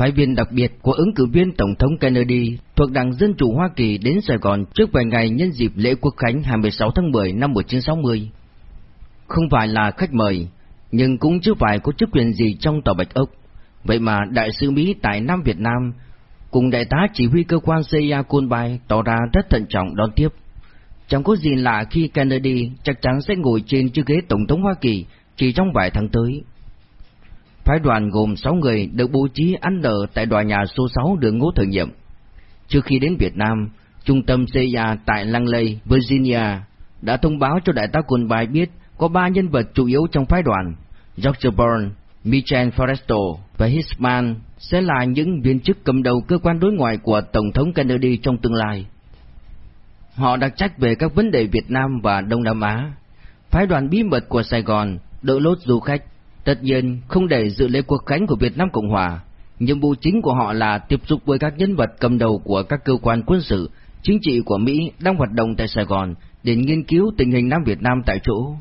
phái viên đặc biệt của ứng cử viên Tổng thống Kennedy thuộc Đảng Dân Chủ Hoa Kỳ đến Sài Gòn trước vài ngày nhân dịp lễ quốc khánh 26 tháng 10 năm 1960. Không phải là khách mời, nhưng cũng chưa phải có chức quyền gì trong tòa Bạch Ốc. Vậy mà Đại sứ Mỹ tại Nam Việt Nam cùng đại tá chỉ huy cơ quan CIA Colby tỏ ra rất thận trọng đón tiếp. Chẳng có gì lạ khi Kennedy chắc chắn sẽ ngồi trên chiếc ghế Tổng thống Hoa Kỳ chỉ trong vài tháng tới. Phái đoàn gồm 6 người được bố trí ăn ở tại tòa nhà số 6 đường Ngô Thời Nhiệm. Trước khi đến Việt Nam, trung tâm CIA tại Langley, Virginia đã thông báo cho đại tá Colby biết có ba nhân vật chủ yếu trong phái đoàn, George Bourne, Michel Foresto và Hisman sẽ là những viên chức cầm đầu cơ quan đối ngoại của Tổng thống Kennedy trong tương lai. Họ đặc trách về các vấn đề Việt Nam và Đông Nam Á. Phái đoàn bí mật của Sài Gòn đội lốt du khách, tất nhiên không để dự lễ quốc khánh của Việt Nam Cộng Hòa. Nhiệm vụ chính của họ là tiếp xúc với các nhân vật cầm đầu của các cơ quan quân sự, chính trị của Mỹ đang hoạt động tại Sài Gòn để nghiên cứu tình hình Nam Việt Nam tại chỗ.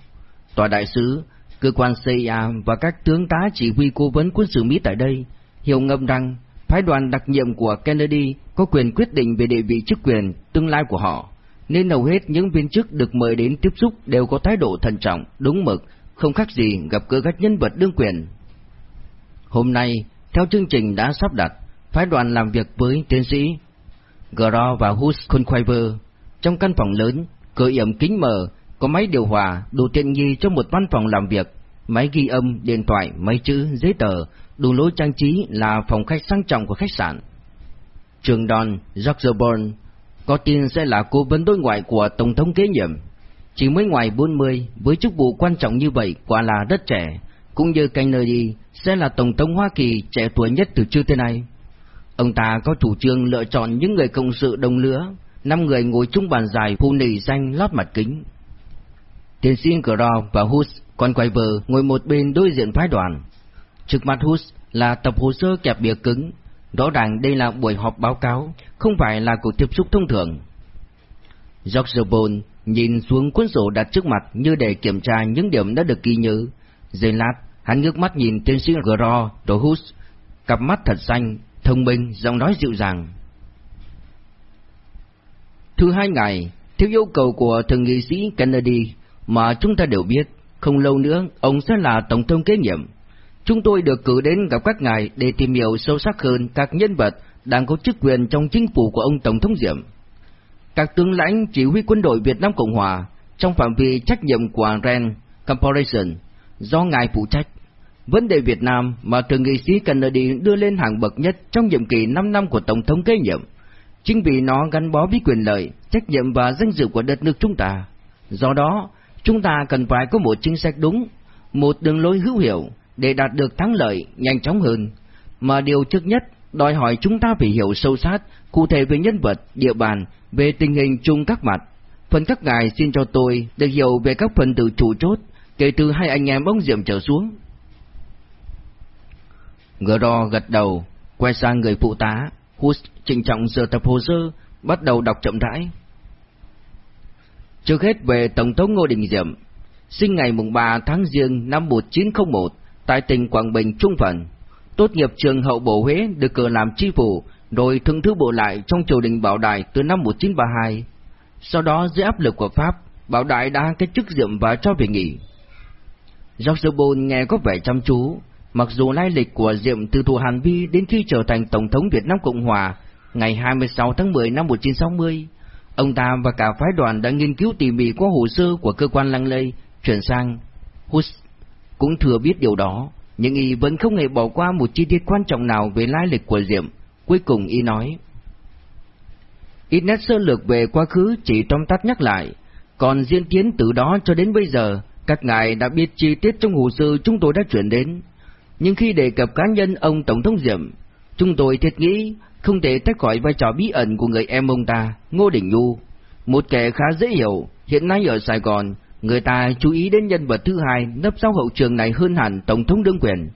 Tòa đại sứ, cơ quan CIA và các tướng tá chỉ huy cố vấn quân sự Mỹ tại đây hiểu ngầm rằng phái đoàn đặc nhiệm của Kennedy có quyền quyết định về địa vị chức quyền tương lai của họ, nên hầu hết những viên chức được mời đến tiếp xúc đều có thái độ thận trọng, đúng mực, không khác gì gặp gỡ các nhân vật đương quyền. Hôm nay, theo chương trình đã sắp đặt, phái đoàn làm việc với tiến sĩ Gro và Hus Conquiver trong căn phòng lớn, cửa yểm kính mờ, có máy điều hòa, đủ tiện nghi cho một văn phòng làm việc, máy ghi âm, điện thoại, máy chữ, giấy tờ, đủ lối trang trí là phòng khách sang trọng của khách sạn. Trường Don George Bourne có tin sẽ là cố vấn đối ngoại của Tổng thống kế nhiệm. Chỉ mới ngoài 40, với chức vụ quan trọng như vậy quả là rất trẻ, cũng như Kennedy sẽ là Tổng thống Hoa Kỳ trẻ tuổi nhất từ trước tới nay. Ông ta có chủ trương lựa chọn những người cộng sự đồng lứa, năm người ngồi chung bàn dài phụ nỉ xanh lót mặt kính. Tiến sĩ Crow và Hus còn quay vờ ngồi một bên đối diện phái đoàn. Trước mặt Hus là tập hồ sơ kẹp bìa cứng, rõ ràng đây là buổi họp báo cáo, không phải là cuộc tiếp xúc thông thường. George Bone nhìn xuống cuốn sổ đặt trước mặt như để kiểm tra những điểm đã được ghi nhớ. Giây lát, hắn ngước mắt nhìn tiến sĩ Gro rồi cặp mắt thật xanh, thông minh, giọng nói dịu dàng. Thứ hai ngày, theo yêu cầu của thượng nghị sĩ Kennedy mà chúng ta đều biết, không lâu nữa ông sẽ là tổng thống kế nhiệm. Chúng tôi được cử đến gặp các ngài để tìm hiểu sâu sắc hơn các nhân vật đang có chức quyền trong chính phủ của ông Tổng thống Diệm. Các tướng lãnh chỉ huy quân đội Việt Nam Cộng Hòa trong phạm vi trách nhiệm của Ren Corporation do ngài phụ trách. Vấn đề Việt Nam mà thượng nghị sĩ Kennedy đưa lên hàng bậc nhất trong nhiệm kỳ 5 năm của Tổng thống kế nhiệm, chính vì nó gắn bó với quyền lợi, trách nhiệm và danh dự của đất nước chúng ta. Do đó, chúng ta cần phải có một chính sách đúng, một đường lối hữu hiệu để đạt được thắng lợi nhanh chóng hơn. Mà điều trước nhất đòi hỏi chúng ta phải hiểu sâu sát, cụ thể về nhân vật, địa bàn, về tình hình chung các mặt. Phần các ngài xin cho tôi được hiểu về các phần tử chủ chốt, kể từ hai anh em ông Diệm trở xuống. Gro gật đầu, quay sang người phụ tá, Hus trịnh trọng sơ tập hồ sơ, bắt đầu đọc chậm rãi. Trước hết về Tổng thống Ngô Đình Diệm, sinh ngày mùng 3 tháng Giêng năm 1901 tại tỉnh Quảng Bình Trung Phần. Tốt nghiệp trường hậu bổ Huế được cử làm tri phủ, rồi thương thứ bộ lại trong triều đình Bảo Đại từ năm 1932. Sau đó dưới áp lực của Pháp, Bảo Đại đã cái chức Diệm và cho về nghỉ. George Bone nghe có vẻ chăm chú, mặc dù lai lịch của Diệm từ thủ Hàn Vi đến khi trở thành Tổng thống Việt Nam Cộng Hòa ngày 26 tháng 10 năm 1960, Ông ta và cả phái đoàn đã nghiên cứu tỉ mỉ qua hồ sơ của cơ quan lăng lây, chuyển sang Hus cũng thừa biết điều đó, nhưng y vẫn không hề bỏ qua một chi tiết quan trọng nào về lai lịch của Diệm. Cuối cùng y nói, ít nét sơ lược về quá khứ chỉ trong tắt nhắc lại, còn diễn tiến từ đó cho đến bây giờ, các ngài đã biết chi tiết trong hồ sơ chúng tôi đã chuyển đến. Nhưng khi đề cập cá nhân ông Tổng thống Diệm, chúng tôi thiết nghĩ không thể tách khỏi vai trò bí ẩn của người em ông ta, Ngô Đình Nhu. Một kẻ khá dễ hiểu, hiện nay ở Sài Gòn, người ta chú ý đến nhân vật thứ hai nấp sau hậu trường này hơn hẳn Tổng thống đương quyền.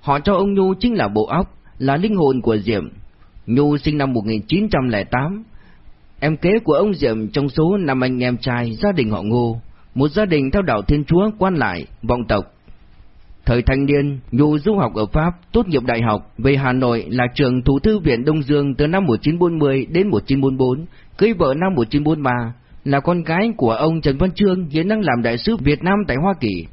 Họ cho ông Nhu chính là bộ óc, là linh hồn của Diệm. Nhu sinh năm 1908, em kế của ông Diệm trong số năm anh em trai gia đình họ Ngô, một gia đình theo đạo Thiên Chúa quan lại, vọng tộc. Thời thanh niên, Nhu du học ở Pháp, tốt nghiệp đại học, về Hà Nội là trường thủ thư viện Đông Dương từ năm 1940 đến 1944, cưới vợ năm 1943, là con gái của ông Trần Văn Trương hiện đang làm đại sứ Việt Nam tại Hoa Kỳ.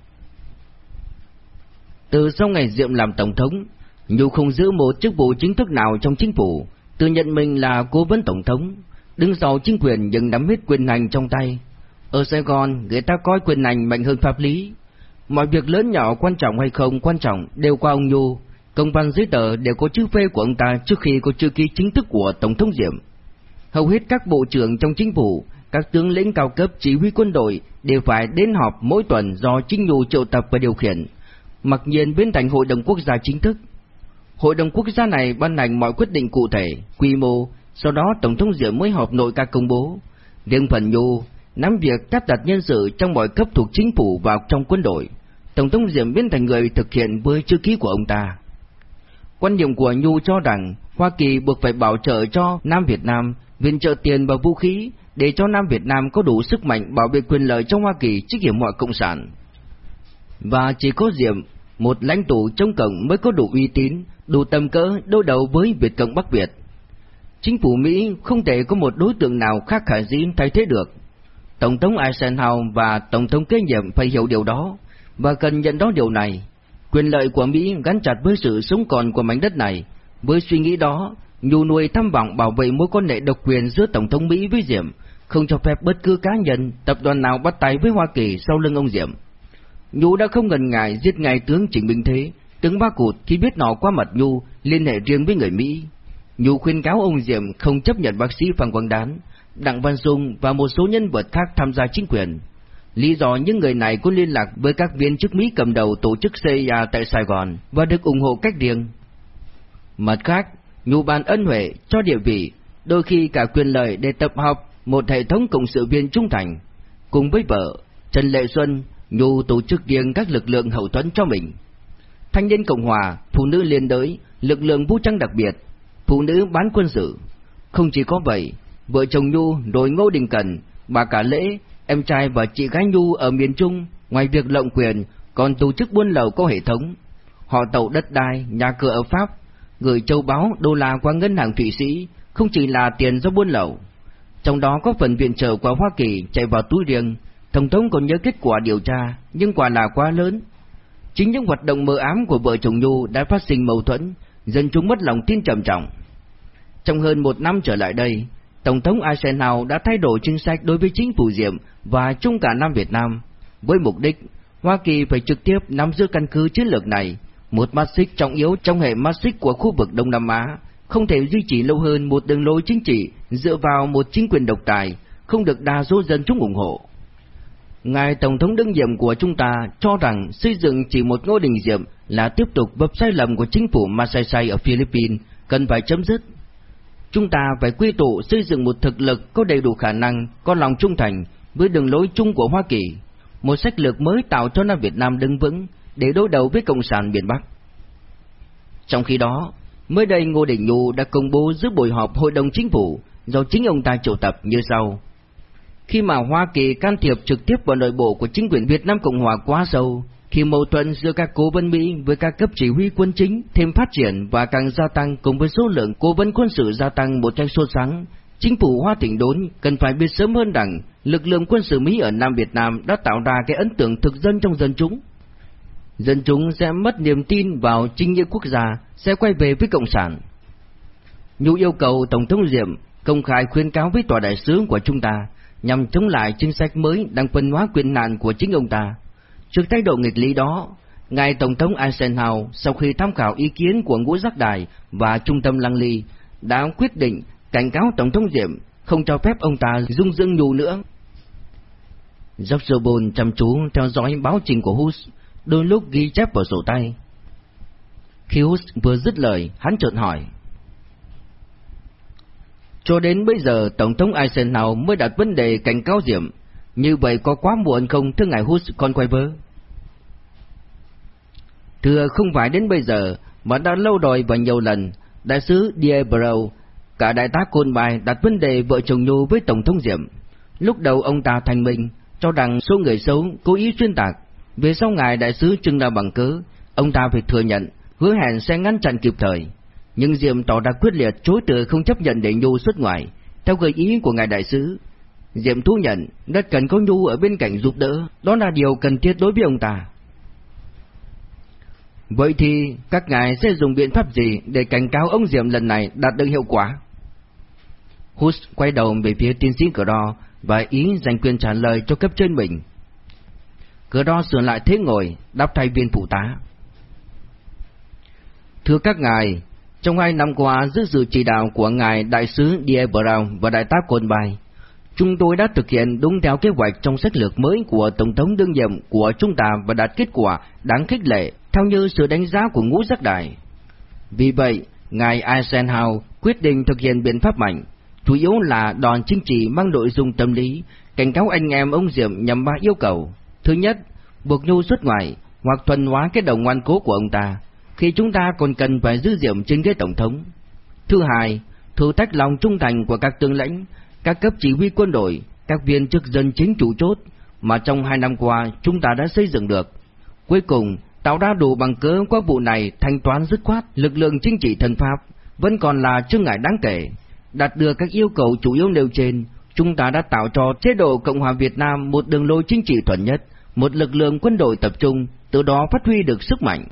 Từ sau ngày Diệm làm Tổng thống, Nhu không giữ một chức vụ chính thức nào trong chính phủ, tự nhận mình là cố vấn Tổng thống, đứng sau chính quyền nhưng nắm hết quyền hành trong tay. Ở Sài Gòn, người ta coi quyền hành mạnh hơn pháp lý. Mọi việc lớn nhỏ quan trọng hay không quan trọng đều qua ông Nhu, công văn giấy tờ đều có chữ phê của ông ta trước khi có chữ ký chính thức của Tổng thống Diệm. Hầu hết các bộ trưởng trong chính phủ, các tướng lĩnh cao cấp chỉ huy quân đội đều phải đến họp mỗi tuần do chính Nhu triệu tập và điều khiển, mặc nhiên biến thành Hội đồng Quốc gia chính thức. Hội đồng Quốc gia này ban hành mọi quyết định cụ thể, quy mô, sau đó Tổng thống Diệm mới họp nội các công bố. Riêng phần Nhu nắm việc cắt đặt nhân sự trong mọi cấp thuộc chính phủ và trong quân đội. Tổng thống Diệm biến thành người thực hiện với chữ ký của ông ta. Quan điểm của Nhu cho rằng Hoa Kỳ buộc phải bảo trợ cho Nam Việt Nam viện trợ tiền và vũ khí để cho Nam Việt Nam có đủ sức mạnh bảo vệ quyền lợi trong Hoa Kỳ trước hiểm mọi cộng sản. Và chỉ có Diệm, một lãnh tụ chống cộng mới có đủ uy tín, đủ tầm cỡ đối đầu với Việt Cộng Bắc Việt. Chính phủ Mỹ không thể có một đối tượng nào khác khả dĩ thay thế được. Tổng thống Eisenhower và Tổng thống kế nhiệm phải hiểu điều đó, và cần nhận rõ điều này. Quyền lợi của Mỹ gắn chặt với sự sống còn của mảnh đất này. Với suy nghĩ đó, Nhu nuôi tham vọng bảo vệ mối quan hệ độc quyền giữa Tổng thống Mỹ với Diệm, không cho phép bất cứ cá nhân, tập đoàn nào bắt tay với Hoa Kỳ sau lưng ông Diệm. Nhu đã không ngần ngại giết ngài tướng Trịnh Bình Thế, tướng Ba Cụt khi biết nó qua mặt Nhu liên hệ riêng với người Mỹ. Nhu khuyên cáo ông Diệm không chấp nhận bác sĩ Phan Quang Đán, Đặng Văn Dung và một số nhân vật khác tham gia chính quyền. Lý do những người này có liên lạc với các viên chức Mỹ cầm đầu tổ chức CIA tại Sài Gòn và được ủng hộ cách riêng. Mặt khác, Nhu ban ân huệ cho địa vị, đôi khi cả quyền lợi để tập hợp một hệ thống cộng sự viên trung thành. Cùng với vợ, Trần Lệ Xuân, Nhu tổ chức riêng các lực lượng hậu thuẫn cho mình. Thanh niên Cộng Hòa, phụ nữ liên đới, lực lượng vũ trang đặc biệt, phụ nữ bán quân sự. Không chỉ có vậy, vợ chồng Nhu rồi Ngô Đình Cần, bà Cả Lễ, em trai và chị gái Nhu ở miền Trung, ngoài việc lộng quyền, còn tổ chức buôn lậu có hệ thống. Họ tàu đất đai, nhà cửa ở Pháp, gửi châu báu, đô la qua ngân hàng Thụy Sĩ, không chỉ là tiền do buôn lậu. Trong đó có phần viện trợ của Hoa Kỳ chạy vào túi riêng, Tổng thống còn nhớ kết quả điều tra, nhưng quả là quá lớn. Chính những hoạt động mờ ám của vợ chồng Nhu đã phát sinh mâu thuẫn, dân chúng mất lòng tin trầm trọng. Trong hơn một năm trở lại đây, Tổng thống Eisenhower đã thay đổi chính sách đối với chính phủ Diệm và chung cả Nam Việt Nam, với mục đích Hoa Kỳ phải trực tiếp nắm giữ căn cứ chiến lược này, một mắt xích trọng yếu trong hệ mắt xích của khu vực Đông Nam Á, không thể duy trì lâu hơn một đường lối chính trị dựa vào một chính quyền độc tài, không được đa số dân chúng ủng hộ. Ngài Tổng thống đương nhiệm của chúng ta cho rằng xây dựng chỉ một ngôi đình diệm là tiếp tục vấp sai lầm của chính phủ Masaysay ở Philippines, cần phải chấm dứt. Chúng ta phải quy tụ xây dựng một thực lực có đầy đủ khả năng, có lòng trung thành với đường lối chung của Hoa Kỳ, một sách lược mới tạo cho Nam Việt Nam đứng vững để đối đầu với Cộng sản miền Bắc. Trong khi đó, mới đây Ngô Đình Nhu đã công bố giữa buổi họp Hội đồng Chính phủ do chính ông ta triệu tập như sau. Khi mà Hoa Kỳ can thiệp trực tiếp vào nội bộ của chính quyền Việt Nam Cộng Hòa quá sâu, khi mâu thuẫn giữa các cố vấn Mỹ với các cấp chỉ huy quân chính thêm phát triển và càng gia tăng cùng với số lượng cố vấn quân sự gia tăng một cách sốt sắng, chính phủ Hoa tỉnh Đốn cần phải biết sớm hơn rằng lực lượng quân sự Mỹ ở Nam Việt Nam đã tạo ra cái ấn tượng thực dân trong dân chúng. Dân chúng sẽ mất niềm tin vào chính nghĩa quốc gia, sẽ quay về với Cộng sản. Nhu yêu cầu Tổng thống Diệm công khai khuyên cáo với tòa đại sứ của chúng ta nhằm chống lại chính sách mới đang phân hóa quyền nạn của chính ông ta. Trước thái độ nghịch lý đó, Ngài Tổng thống Eisenhower sau khi tham khảo ý kiến của Ngũ Giác Đài và Trung tâm Lăng Ly đã quyết định cảnh cáo Tổng thống Diệm không cho phép ông ta dung dưỡng nhu nữa. George Bone chăm chú theo dõi báo trình của Hus, đôi lúc ghi chép vào sổ tay. Khi Hus vừa dứt lời, hắn chợt hỏi. Cho đến bây giờ, Tổng thống Eisenhower mới đặt vấn đề cảnh cáo Diệm. Như vậy có quá muộn không thưa ngài Hus con quay vơ? Thưa không phải đến bây giờ, mà đã lâu rồi và nhiều lần, đại sứ Diebrow, cả đại tá Côn Bài đặt vấn đề vợ chồng Nhu với Tổng thống Diệm. Lúc đầu ông ta thành minh, cho rằng số người xấu cố ý xuyên tạc. Về sau ngài đại sứ trưng ra bằng cớ, Ông ta phải thừa nhận, hứa hẹn sẽ ngăn chặn kịp thời. Nhưng Diệm tỏ ra quyết liệt chối từ không chấp nhận để Nhu xuất ngoại, theo gợi ý của ngài đại sứ. Diệm thú nhận, rất cần có Nhu ở bên cạnh giúp đỡ, đó là điều cần thiết đối với ông ta. Vậy thì các ngài sẽ dùng biện pháp gì để cảnh cáo ông Diệm lần này đạt được hiệu quả? Hus quay đầu về phía tiến sĩ cờ đo và ý dành quyền trả lời cho cấp trên mình cửa đo sửa lại thế ngồi, đáp thay viên phụ tá. Thưa các ngài, trong hai năm qua dưới sự chỉ đạo của ngài đại sứ Die Brown và đại tá Côn Bài, chúng tôi đã thực hiện đúng theo kế hoạch trong sách lược mới của Tổng thống đương nhiệm của chúng ta và đạt kết quả đáng khích lệ theo như sự đánh giá của ngũ giác đại. Vì vậy, ngài Eisenhower quyết định thực hiện biện pháp mạnh, chủ yếu là đòn chính trị mang nội dung tâm lý, cảnh cáo anh em ông Diệm nhằm ba yêu cầu. Thứ nhất, buộc nhu xuất ngoại hoặc thuần hóa cái đầu ngoan cố của ông ta, khi chúng ta còn cần phải giữ Diệm trên ghế tổng thống. Thứ hai, thử thách lòng trung thành của các tướng lãnh, các cấp chỉ huy quân đội, các viên chức dân chính chủ chốt mà trong hai năm qua chúng ta đã xây dựng được. Cuối cùng, tạo ra đủ bằng cớ qua vụ này thanh toán dứt khoát lực lượng chính trị thần Pháp vẫn còn là chướng ngại đáng kể. Đạt được các yêu cầu chủ yếu nêu trên, chúng ta đã tạo cho chế độ Cộng hòa Việt Nam một đường lối chính trị thuận nhất, một lực lượng quân đội tập trung, từ đó phát huy được sức mạnh.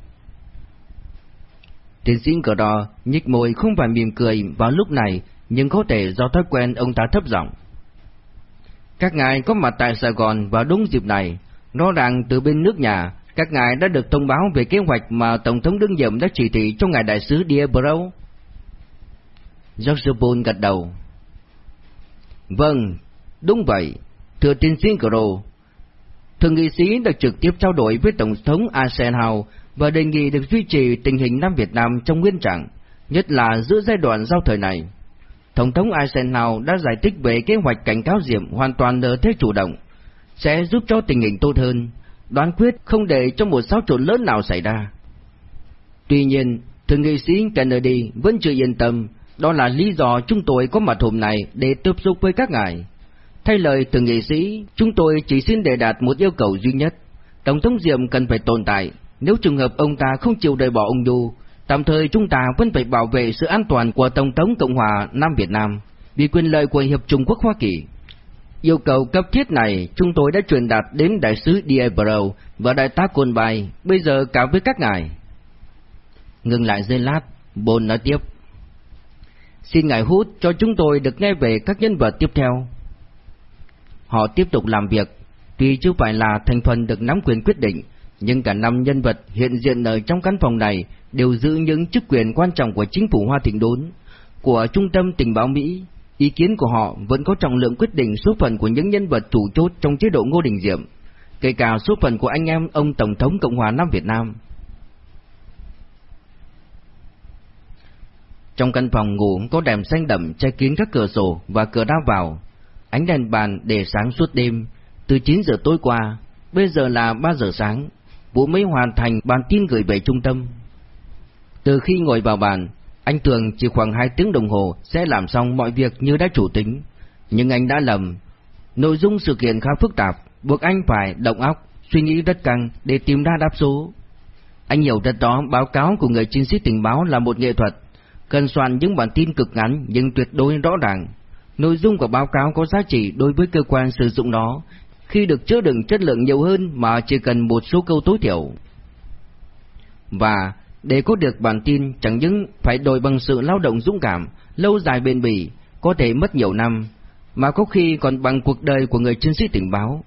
Tiến sĩ cờ đỏ nhích môi không phải mỉm cười vào lúc này, nhưng có thể do thói quen ông ta thấp giọng. Các ngài có mặt tại Sài Gòn vào đúng dịp này, rõ ràng từ bên nước nhà, các ngài đã được thông báo về kế hoạch mà Tổng thống đương nhiệm đã chỉ thị cho ngài đại sứ Diabro. George Bull gật đầu. Vâng, đúng vậy, thưa tiến sĩ Crow. Thượng nghị sĩ đã trực tiếp trao đổi với Tổng thống Eisenhower và đề nghị được duy trì tình hình Nam Việt Nam trong nguyên trạng, nhất là giữa giai đoạn giao thời này. Tổng thống Eisenhower đã giải thích về kế hoạch cảnh cáo Diệm hoàn toàn ở thế chủ động, sẽ giúp cho tình hình tốt hơn, đoán quyết không để cho một xáo trộn lớn nào xảy ra. Tuy nhiên, thượng nghị sĩ Kennedy vẫn chưa yên tâm, đó là lý do chúng tôi có mặt hôm nay để tiếp xúc với các ngài. Thay lời từ nghệ sĩ, chúng tôi chỉ xin đề đạt một yêu cầu duy nhất. Tổng thống Diệm cần phải tồn tại, nếu trường hợp ông ta không chịu rời bỏ ông Du, tạm thời chúng ta vẫn phải bảo vệ sự an toàn của Tổng thống Cộng hòa Nam Việt Nam, vì quyền lợi của Hiệp Trung Quốc Hoa Kỳ. Yêu cầu cấp thiết này chúng tôi đã truyền đạt đến đại sứ Diabro và đại tá Côn Bài, bây giờ cả với các ngài. Ngừng lại giây lát, Bồn nói tiếp. Xin ngài hút cho chúng tôi được nghe về các nhân vật tiếp theo. Họ tiếp tục làm việc, tuy chưa phải là thành phần được nắm quyền quyết định, nhưng cả năm nhân vật hiện diện ở trong căn phòng này đều giữ những chức quyền quan trọng của chính phủ Hoa Thịnh Đốn, của Trung tâm Tình báo Mỹ. Ý kiến của họ vẫn có trọng lượng quyết định số phận của những nhân vật chủ chốt trong chế độ Ngô Đình Diệm, kể cả số phận của anh em ông Tổng thống Cộng hòa Nam Việt Nam. Trong căn phòng ngủ có đèn xanh đậm che kín các cửa sổ và cửa đá vào. Ánh đèn bàn để sáng suốt đêm, từ 9 giờ tối qua, bây giờ là 3 giờ sáng, Vũ mới hoàn thành bản tin gửi về trung tâm. Từ khi ngồi vào bàn, anh tưởng chỉ khoảng 2 tiếng đồng hồ sẽ làm xong mọi việc như đã chủ tính, nhưng anh đã lầm. Nội dung sự kiện khá phức tạp, buộc anh phải động óc, suy nghĩ rất căng để tìm ra đáp số. Anh hiểu rất rõ báo cáo của người chiến sĩ tình báo là một nghệ thuật, cần soạn những bản tin cực ngắn nhưng tuyệt đối rõ ràng. Nội dung của báo cáo có giá trị đối với cơ quan sử dụng nó, khi được chứa đựng chất lượng nhiều hơn mà chỉ cần một số câu tối thiểu. Và để có được bản tin chẳng những phải đổi bằng sự lao động dũng cảm, lâu dài bền bỉ, có thể mất nhiều năm, mà có khi còn bằng cuộc đời của người chiến sĩ tình báo.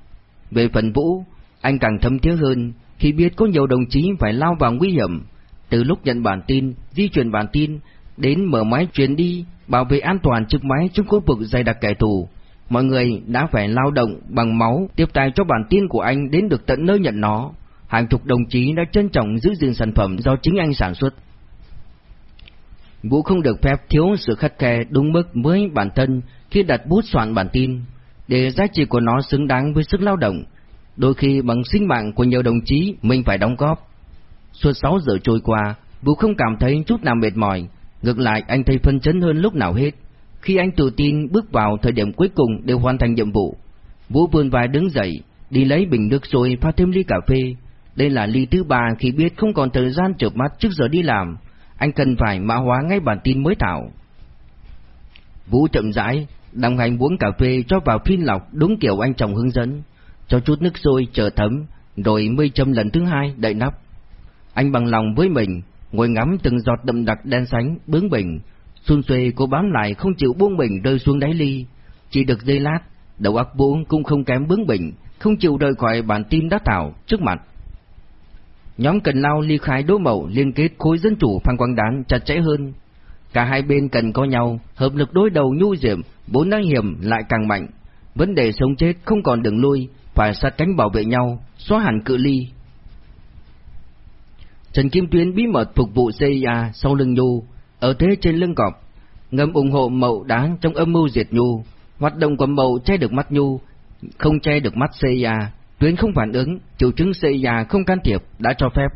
Về phần Vũ, anh càng thấm thiết hơn khi biết có nhiều đồng chí phải lao vào nguy hiểm, từ lúc nhận bản tin, di chuyển bản tin, đến mở máy truyền đi, bảo vệ an toàn chiếc máy trong khu vực dày đặc kẻ thù. Mọi người đã phải lao động bằng máu tiếp tay cho bản tin của anh đến được tận nơi nhận nó. Hàng chục đồng chí đã trân trọng giữ gìn sản phẩm do chính anh sản xuất. Vũ không được phép thiếu sự khắt khe đúng mức với bản thân khi đặt bút soạn bản tin, để giá trị của nó xứng đáng với sức lao động. Đôi khi bằng sinh mạng của nhiều đồng chí mình phải đóng góp. Suốt 6 giờ trôi qua, Vũ không cảm thấy chút nào mệt mỏi, ngược lại anh thấy phân chấn hơn lúc nào hết. Khi anh tự tin bước vào thời điểm cuối cùng để hoàn thành nhiệm vụ, Vũ vươn vai đứng dậy, đi lấy bình nước sôi pha thêm ly cà phê, Đây là ly thứ ba khi biết không còn thời gian chợp mắt trước giờ đi làm. Anh cần phải mã hóa ngay bản tin mới thảo. Vũ chậm rãi, đồng hành uống cà phê cho vào phin lọc đúng kiểu anh chồng hướng dẫn. Cho chút nước sôi chờ thấm, rồi mới châm lần thứ hai đậy nắp. Anh bằng lòng với mình, ngồi ngắm từng giọt đậm đặc đen sánh, bướng bỉnh. Xuân xuê cô bám lại không chịu buông mình rơi xuống đáy ly. Chỉ được giây lát, đầu óc buông cũng không kém bướng bỉnh, không chịu rời khỏi bản tin đá thảo trước mặt. Nhóm Cần Lao ly khai đố mậu liên kết khối dân chủ Phan Quang Đán chặt chẽ hơn. Cả hai bên cần có nhau, hợp lực đối đầu nhu diệm, bốn năng hiểm lại càng mạnh. Vấn đề sống chết không còn đường lui, phải sát cánh bảo vệ nhau, xóa hẳn cự ly. Trần Kim Tuyến bí mật phục vụ CIA sau lưng Nhu, ở thế trên lưng cọp, ngầm ủng hộ mậu đá trong âm mưu diệt Nhu. Hoạt động của mậu che được mắt Nhu, không che được mắt CIA, Tuyến không phản ứng, triệu chứng CIA không can thiệp, đã cho phép.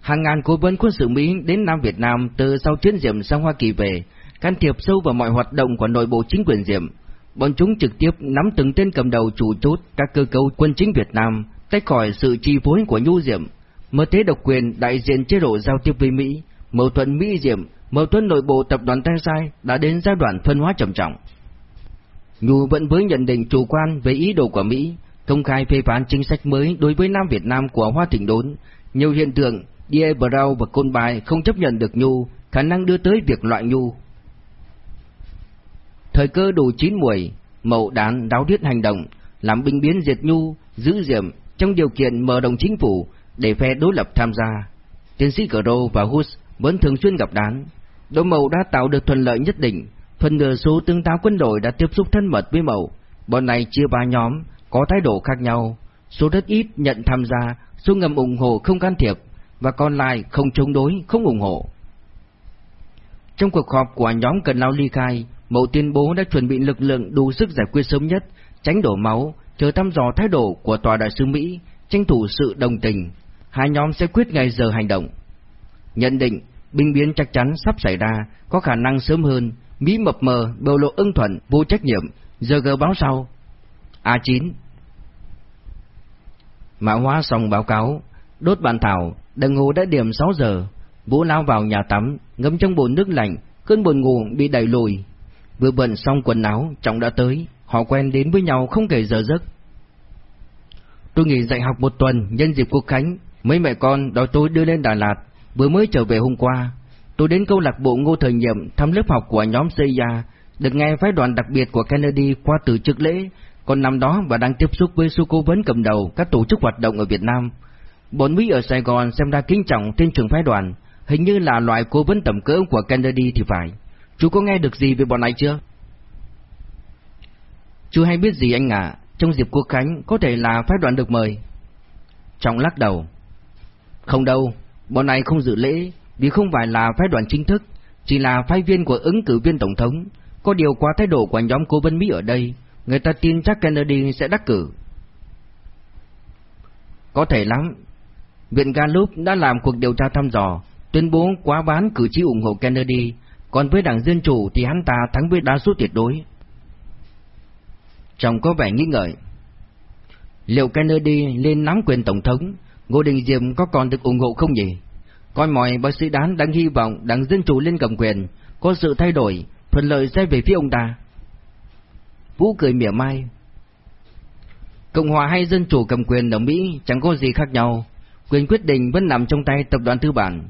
Hàng ngàn cố vấn quân sự Mỹ đến Nam Việt Nam từ sau chiến diệm sang Hoa Kỳ về, can thiệp sâu vào mọi hoạt động của nội bộ chính quyền diệm. Bọn chúng trực tiếp nắm từng tên cầm đầu chủ chốt các cơ cấu quân chính Việt Nam, tách khỏi sự chi phối của Nhu Diệm, mở thế độc quyền đại diện chế độ giao tiếp với Mỹ, mâu thuẫn Mỹ Diệm, mâu thuẫn nội bộ tập đoàn Tay Sai đã đến giai đoạn phân hóa trầm trọng. Nhu vẫn với nhận định chủ quan về ý đồ của Mỹ, công khai phê phán chính sách mới đối với Nam Việt Nam của Hoa Thịnh Đốn. Nhiều hiện tượng, Die Brown và Côn Bài không chấp nhận được Nhu, khả năng đưa tới việc loại Nhu. Thời cơ đủ chín muồi, mậu đán đáo điết hành động, làm binh biến diệt Nhu, giữ diệm trong điều kiện mở đồng chính phủ để phe đối lập tham gia. Tiến sĩ Cro và Hus vẫn thường xuyên gặp đán. Đỗ Mậu đã tạo được thuận lợi nhất định, phần nửa số tương táo quân đội đã tiếp xúc thân mật với Mậu. Bọn này chia ba nhóm, có thái độ khác nhau, số rất ít nhận tham gia, số ngầm ủng hộ không can thiệp, và còn lại không chống đối, không ủng hộ. Trong cuộc họp của nhóm Cần Lao ly khai, Mậu tuyên bố đã chuẩn bị lực lượng đủ sức giải quyết sớm nhất, tránh đổ máu, chờ thăm dò thái độ của tòa đại sứ Mỹ, tranh thủ sự đồng tình. Hai nhóm sẽ quyết ngày giờ hành động. Nhận định, binh biến chắc chắn sắp xảy ra, có khả năng sớm hơn, Mỹ mập mờ, bầu lộ ưng thuận, vô trách nhiệm, giờ gờ báo sau. A9 Mã hóa xong báo cáo, đốt bàn thảo, đồng hồ đã điểm 6 giờ, Vũ lao vào nhà tắm, ngâm trong bồn nước lạnh, cơn buồn ngủ bị đẩy lùi. Vừa bận xong quần áo, trọng đã tới, họ quen đến với nhau không kể giờ giấc. Tôi nghỉ dạy học một tuần nhân dịp quốc khánh, mấy mẹ con đòi tôi đưa lên Đà Lạt, vừa mới trở về hôm qua. Tôi đến câu lạc bộ ngô thời nhiệm thăm lớp học của nhóm Seiya, được nghe phái đoàn đặc biệt của Kennedy qua từ trước lễ, còn năm đó và đang tiếp xúc với số cố vấn cầm đầu các tổ chức hoạt động ở Việt Nam. Bọn Mỹ ở Sài Gòn xem ra kính trọng trên trường phái đoàn, hình như là loại cố vấn tầm cỡ của Kennedy thì phải. Chú có nghe được gì về bọn này chưa? Chú hay biết gì anh ạ, trong dịp quốc khánh có thể là phái đoàn được mời. Trọng lắc đầu. Không đâu, bọn này không dự lễ vì không phải là phái đoàn chính thức, chỉ là phái viên của ứng cử viên tổng thống. Có điều qua thái độ của nhóm cố vấn Mỹ ở đây, người ta tin chắc Kennedy sẽ đắc cử. Có thể lắm. Viện Gallup đã làm cuộc điều tra thăm dò, tuyên bố quá bán cử tri ủng hộ Kennedy, còn với đảng Dân Chủ thì hắn ta thắng với đa số tuyệt đối. Chồng có vẻ nghi ngợi. Liệu Kennedy lên nắm quyền tổng thống, Ngô Đình Diệm có còn được ủng hộ không nhỉ? Coi mọi bác sĩ đán đang hy vọng đảng Dân Chủ lên cầm quyền, có sự thay đổi, thuận lợi sẽ về phía ông ta. Vũ cười mỉa mai. Cộng hòa hay Dân Chủ cầm quyền ở Mỹ chẳng có gì khác nhau, quyền quyết định vẫn nằm trong tay tập đoàn tư bản.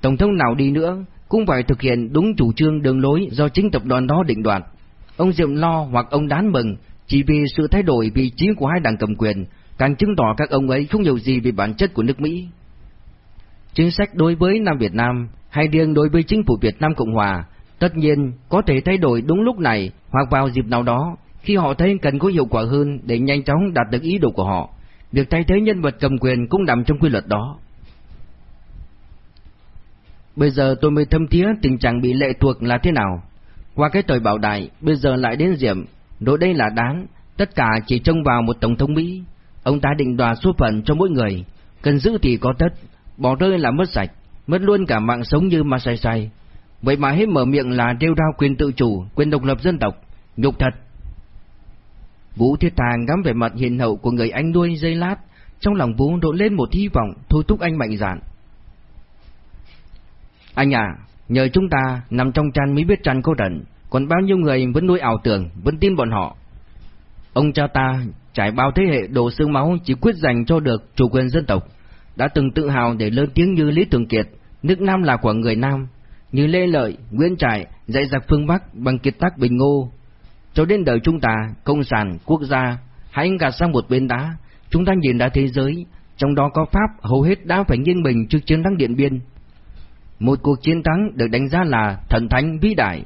Tổng thống nào đi nữa cũng phải thực hiện đúng chủ trương đường lối do chính tập đoàn đó định đoạt. Ông Diệm lo hoặc ông đán mừng chỉ vì sự thay đổi vị trí của hai đảng cầm quyền, càng chứng tỏ các ông ấy không hiểu gì về bản chất của nước Mỹ. Chính sách đối với Nam Việt Nam hay riêng đối với chính phủ Việt Nam Cộng Hòa tất nhiên có thể thay đổi đúng lúc này hoặc vào dịp nào đó khi họ thấy cần có hiệu quả hơn để nhanh chóng đạt được ý đồ của họ. Việc thay thế nhân vật cầm quyền cũng nằm trong quy luật đó. Bây giờ tôi mới thâm thía tình trạng bị lệ thuộc là thế nào. Qua cái thời bảo đại, bây giờ lại đến diệm, Đối đây là đáng, tất cả chỉ trông vào một tổng thống Mỹ. Ông ta định đoạt số phận cho mỗi người, cần giữ thì có tất, bỏ rơi là mất sạch, mất luôn cả mạng sống như ma say say. Vậy mà hết mở miệng là đeo rao quyền tự chủ, quyền độc lập dân tộc, nhục thật. Vũ Thiết tàng ngắm về mặt hiền hậu của người anh nuôi dây lát, trong lòng Vũ đổ lên một hy vọng thôi thúc anh mạnh dạn. Anh à, nhờ chúng ta nằm trong chăn mới biết chăn có rẩn, còn bao nhiêu người vẫn nuôi ảo tưởng, vẫn tin bọn họ. Ông cha ta trải bao thế hệ đổ xương máu chỉ quyết giành cho được chủ quyền dân tộc, đã từng tự hào để lớn tiếng như Lý Thường Kiệt, nước Nam là của người Nam, như Lê Lợi, Nguyễn Trãi dạy giặc phương Bắc bằng kiệt tác Bình Ngô. Cho đến đời chúng ta, công sản, quốc gia, hãy gạt sang một bên đá, chúng ta nhìn đã thế giới, trong đó có Pháp hầu hết đã phải nghiêng mình trước chiến thắng Điện Biên. Một cuộc chiến thắng được đánh giá là thần thánh vĩ đại.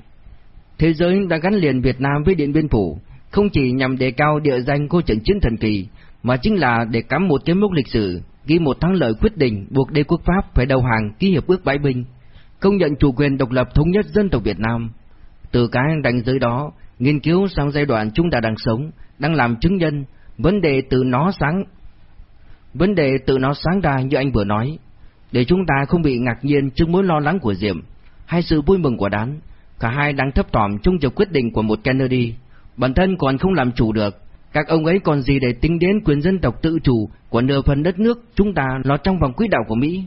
Thế giới đã gắn liền Việt Nam với Điện Biên Phủ, không chỉ nhằm đề cao địa danh của trận chiến thần kỳ, mà chính là để cắm một cái mốc lịch sử, ghi một thắng lợi quyết định buộc đế quốc Pháp phải đầu hàng ký hiệp ước bãi binh, công nhận chủ quyền độc lập thống nhất dân tộc Việt Nam. Từ cái đánh giới đó, nghiên cứu sang giai đoạn chúng ta đang sống, đang làm chứng nhân, vấn đề từ nó sáng vấn đề từ nó sáng ra như anh vừa nói, để chúng ta không bị ngạc nhiên trước mối lo lắng của Diệm hay sự vui mừng của Đán, cả hai đang thấp thỏm trong chờ quyết định của một Kennedy, bản thân còn không làm chủ được, các ông ấy còn gì để tính đến quyền dân tộc tự chủ của nửa phần đất nước chúng ta lọt trong vòng quỹ đạo của Mỹ.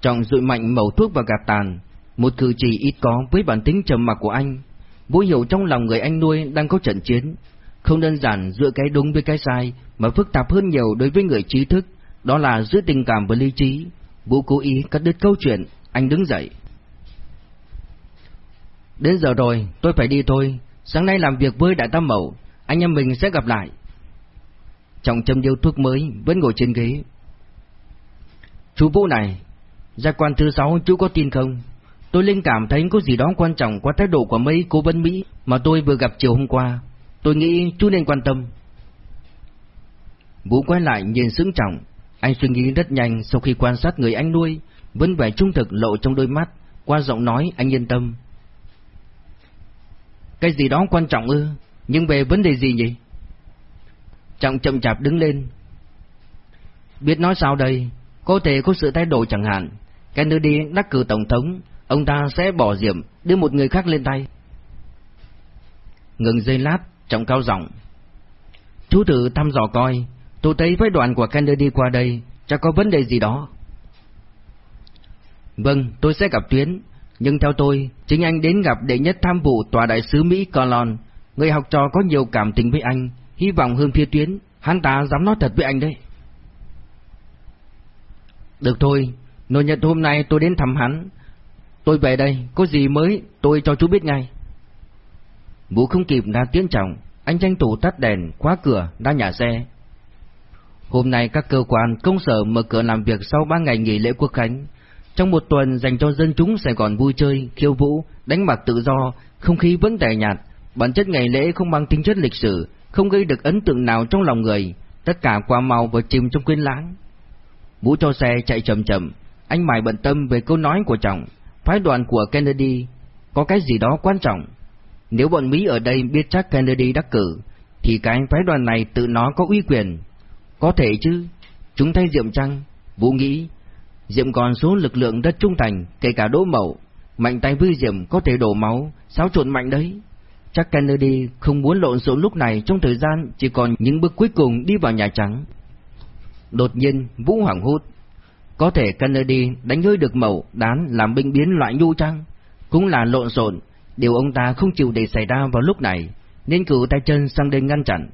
Trọng dụi mạnh mẩu thuốc vào gạt tàn, một cử chỉ ít có với bản tính trầm mặc của anh. Vũ hiểu trong lòng người anh nuôi đang có trận chiến, không đơn giản giữa cái đúng với cái sai, mà phức tạp hơn nhiều đối với người trí thức, đó là giữa tình cảm và lý trí. Vũ cố ý cắt đứt câu chuyện, anh đứng dậy. Đến giờ rồi, tôi phải đi thôi, sáng nay làm việc với Đại Tam Mậu, anh em mình sẽ gặp lại. Trọng châm điêu thuốc mới, vẫn ngồi trên ghế. Chú Vũ này, gia quan thứ sáu chú có tin không? Tôi linh cảm thấy có gì đó quan trọng qua thái độ của mấy cố vấn Mỹ mà tôi vừa gặp chiều hôm qua. Tôi nghĩ chú nên quan tâm. Vũ quay lại nhìn sững trọng, anh suy nghĩ rất nhanh sau khi quan sát người anh nuôi, vẫn vẻ trung thực lộ trong đôi mắt, qua giọng nói anh yên tâm. Cái gì đó quan trọng ư, nhưng về vấn đề gì nhỉ? Trọng chậm chạp đứng lên. Biết nói sao đây, có thể có sự thay đổi chẳng hạn. Kennedy đắc cử tổng thống, ông ta sẽ bỏ diệm, đưa một người khác lên tay. Ngừng giây lát, trọng cao giọng. Chú thử thăm dò coi, tôi thấy với đoàn của Kennedy qua đây, chắc có vấn đề gì đó. Vâng, tôi sẽ gặp Tuyến, nhưng theo tôi, chính anh đến gặp đệ nhất tham vụ tòa đại sứ Mỹ Colon, người học trò có nhiều cảm tình với anh, hy vọng hơn phía Tuyến, hắn ta dám nói thật với anh đấy. Được thôi, nội nhật hôm nay tôi đến thăm hắn. Tôi về đây, có gì mới tôi cho chú biết ngay. Vũ không kịp đã tiếng trọng, anh tranh thủ tắt đèn, khóa cửa, ra nhà xe. Hôm nay các cơ quan, công sở mở cửa làm việc sau 3 ngày nghỉ lễ quốc khánh. Trong một tuần dành cho dân chúng Sài Gòn vui chơi, khiêu vũ, đánh bạc tự do, không khí vẫn tẻ nhạt, bản chất ngày lễ không mang tính chất lịch sử, không gây được ấn tượng nào trong lòng người, tất cả qua màu và chìm trong quên lãng. Vũ cho xe chạy chậm chậm, anh mải bận tâm về câu nói của chồng, phái đoàn của Kennedy, có cái gì đó quan trọng. Nếu bọn Mỹ ở đây biết chắc Kennedy đắc cử, thì cái phái đoàn này tự nó có uy quyền. Có thể chứ, chúng thay Diệm Trăng, Vũ nghĩ, Diệm còn số lực lượng rất trung thành, kể cả đỗ mậu, mạnh tay với Diệm có thể đổ máu, xáo trộn mạnh đấy. Chắc Kennedy không muốn lộn xộn lúc này trong thời gian chỉ còn những bước cuối cùng đi vào Nhà Trắng. Đột nhiên, Vũ hoảng hốt. Có thể Kennedy đánh hơi được mẫu đán làm binh biến loại nhu trăng, cũng là lộn xộn, điều ông ta không chịu để xảy ra vào lúc này, nên cử tay chân sang đây ngăn chặn.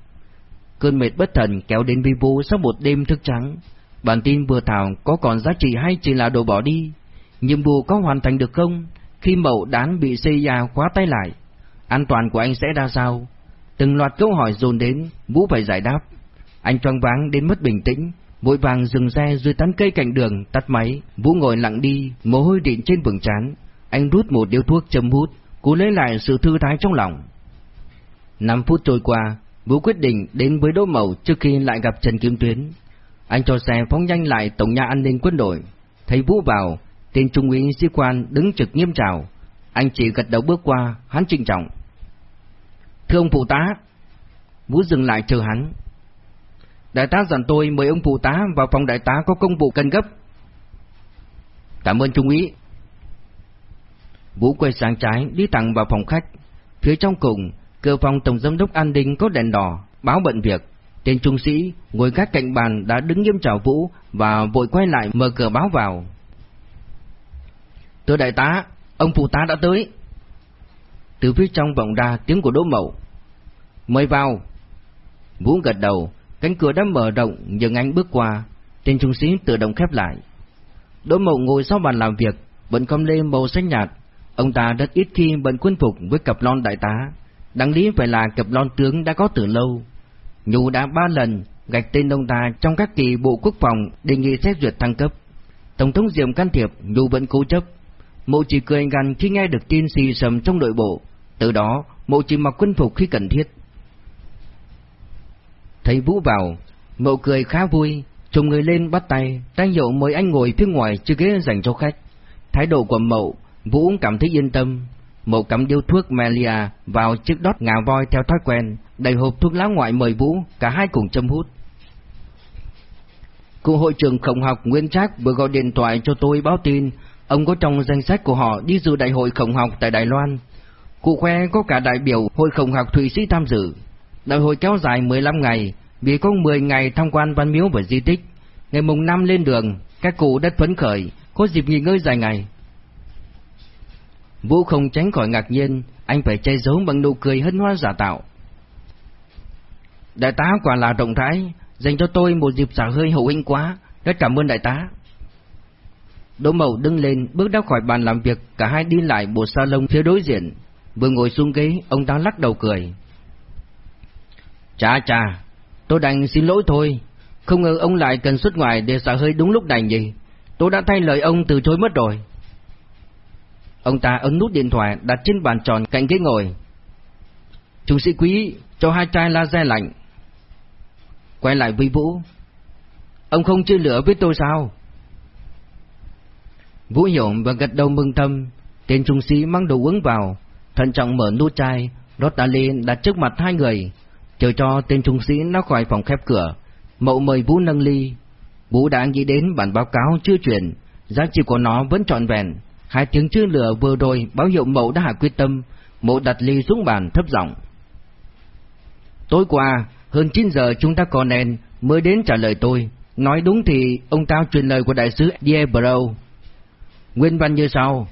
Cơn mệt bất thần kéo đến vi vũ sau một đêm thức trắng. Bản tin vừa thảo có còn giá trị hay chỉ là đồ bỏ đi? Nhiệm vụ có hoàn thành được không? Khi mẫu đán bị CIA khóa tay lại, an toàn của anh sẽ ra sao? Từng loạt câu hỏi dồn đến, Vũ phải giải đáp. Anh choáng váng đến mất bình tĩnh, vội vàng dừng xe dưới tán cây cạnh đường, tắt máy, Vũ ngồi lặng đi, mồ hôi địn trên vầng trán. Anh rút một điếu thuốc châm hút, cố lấy lại sự thư thái trong lòng. Năm phút trôi qua, Vũ quyết định đến với Đỗ Mậu trước khi lại gặp Trần Kim Tuyến. Anh cho xe phóng nhanh lại tổng nhà an ninh quân đội. Thấy Vũ vào, tên trung úy sĩ quan đứng trực nghiêm trào. Anh chỉ gật đầu bước qua, hắn trịnh trọng. Thưa ông phụ tá. Vũ dừng lại chờ hắn. Đại tá dặn tôi mời ông phụ tá vào phòng đại tá có công vụ cần gấp. Cảm ơn trung úy. Vũ quay sang trái đi thẳng vào phòng khách. Phía trong cùng, cửa phòng tổng giám đốc an ninh có đèn đỏ, báo bận việc. Tên trung sĩ ngồi các cạnh bàn đã đứng nghiêm chào Vũ và vội quay lại mở cửa báo vào. Thưa đại tá, ông phụ tá đã tới. Từ phía trong vọng ra tiếng của Đỗ Mậu. Mời vào. Vũ gật đầu, cánh cửa đã mở rộng nhưng anh bước qua, tên trung sĩ tự động khép lại. Đỗ Mậu ngồi sau bàn làm việc, vẫn cầm lên màu xanh nhạt. Ông ta rất ít khi bận quân phục với cặp lon đại tá, đáng lý phải là cặp lon tướng đã có từ lâu. Nhu đã ba lần gạch tên ông ta trong các kỳ bộ quốc phòng đề nghị xét duyệt thăng cấp. Tổng thống Diệm can thiệp, Nhu vẫn cố chấp. Mộ chỉ cười gằn khi nghe được tin xì sầm trong nội bộ, từ đó mộ chỉ mặc quân phục khi cần thiết. Thấy Vũ vào, mộ cười khá vui, trùng người lên bắt tay, tay hiệu mời anh ngồi phía ngoài chiếc ghế dành cho khách. Thái độ của mộ, Vũ cảm thấy yên tâm. Mộ cắm điếu thuốc Melia vào chiếc đót ngà voi theo thói quen, đầy hộp thuốc lá ngoại mời Vũ, cả hai cùng châm hút. Cụ hội trưởng khổng học Nguyên Trác vừa gọi điện thoại cho tôi báo tin ông có trong danh sách của họ đi dự đại hội khổng học tại Đài Loan. Cụ khoe có cả đại biểu hội khổng học Thụy Sĩ tham dự. Đại hội kéo dài 15 ngày, vì có 10 ngày tham quan văn miếu và di tích. Ngày mùng 5 lên đường, các cụ đất phấn khởi, có dịp nghỉ ngơi dài ngày. Vũ không tránh khỏi ngạc nhiên, anh phải che giấu bằng nụ cười hân hoan giả tạo. Đại tá quả là rộng rãi, dành cho tôi một dịp xả hơi hậu hĩnh quá, rất cảm ơn đại tá. Đỗ Mậu đứng lên, bước ra khỏi bàn làm việc, cả hai đi lại bộ salon phía đối diện. Vừa ngồi xuống ghế, ông ta lắc đầu cười. Chà chà, tôi đành xin lỗi thôi, không ngờ ông lại cần xuất ngoài để xả hơi đúng lúc đành gì. Tôi đã thay lời ông từ chối mất rồi. Ông ta ấn nút điện thoại đặt trên bàn tròn cạnh ghế ngồi. Trung sĩ quý, cho hai chai laser lạnh. Quay lại với Vũ. Ông không chơi lửa với tôi sao? Vũ hiểu và gật đầu mừng thầm. Tên trung sĩ mang đồ uống vào, thận trọng mở nút chai, rót đá lên đặt trước mặt hai người, chờ cho tên trung sĩ nó khỏi phòng khép cửa. Mậu mời Vũ nâng ly. Vũ đã nghĩ đến bản báo cáo chưa chuyển, giá trị của nó vẫn trọn vẹn. Hai tiếng chưa lửa vừa rồi báo hiệu Mậu đã hạ quyết tâm. Mậu đặt ly xuống bàn thấp giọng. Tối qua, hơn 9 giờ chúng ta còn đèn mới đến trả lời tôi. Nói đúng thì ông ta truyền lời của đại sứ Diebro. Nguyên văn như sau.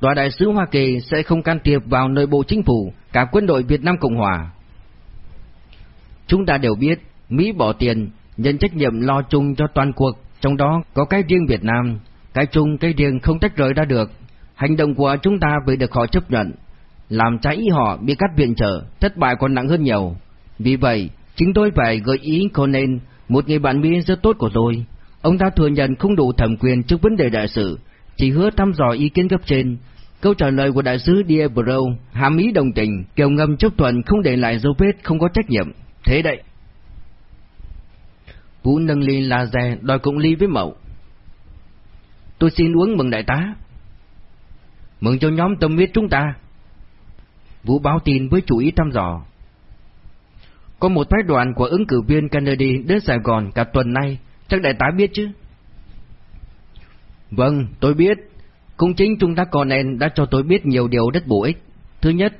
Tòa đại sứ Hoa Kỳ sẽ không can thiệp vào nội bộ chính phủ, cả quân đội Việt Nam Cộng Hòa. Chúng ta đều biết, Mỹ bỏ tiền, nhận trách nhiệm lo chung cho toàn cuộc, trong đó có cái riêng Việt Nam, cái chung cái riêng không tách rời ra được. Hành động của chúng ta bị được họ chấp nhận, làm trái ý họ bị cắt viện trợ, thất bại còn nặng hơn nhiều. Vì vậy, chính tôi phải gợi ý Conan, một người bạn Mỹ rất tốt của tôi. Ông ta thừa nhận không đủ thẩm quyền trước vấn đề đại sự, chỉ hứa thăm dò ý kiến cấp trên. Câu trả lời của đại sứ Diabro hàm ý đồng tình, kêu ngâm chấp thuận không để lại dấu vết không có trách nhiệm. Thế đấy. Vũ nâng ly laser đòi cộng ly với mậu. Tôi xin uống mừng đại tá. Mừng cho nhóm tâm huyết chúng ta. Vũ báo tin với chủ ý thăm dò. Có một phái đoàn của ứng cử viên Kennedy đến Sài Gòn cả tuần nay, chắc đại tá biết chứ? Vâng, tôi biết. Cũng chính chúng ta còn nên đã cho tôi biết nhiều điều rất bổ ích. Thứ nhất,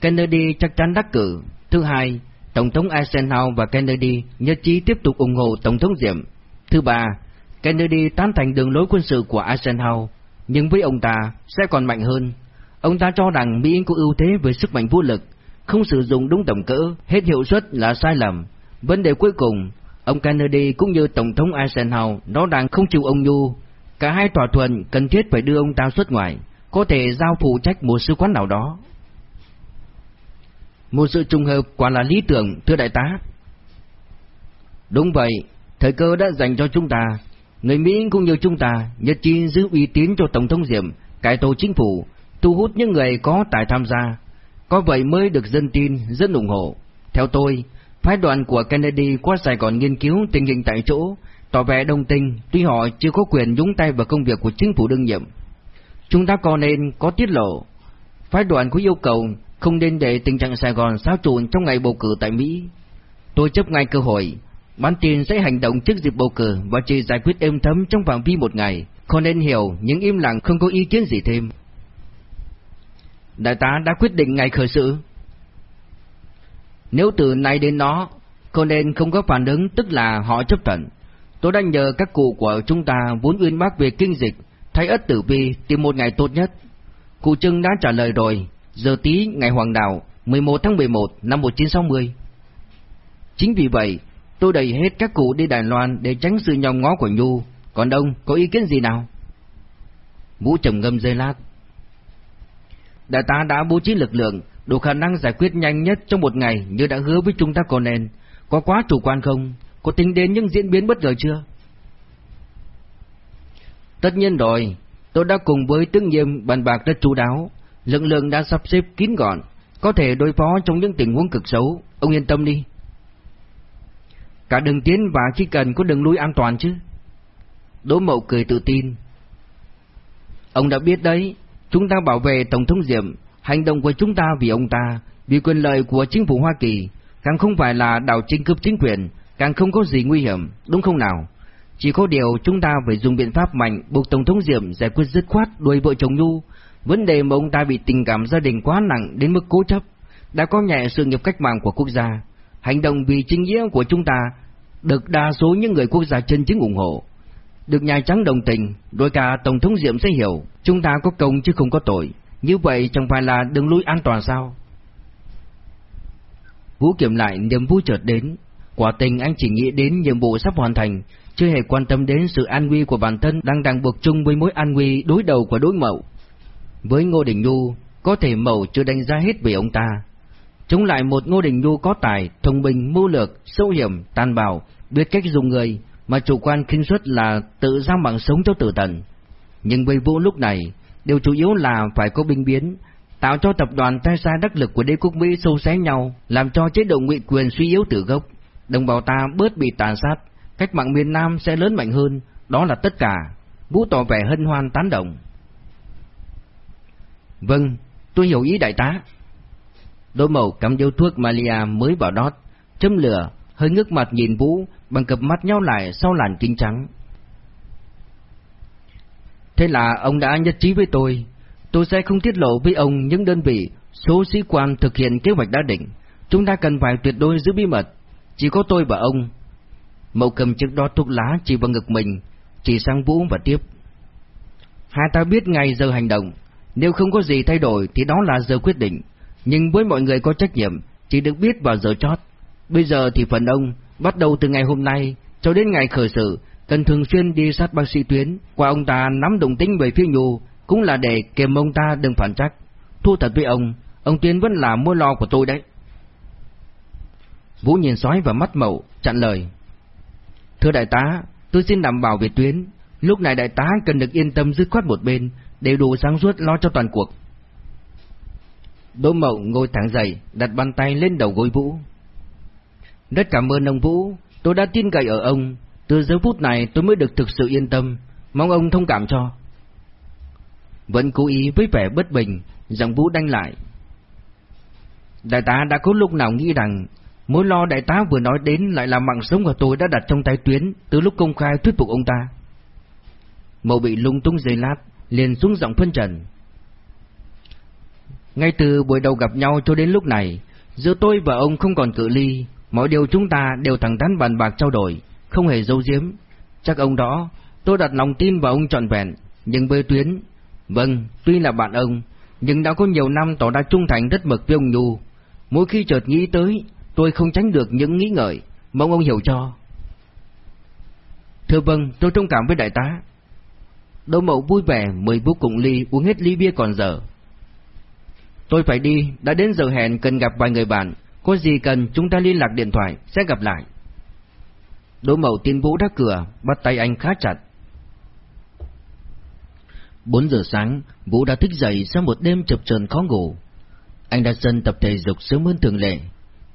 Kennedy chắc chắn đắc cử. Thứ hai, Tổng thống Eisenhower và Kennedy nhất trí tiếp tục ủng hộ Tổng thống Diệm. Thứ ba, Kennedy tán thành đường lối quân sự của Eisenhower, nhưng với ông ta sẽ còn mạnh hơn. Ông ta cho rằng Mỹ có ưu thế về sức mạnh vũ lực, không sử dụng đúng tầm cỡ, hết hiệu suất là sai lầm. Vấn đề cuối cùng, ông Kennedy cũng như Tổng thống Eisenhower nó đang không chịu ông Nhu. Cả hai thỏa thuận cần thiết phải đưa ông ta xuất ngoại, có thể giao phụ trách một sứ quán nào đó. Một sự trùng hợp quả là lý tưởng, thưa đại tá. Đúng vậy, thời cơ đã dành cho chúng ta. Người Mỹ cũng như chúng ta nhất trí giữ uy tín cho Tổng thống Diệm, cải tổ chính phủ, thu hút những người có tài tham gia. Có vậy mới được dân tin, dân ủng hộ. Theo tôi, phái đoàn của Kennedy qua Sài Gòn nghiên cứu tình hình tại chỗ, tỏ vẻ đồng tình tuy họ chưa có quyền nhúng tay vào công việc của chính phủ đương nhiệm. Chúng ta còn nên có tiết lộ. Phái đoàn có yêu cầu không nên để tình trạng Sài Gòn xáo trộn trong ngày bầu cử tại Mỹ. Tôi chấp ngay cơ hội, bản tin sẽ hành động trước dịp bầu cử và chỉ giải quyết êm thấm trong phạm vi một ngày, không nên hiểu những im lặng không có ý kiến gì thêm. Đại tá đã quyết định ngày khởi sự. Nếu từ nay đến đó, Còn nên không có phản ứng tức là họ chấp thuận. Tôi đã nhờ các cụ của chúng ta vốn uyên bác về kinh dịch, thay ất tử vi tìm một ngày tốt nhất. Cụ Trưng đã trả lời rồi, giờ tí ngày hoàng đạo, 11 tháng 11 năm 1960. Chính vì vậy, tôi đẩy hết các cụ đi Đài Loan để tránh sự nhòm ngó của Nhu. Còn ông, có ý kiến gì nào? Vũ trầm ngâm dây lát. Đại tá đã bố trí lực lượng, đủ khả năng giải quyết nhanh nhất trong một ngày như đã hứa với chúng ta còn nên. Có quá chủ quan không? Có tính đến những diễn biến bất ngờ chưa? Tất nhiên rồi, tôi đã cùng với tướng nghiêm bàn bạc rất chú đáo, lực lượng đã sắp xếp kín gọn, có thể đối phó trong những tình huống cực xấu, ông yên tâm đi. Cả đường tiến và khi cần có đường lui an toàn chứ. Đỗ Mậu cười tự tin. Ông đã biết đấy, chúng ta bảo vệ Tổng thống Diệm, hành động của chúng ta vì ông ta, vì quyền lợi của chính phủ Hoa Kỳ, càng không phải là đảo chính cướp chính quyền, càng không có gì nguy hiểm, đúng không nào? Chỉ có điều chúng ta phải dùng biện pháp mạnh buộc Tổng thống Diệm giải quyết dứt khoát đuổi vợ chồng Nhu. Vấn đề mà ông ta bị tình cảm gia đình quá nặng đến mức cố chấp, đã có nhẹ sự nghiệp cách mạng của quốc gia. Hành động vì chính nghĩa của chúng ta được đa số những người quốc gia chân chính ủng hộ. Được Nhà Trắng đồng tình, đôi cả Tổng thống Diệm sẽ hiểu, chúng ta có công chứ không có tội. Như vậy chẳng phải là đường lui an toàn sao? Vũ kiểm lại niềm vui chợt đến, Quả tình anh chỉ nghĩ đến nhiệm vụ sắp hoàn thành, chưa hề quan tâm đến sự an nguy của bản thân đang đang buộc chung với mối an nguy đối đầu của đối mậu. Với Ngô Đình Nhu, có thể mậu chưa đánh giá hết về ông ta. Chống lại một Ngô Đình Nhu có tài, thông minh, mưu lược, sâu hiểm, tàn bạo, biết cách dùng người, mà chủ quan khinh suất là tự giam bằng sống cho tử tận. Nhưng với Vũ lúc này, điều chủ yếu là phải có binh biến, tạo cho tập đoàn tay sai đắc lực của đế quốc Mỹ sâu xé nhau, làm cho chế độ ngụy quyền suy yếu từ gốc đồng bào ta bớt bị tàn sát, cách mạng miền Nam sẽ lớn mạnh hơn, đó là tất cả. Vũ tỏ vẻ hân hoan tán đồng. Vâng, tôi hiểu ý đại tá. Đôi màu cắm dấu thuốc Malia mới vào đót, châm lửa, hơi ngước mặt nhìn Vũ bằng cặp mắt nhau lại sau làn kính trắng. Thế là ông đã nhất trí với tôi, tôi sẽ không tiết lộ với ông những đơn vị, số sĩ quan thực hiện kế hoạch đã định. Chúng ta cần phải tuyệt đối giữ bí mật, chỉ có tôi và ông. Mậu cầm chiếc đo thuốc lá chỉ vào ngực mình, chỉ sang Vũ và tiếp. Hai ta biết ngày giờ hành động, nếu không có gì thay đổi thì đó là giờ quyết định, nhưng với mọi người có trách nhiệm, chỉ được biết vào giờ chót. Bây giờ thì phần ông, bắt đầu từ ngày hôm nay, cho đến ngày khởi sự, cần thường xuyên đi sát bác sĩ tuyến, qua ông ta nắm động tính về phía nhu, cũng là để kèm ông ta đừng phản trách. Thu thật với ông, ông Tuyến vẫn là mối lo của tôi đấy. Vũ nhìn sói vào mắt mậu, chặn lời. Thưa đại tá, tôi xin đảm bảo về tuyến. Lúc này đại tá cần được yên tâm dứt khoát một bên, để đủ sáng suốt lo cho toàn cuộc. Đỗ mậu ngồi thẳng dậy, đặt bàn tay lên đầu gối Vũ. Rất cảm ơn ông Vũ, tôi đã tin cậy ở ông. Từ giờ phút này tôi mới được thực sự yên tâm, mong ông thông cảm cho. Vẫn cố ý với vẻ bất bình, giọng Vũ đanh lại. Đại tá đã có lúc nào nghĩ rằng Mối lo đại tá vừa nói đến lại là mạng sống của tôi đã đặt trong tay tuyến từ lúc công khai thuyết phục ông ta. Mậu bị lung tung giây lát, liền xuống giọng phân trần. Ngay từ buổi đầu gặp nhau cho đến lúc này, giữa tôi và ông không còn cự ly, mọi điều chúng ta đều thẳng thắn bàn bạc trao đổi, không hề giấu giếm. Chắc ông đó, tôi đặt lòng tin vào ông trọn vẹn, nhưng với tuyến, vâng, tuy là bạn ông, nhưng đã có nhiều năm tỏ ra trung thành rất mực với ông Nhu. Mỗi khi chợt nghĩ tới, tôi không tránh được những nghĩ ngợi, mong ông hiểu cho. Thưa vâng, tôi thông cảm với đại tá. Đỗ mậu vui vẻ mời bút cùng ly uống hết ly bia còn dở. Tôi phải đi, đã đến giờ hẹn cần gặp vài người bạn, có gì cần chúng ta liên lạc điện thoại, sẽ gặp lại. Đỗ mậu Tiến Vũ ra cửa, bắt tay anh khá chặt. 4 giờ sáng, Vũ đã thức dậy sau một đêm chập chờn khó ngủ. Anh đã dần tập thể dục sớm hơn thường lệ,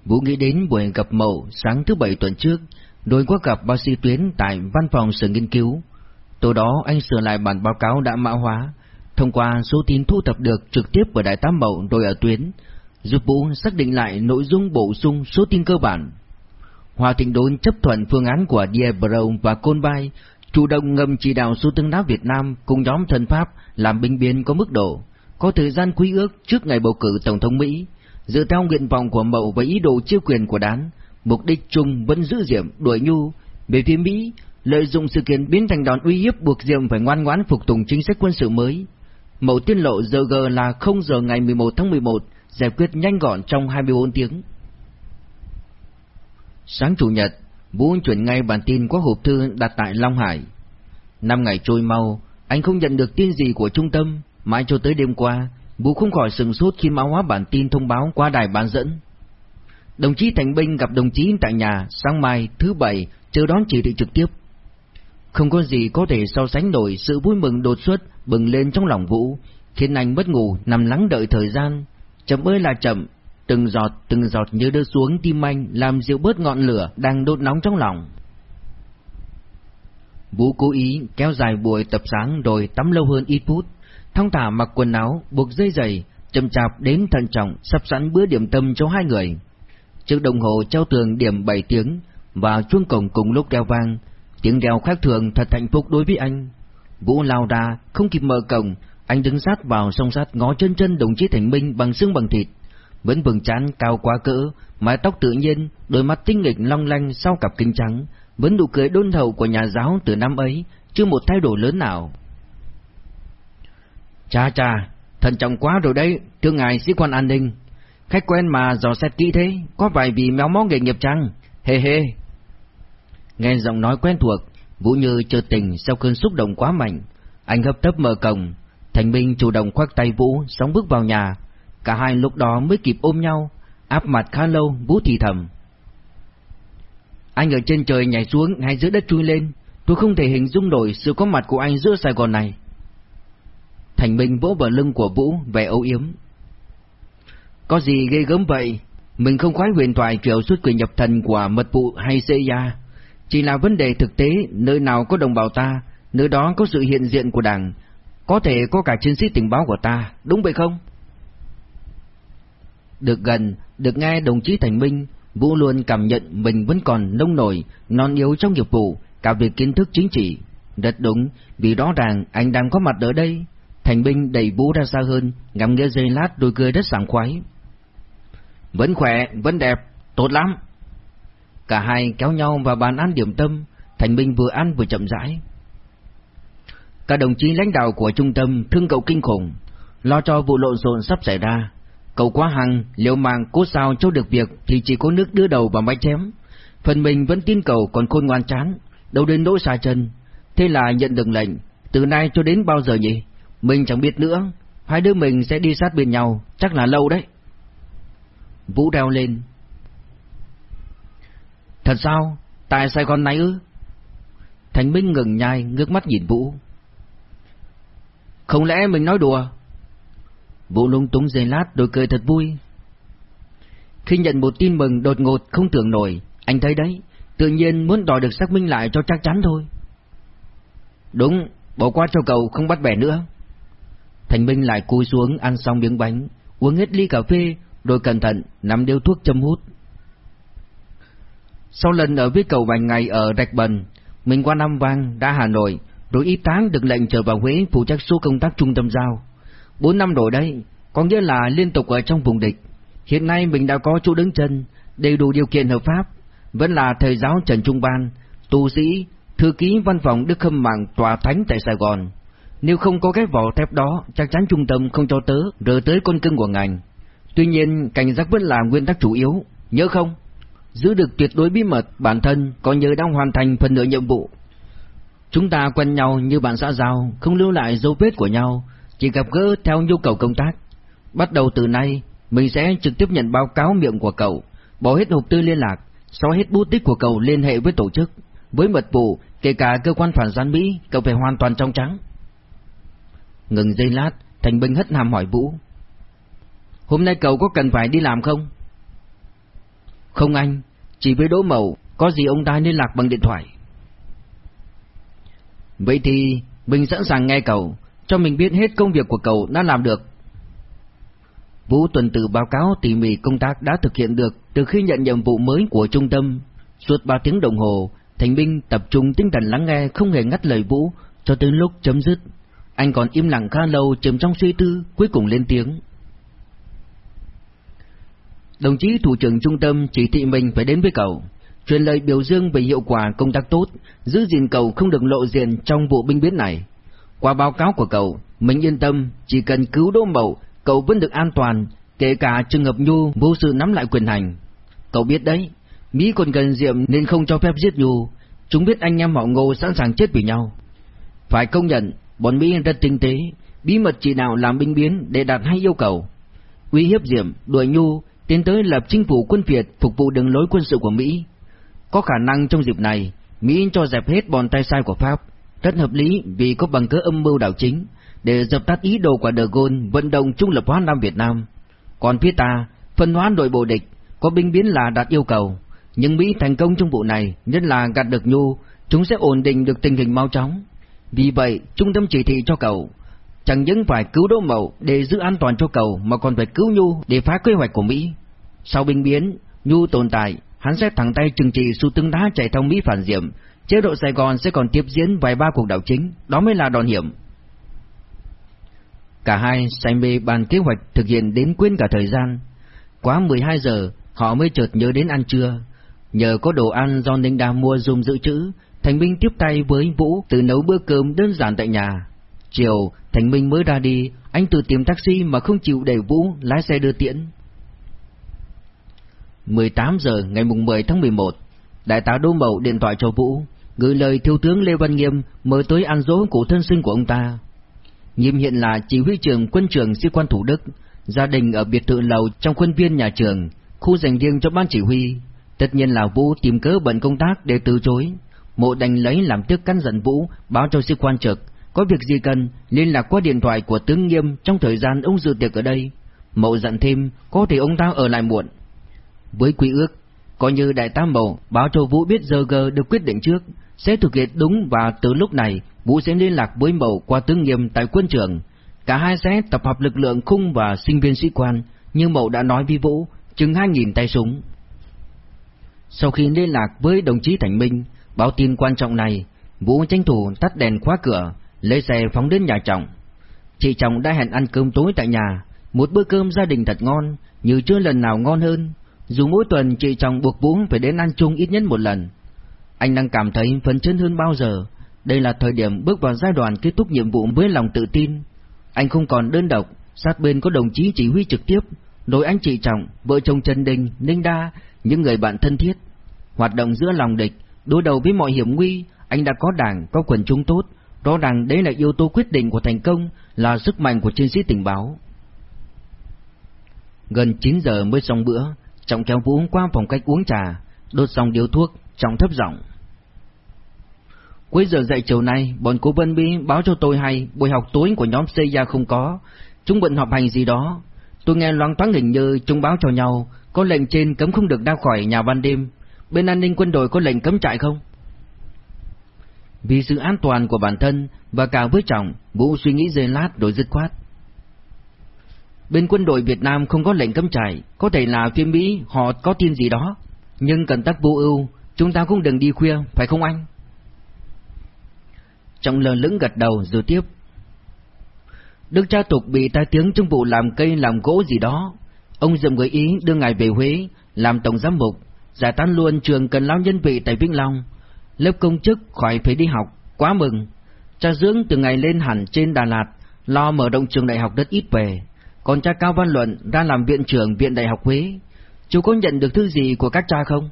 Vũ nghĩ đến buổi gặp Mậu sáng thứ bảy tuần trước, đôi có gặp bác sĩ Tuyến tại văn phòng sở nghiên cứu. Tối đó anh sửa lại bản báo cáo đã mã hóa, thông qua số tin thu thập được trực tiếp của Đại tam Mậu rồi ở Tuyến, giúp Vũ xác định lại nội dung bổ sung số tin cơ bản. Hòa Thịnh Đốn chấp thuận phương án của Diabro và Côn Bay, chủ động ngầm chỉ đạo số tướng đáp Việt Nam cùng nhóm thần Pháp làm binh biến có mức độ, có thời gian quý ước trước ngày bầu cử Tổng thống Mỹ. Dựa theo nguyện vọng của Mậu và ý đồ chiêu quyền của đán, mục đích chung vẫn giữ Diệm đuổi Nhu về phía Mỹ, lợi dụng sự kiện biến thành đòn uy hiếp buộc Diệm phải ngoan ngoãn phục tùng chính sách quân sự mới. Mẫu tiết lộ giờ G là 0 giờ ngày 11 tháng 11, giải quyết nhanh gọn trong 24 tiếng. Sáng Chủ nhật, Vũ chuyển ngay bản tin qua hộp thư đặt tại Long Hải. Năm ngày trôi mau, anh không nhận được tin gì của trung tâm, mãi cho tới đêm qua, Vũ không khỏi sừng sốt khi mã hóa bản tin thông báo qua đài bán dẫn. Đồng chí Thành Binh gặp đồng chí tại nhà sáng mai thứ bảy chờ đón chỉ thị trực tiếp. Không có gì có thể so sánh nổi sự vui mừng đột xuất bừng lên trong lòng Vũ, khiến anh mất ngủ nằm lắng đợi thời gian. Chậm ơi là chậm, từng giọt từng giọt như đưa xuống tim anh làm dịu bớt ngọn lửa đang đốt nóng trong lòng. Vũ cố ý kéo dài buổi tập sáng rồi tắm lâu hơn ít phút, thong thả mặc quần áo, buộc dây giày, chậm chạp đến thận trọng sắp sẵn bữa điểm tâm cho hai người. Chiếc đồng hồ treo tường điểm 7 tiếng và chuông cổng cùng lúc đeo vang, tiếng đeo khác thường thật hạnh phúc đối với anh. Vũ lao ra, không kịp mở cổng, anh đứng sát vào song sát ngó chân chân đồng chí Thành Minh bằng xương bằng thịt, vẫn vầng trán cao quá cỡ, mái tóc tự nhiên, đôi mắt tinh nghịch long lanh sau cặp kính trắng, vẫn nụ cười đôn hậu của nhà giáo từ năm ấy, chưa một thay đổi lớn nào. Cha cha, thận trọng quá rồi đấy, thưa ngài sĩ quan an ninh. Khách quen mà dò xét kỹ thế, có phải vì méo mó nghề nghiệp chăng? Hê hê. Nghe giọng nói quen thuộc, Vũ Như chợt tỉnh sau cơn xúc động quá mạnh. Anh hấp tấp mở cổng, Thành Minh chủ động khoác tay Vũ, sóng bước vào nhà. Cả hai lúc đó mới kịp ôm nhau, áp mặt khá lâu, Vũ thì thầm. Anh ở trên trời nhảy xuống hay dưới đất chui lên, tôi không thể hình dung nổi sự có mặt của anh giữa Sài Gòn này. Thành Minh vỗ vào lưng của Vũ, vẻ âu yếm. Có gì ghê gớm vậy? Mình không khoái huyền thoại kiểu xuất quyền nhập thần của mật vụ hay CIA. Chỉ là vấn đề thực tế, nơi nào có đồng bào ta, nơi đó có sự hiện diện của đảng, có thể có cả chiến sĩ tình báo của ta, đúng vậy không? Được gần, được nghe đồng chí Thành Minh, Vũ luôn cảm nhận mình vẫn còn nông nổi, non yếu trong nghiệp vụ, cả việc kiến thức chính trị. Rất đúng, vì rõ ràng anh đang có mặt ở đây. Thành Minh đẩy Vũ ra xa hơn, ngắm nghĩa dây lát đôi cười rất sảng khoái. Vẫn khỏe, vẫn đẹp, tốt lắm. Cả hai kéo nhau vào bàn ăn điểm tâm, Thành Minh vừa ăn vừa chậm rãi. Các đồng chí lãnh đạo của trung tâm thương cậu kinh khủng, lo cho vụ lộn xộn sắp xảy ra. Cậu quá hăng, liệu mạng cố sao cho được việc thì chỉ có nước đưa đầu vào máy chém. Phần mình vẫn tin cậu còn khôn ngoan chán, đâu đến nỗi xa chân. Thế là nhận được lệnh, từ nay cho đến bao giờ nhỉ? Mình chẳng biết nữa, hai đứa mình sẽ đi sát bên nhau, chắc là lâu đấy. Vũ đeo lên. Thật sao? Tại Sài Gòn này ư? Thành Minh ngừng nhai, ngước mắt nhìn Vũ. Không lẽ mình nói đùa? Vũ lung túng giây lát đôi cười thật vui. Khi nhận một tin mừng đột ngột không tưởng nổi, anh thấy đấy, tự nhiên muốn đòi được xác minh lại cho chắc chắn thôi. Đúng, bỏ qua cho cậu không bắt bẻ nữa. Thành Minh lại cúi xuống ăn xong miếng bánh, uống hết ly cà phê, rồi cẩn thận nắm điếu thuốc châm hút. Sau lần ở với cậu vài ngày ở Rạch Bần, mình qua Nam Vang, đã Hà Nội, rồi y tán được lệnh trở vào Huế phụ trách số công tác trung tâm giao. Bốn năm rồi đấy, có nghĩa là liên tục ở trong vùng địch. Hiện nay mình đã có chỗ đứng chân, đầy đủ điều kiện hợp pháp, vẫn là thầy giáo Trần Trung Ban, tu sĩ, thư ký văn phòng Đức Khâm Mạng tòa thánh tại Sài Gòn. Nếu không có cái vỏ thép đó, chắc chắn trung tâm không cho tớ rời tới con cưng của ngành. Tuy nhiên, cảnh giác vẫn là nguyên tắc chủ yếu, nhớ không? Giữ được tuyệt đối bí mật bản thân có nhớ đang hoàn thành phần nửa nhiệm vụ. Chúng ta quen nhau như bạn xã giao, không lưu lại dấu vết của nhau, chỉ gặp gỡ theo nhu cầu công tác. Bắt đầu từ nay, mình sẽ trực tiếp nhận báo cáo miệng của cậu, bỏ hết hộp tư liên lạc, xóa hết bút tích của cậu liên hệ với tổ chức, với mật vụ, kể cả cơ quan phản gián Mỹ, cậu phải hoàn toàn trong trắng. Ngừng giây lát, Thành Bình hất hàm hỏi Vũ. Hôm nay cậu có cần phải đi làm không? Không anh, chỉ với Đỗ Mậu, có gì ông ta liên lạc bằng điện thoại. Vậy thì mình sẵn sàng nghe cậu, cho mình biết hết công việc của cậu đã làm được. Vũ tuần tự báo cáo tỉ mỉ công tác đã thực hiện được từ khi nhận nhiệm vụ mới của trung tâm. Suốt 3 tiếng đồng hồ, Thành Binh tập trung tinh thần lắng nghe không hề ngắt lời Vũ cho tới lúc chấm dứt. Anh còn im lặng khá lâu chìm trong suy tư, cuối cùng lên tiếng. Đồng chí thủ trưởng trung tâm chỉ thị mình phải đến với cậu, truyền lời biểu dương về hiệu quả công tác tốt, giữ gìn cậu không được lộ diện trong vụ binh biến này. Qua báo cáo của cậu, mình yên tâm, chỉ cần cứu Đỗ Mậu, cậu vẫn được an toàn, kể cả trường hợp Nhu vô sự nắm lại quyền hành. Cậu biết đấy, Mỹ còn gần Diệm nên không cho phép giết Nhu, chúng biết anh em họ Ngô sẵn sàng chết vì nhau. Phải công nhận, bọn Mỹ rất tinh tế, bí mật chỉ đạo làm binh biến để đạt hai yêu cầu. Uy hiếp Diệm, đuổi Nhu, tiến tới lập chính phủ quân Việt phục vụ đường lối quân sự của Mỹ. Có khả năng trong dịp này, Mỹ cho dẹp hết bọn tay sai của Pháp, rất hợp lý vì có bằng cớ âm mưu đảo chính, để dập tắt ý đồ của De Gaulle vận động trung lập hóa Nam Việt Nam. Còn phía ta, phân hóa nội bộ địch, có binh biến là đạt yêu cầu, nhưng Mỹ thành công trong vụ này, nhất là gạt được Nhu, chúng sẽ ổn định được tình hình mau chóng. Vì vậy, trung tâm chỉ thị cho cậu, chẳng những phải cứu Đỗ Mậu để giữ an toàn cho cầu mà còn phải cứu Nhu để phá kế hoạch của Mỹ. Sau binh biến, Nhu tồn tại, hắn sẽ thẳng tay trừng trị su tướng đá chạy thông Mỹ phản diệm, chế độ Sài Gòn sẽ còn tiếp diễn vài ba cuộc đảo chính, đó mới là đòn hiểm. Cả hai say mê bàn kế hoạch thực hiện đến quên cả thời gian. Quá 12 giờ, họ mới chợt nhớ đến ăn trưa. Nhờ có đồ ăn do Ninh Đa mua dùng dự trữ, Thành Minh tiếp tay với Vũ tự nấu bữa cơm đơn giản tại nhà. Chiều, Thành Minh mới ra đi, anh tự tìm taxi mà không chịu để Vũ lái xe đưa tiễn. 18 giờ ngày mùng 10 tháng 11, Đại tá Đô Mậu điện thoại cho Vũ, gửi lời thiếu tướng Lê Văn Nghiêm mời tới ăn dỗ của thân sinh của ông ta. Nghiêm hiện là chỉ huy trưởng quân trường sĩ quan Thủ Đức, gia đình ở biệt thự lầu trong khuôn viên nhà trường, khu dành riêng cho ban chỉ huy. Tất nhiên là Vũ tìm cớ bận công tác để từ chối. Mộ đành lấy làm tiếc căn dặn Vũ báo cho sĩ quan trực, có việc gì cần liên lạc qua điện thoại của tướng Nghiêm trong thời gian ông dự tiệc ở đây. mậu dặn thêm có thể ông ta ở lại muộn. Với quy ước, coi như đại tá Mậu báo cho Vũ biết giờ gờ được quyết định trước, sẽ thực hiện đúng và từ lúc này Vũ sẽ liên lạc với Mậu qua tướng Nghiêm tại quân trường. Cả hai sẽ tập hợp lực lượng khung và sinh viên sĩ quan, như Mậu đã nói với Vũ, chừng hai nghìn tay súng. Sau khi liên lạc với đồng chí Thành Minh, báo tin quan trọng này, Vũ tranh thủ tắt đèn khóa cửa, lấy xe phóng đến nhà chồng. Chị chồng đã hẹn ăn cơm tối tại nhà, một bữa cơm gia đình thật ngon, như chưa lần nào ngon hơn. Dù mỗi tuần chị chồng buộc Vũ phải đến ăn chung ít nhất một lần. Anh đang cảm thấy phấn chấn hơn bao giờ. Đây là thời điểm bước vào giai đoạn kết thúc nhiệm vụ với lòng tự tin. Anh không còn đơn độc, sát bên có đồng chí chỉ huy trực tiếp, đối anh chị trọng, vợ chồng Trần Đình, Ninh Đa, những người bạn thân thiết. Hoạt động giữa lòng địch, đối đầu với mọi hiểm nguy, anh đã có đảng, có quần chúng tốt, rõ ràng đấy là yếu tố quyết định của thành công, là sức mạnh của chiến sĩ tình báo. Gần 9 giờ mới xong bữa, Trọng kéo Vũ qua phòng cách uống trà, đốt xong điếu thuốc, Trọng thấp giọng. Cuối giờ dạy chiều nay, bọn cố Vân Bi báo cho tôi hay buổi học tối của nhóm Seiya không có, chúng bận họp hành gì đó. Tôi nghe loáng thoáng hình như chúng báo cho nhau, có lệnh trên cấm không được ra khỏi nhà ban đêm. Bên an ninh quân đội có lệnh cấm trại không? Vì sự an toàn của bản thân và cả với chồng, Vũ suy nghĩ giây lát rồi dứt khoát. Bên quân đội Việt Nam không có lệnh cấm trại, có thể là phía Mỹ họ có tin gì đó. Nhưng cần tắc vô ưu, chúng ta cũng đừng đi khuya, phải không anh? Trọng lờ lững gật đầu rồi tiếp. Đức cha tục bị tai tiếng trong vụ làm cây làm gỗ gì đó. Ông dầm gợi ý đưa ngài về Huế, làm tổng giám mục, giải tán luôn trường cần lao nhân vị tại Vĩnh Long. Lớp công chức khỏi phải đi học, quá mừng. Cha dưỡng từ ngày lên hẳn trên Đà Lạt, lo mở rộng trường đại học rất ít về. Còn cha Cao Văn Luận ra làm viện trưởng Viện Đại học Huế. Chú có nhận được thư gì của các cha không?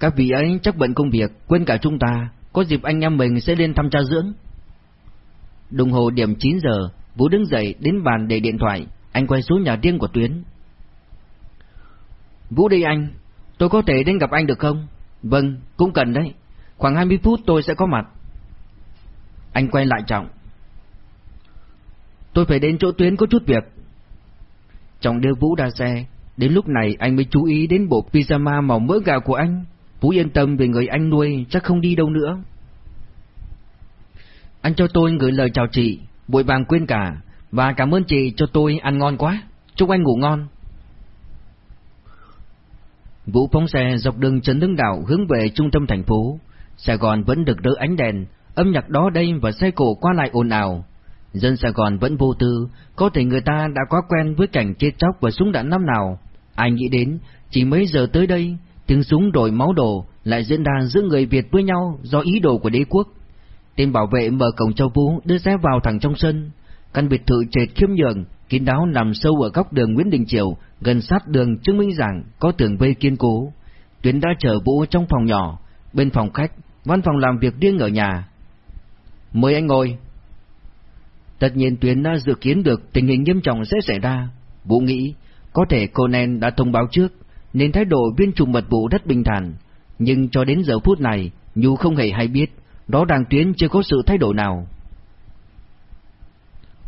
Các vị ấy chắc bận công việc, quên cả chúng ta, có dịp anh em mình sẽ lên thăm cha dưỡng. Đồng hồ điểm 9 giờ, Vũ đứng dậy đến bàn để điện thoại, anh quay xuống nhà riêng của Tuyến. Vũ đi anh, tôi có thể đến gặp anh được không? Vâng, cũng cần đấy, khoảng 20 phút tôi sẽ có mặt. Anh quay lại Trọng. Tôi phải đến chỗ Tuyến có chút việc. Trọng đưa Vũ ra xe, đến lúc này anh mới chú ý đến bộ pyjama màu mỡ gạo của anh. Vũ yên tâm về người anh nuôi, chắc không đi đâu nữa. Anh cho tôi gửi lời chào chị, bội vàng quên cả, và cảm ơn chị cho tôi ăn ngon quá. Chúc anh ngủ ngon. Vũ phóng xe dọc đường Trần Hưng Đạo hướng về trung tâm thành phố. Sài Gòn vẫn được đỡ ánh đèn, âm nhạc đó đây và xe cổ qua lại ồn ào. Dân Sài Gòn vẫn vô tư, có thể người ta đã quá quen với cảnh chết chóc và súng đạn năm nào. Ai nghĩ đến, chỉ mấy giờ tới đây, tiếng súng đổi máu đổ lại diễn ra giữa người Việt với nhau do ý đồ của đế quốc. Tên bảo vệ mở cổng cho Vũ đưa xe vào thẳng trong sân. Căn biệt thự trệt khiêm nhường, kín đáo nằm sâu ở góc đường Nguyễn Đình Triều, gần sát đường chứng Minh rằng có tường vây kiên cố. Tuyến đã chờ Vũ trong phòng nhỏ, bên phòng khách, văn phòng làm việc riêng ở nhà. Mời anh ngồi. Tất nhiên Tuyến đã dự kiến được tình hình nghiêm trọng sẽ xảy ra. Vũ nghĩ, có thể Conan đã thông báo trước, nên thái độ viên trùng mật vụ rất bình thản. Nhưng cho đến giờ phút này, Nhu không hề hay biết, đó đàng Tuyến chưa có sự thay đổi nào.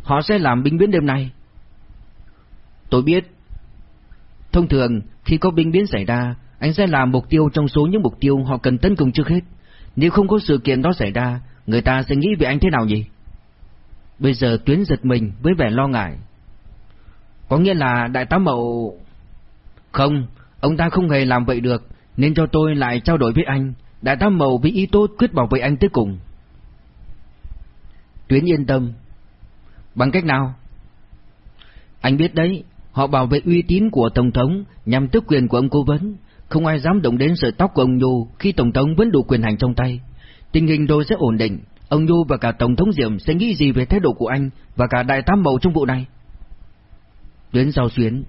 Họ sẽ làm binh biến đêm nay. Tôi biết. Thông thường, khi có binh biến xảy ra, anh sẽ làm mục tiêu trong số những mục tiêu họ cần tấn công trước hết. Nếu không có sự kiện đó xảy ra, người ta sẽ nghĩ về anh thế nào nhỉ? Bây giờ Tuyến giật mình với vẻ lo ngại. Có nghĩa là đại tá Mậu... Không, ông ta không hề làm vậy được, nên cho tôi lại trao đổi với anh. Đại tá Mậu với ý tốt quyết bảo vệ anh tới cùng. Tuyến yên tâm. Bằng cách nào? Anh biết đấy, họ bảo vệ uy tín của Tổng thống nhằm tước quyền của ông cố vấn. Không ai dám động đến sợi tóc của ông Nhu khi Tổng thống vẫn đủ quyền hành trong tay. Tình hình đôi sẽ ổn định. Ông Nhu và cả Tổng thống Diệm sẽ nghĩ gì về thái độ của anh và cả Đại Tam Mậu trong vụ này? Tuyến giao xuyến.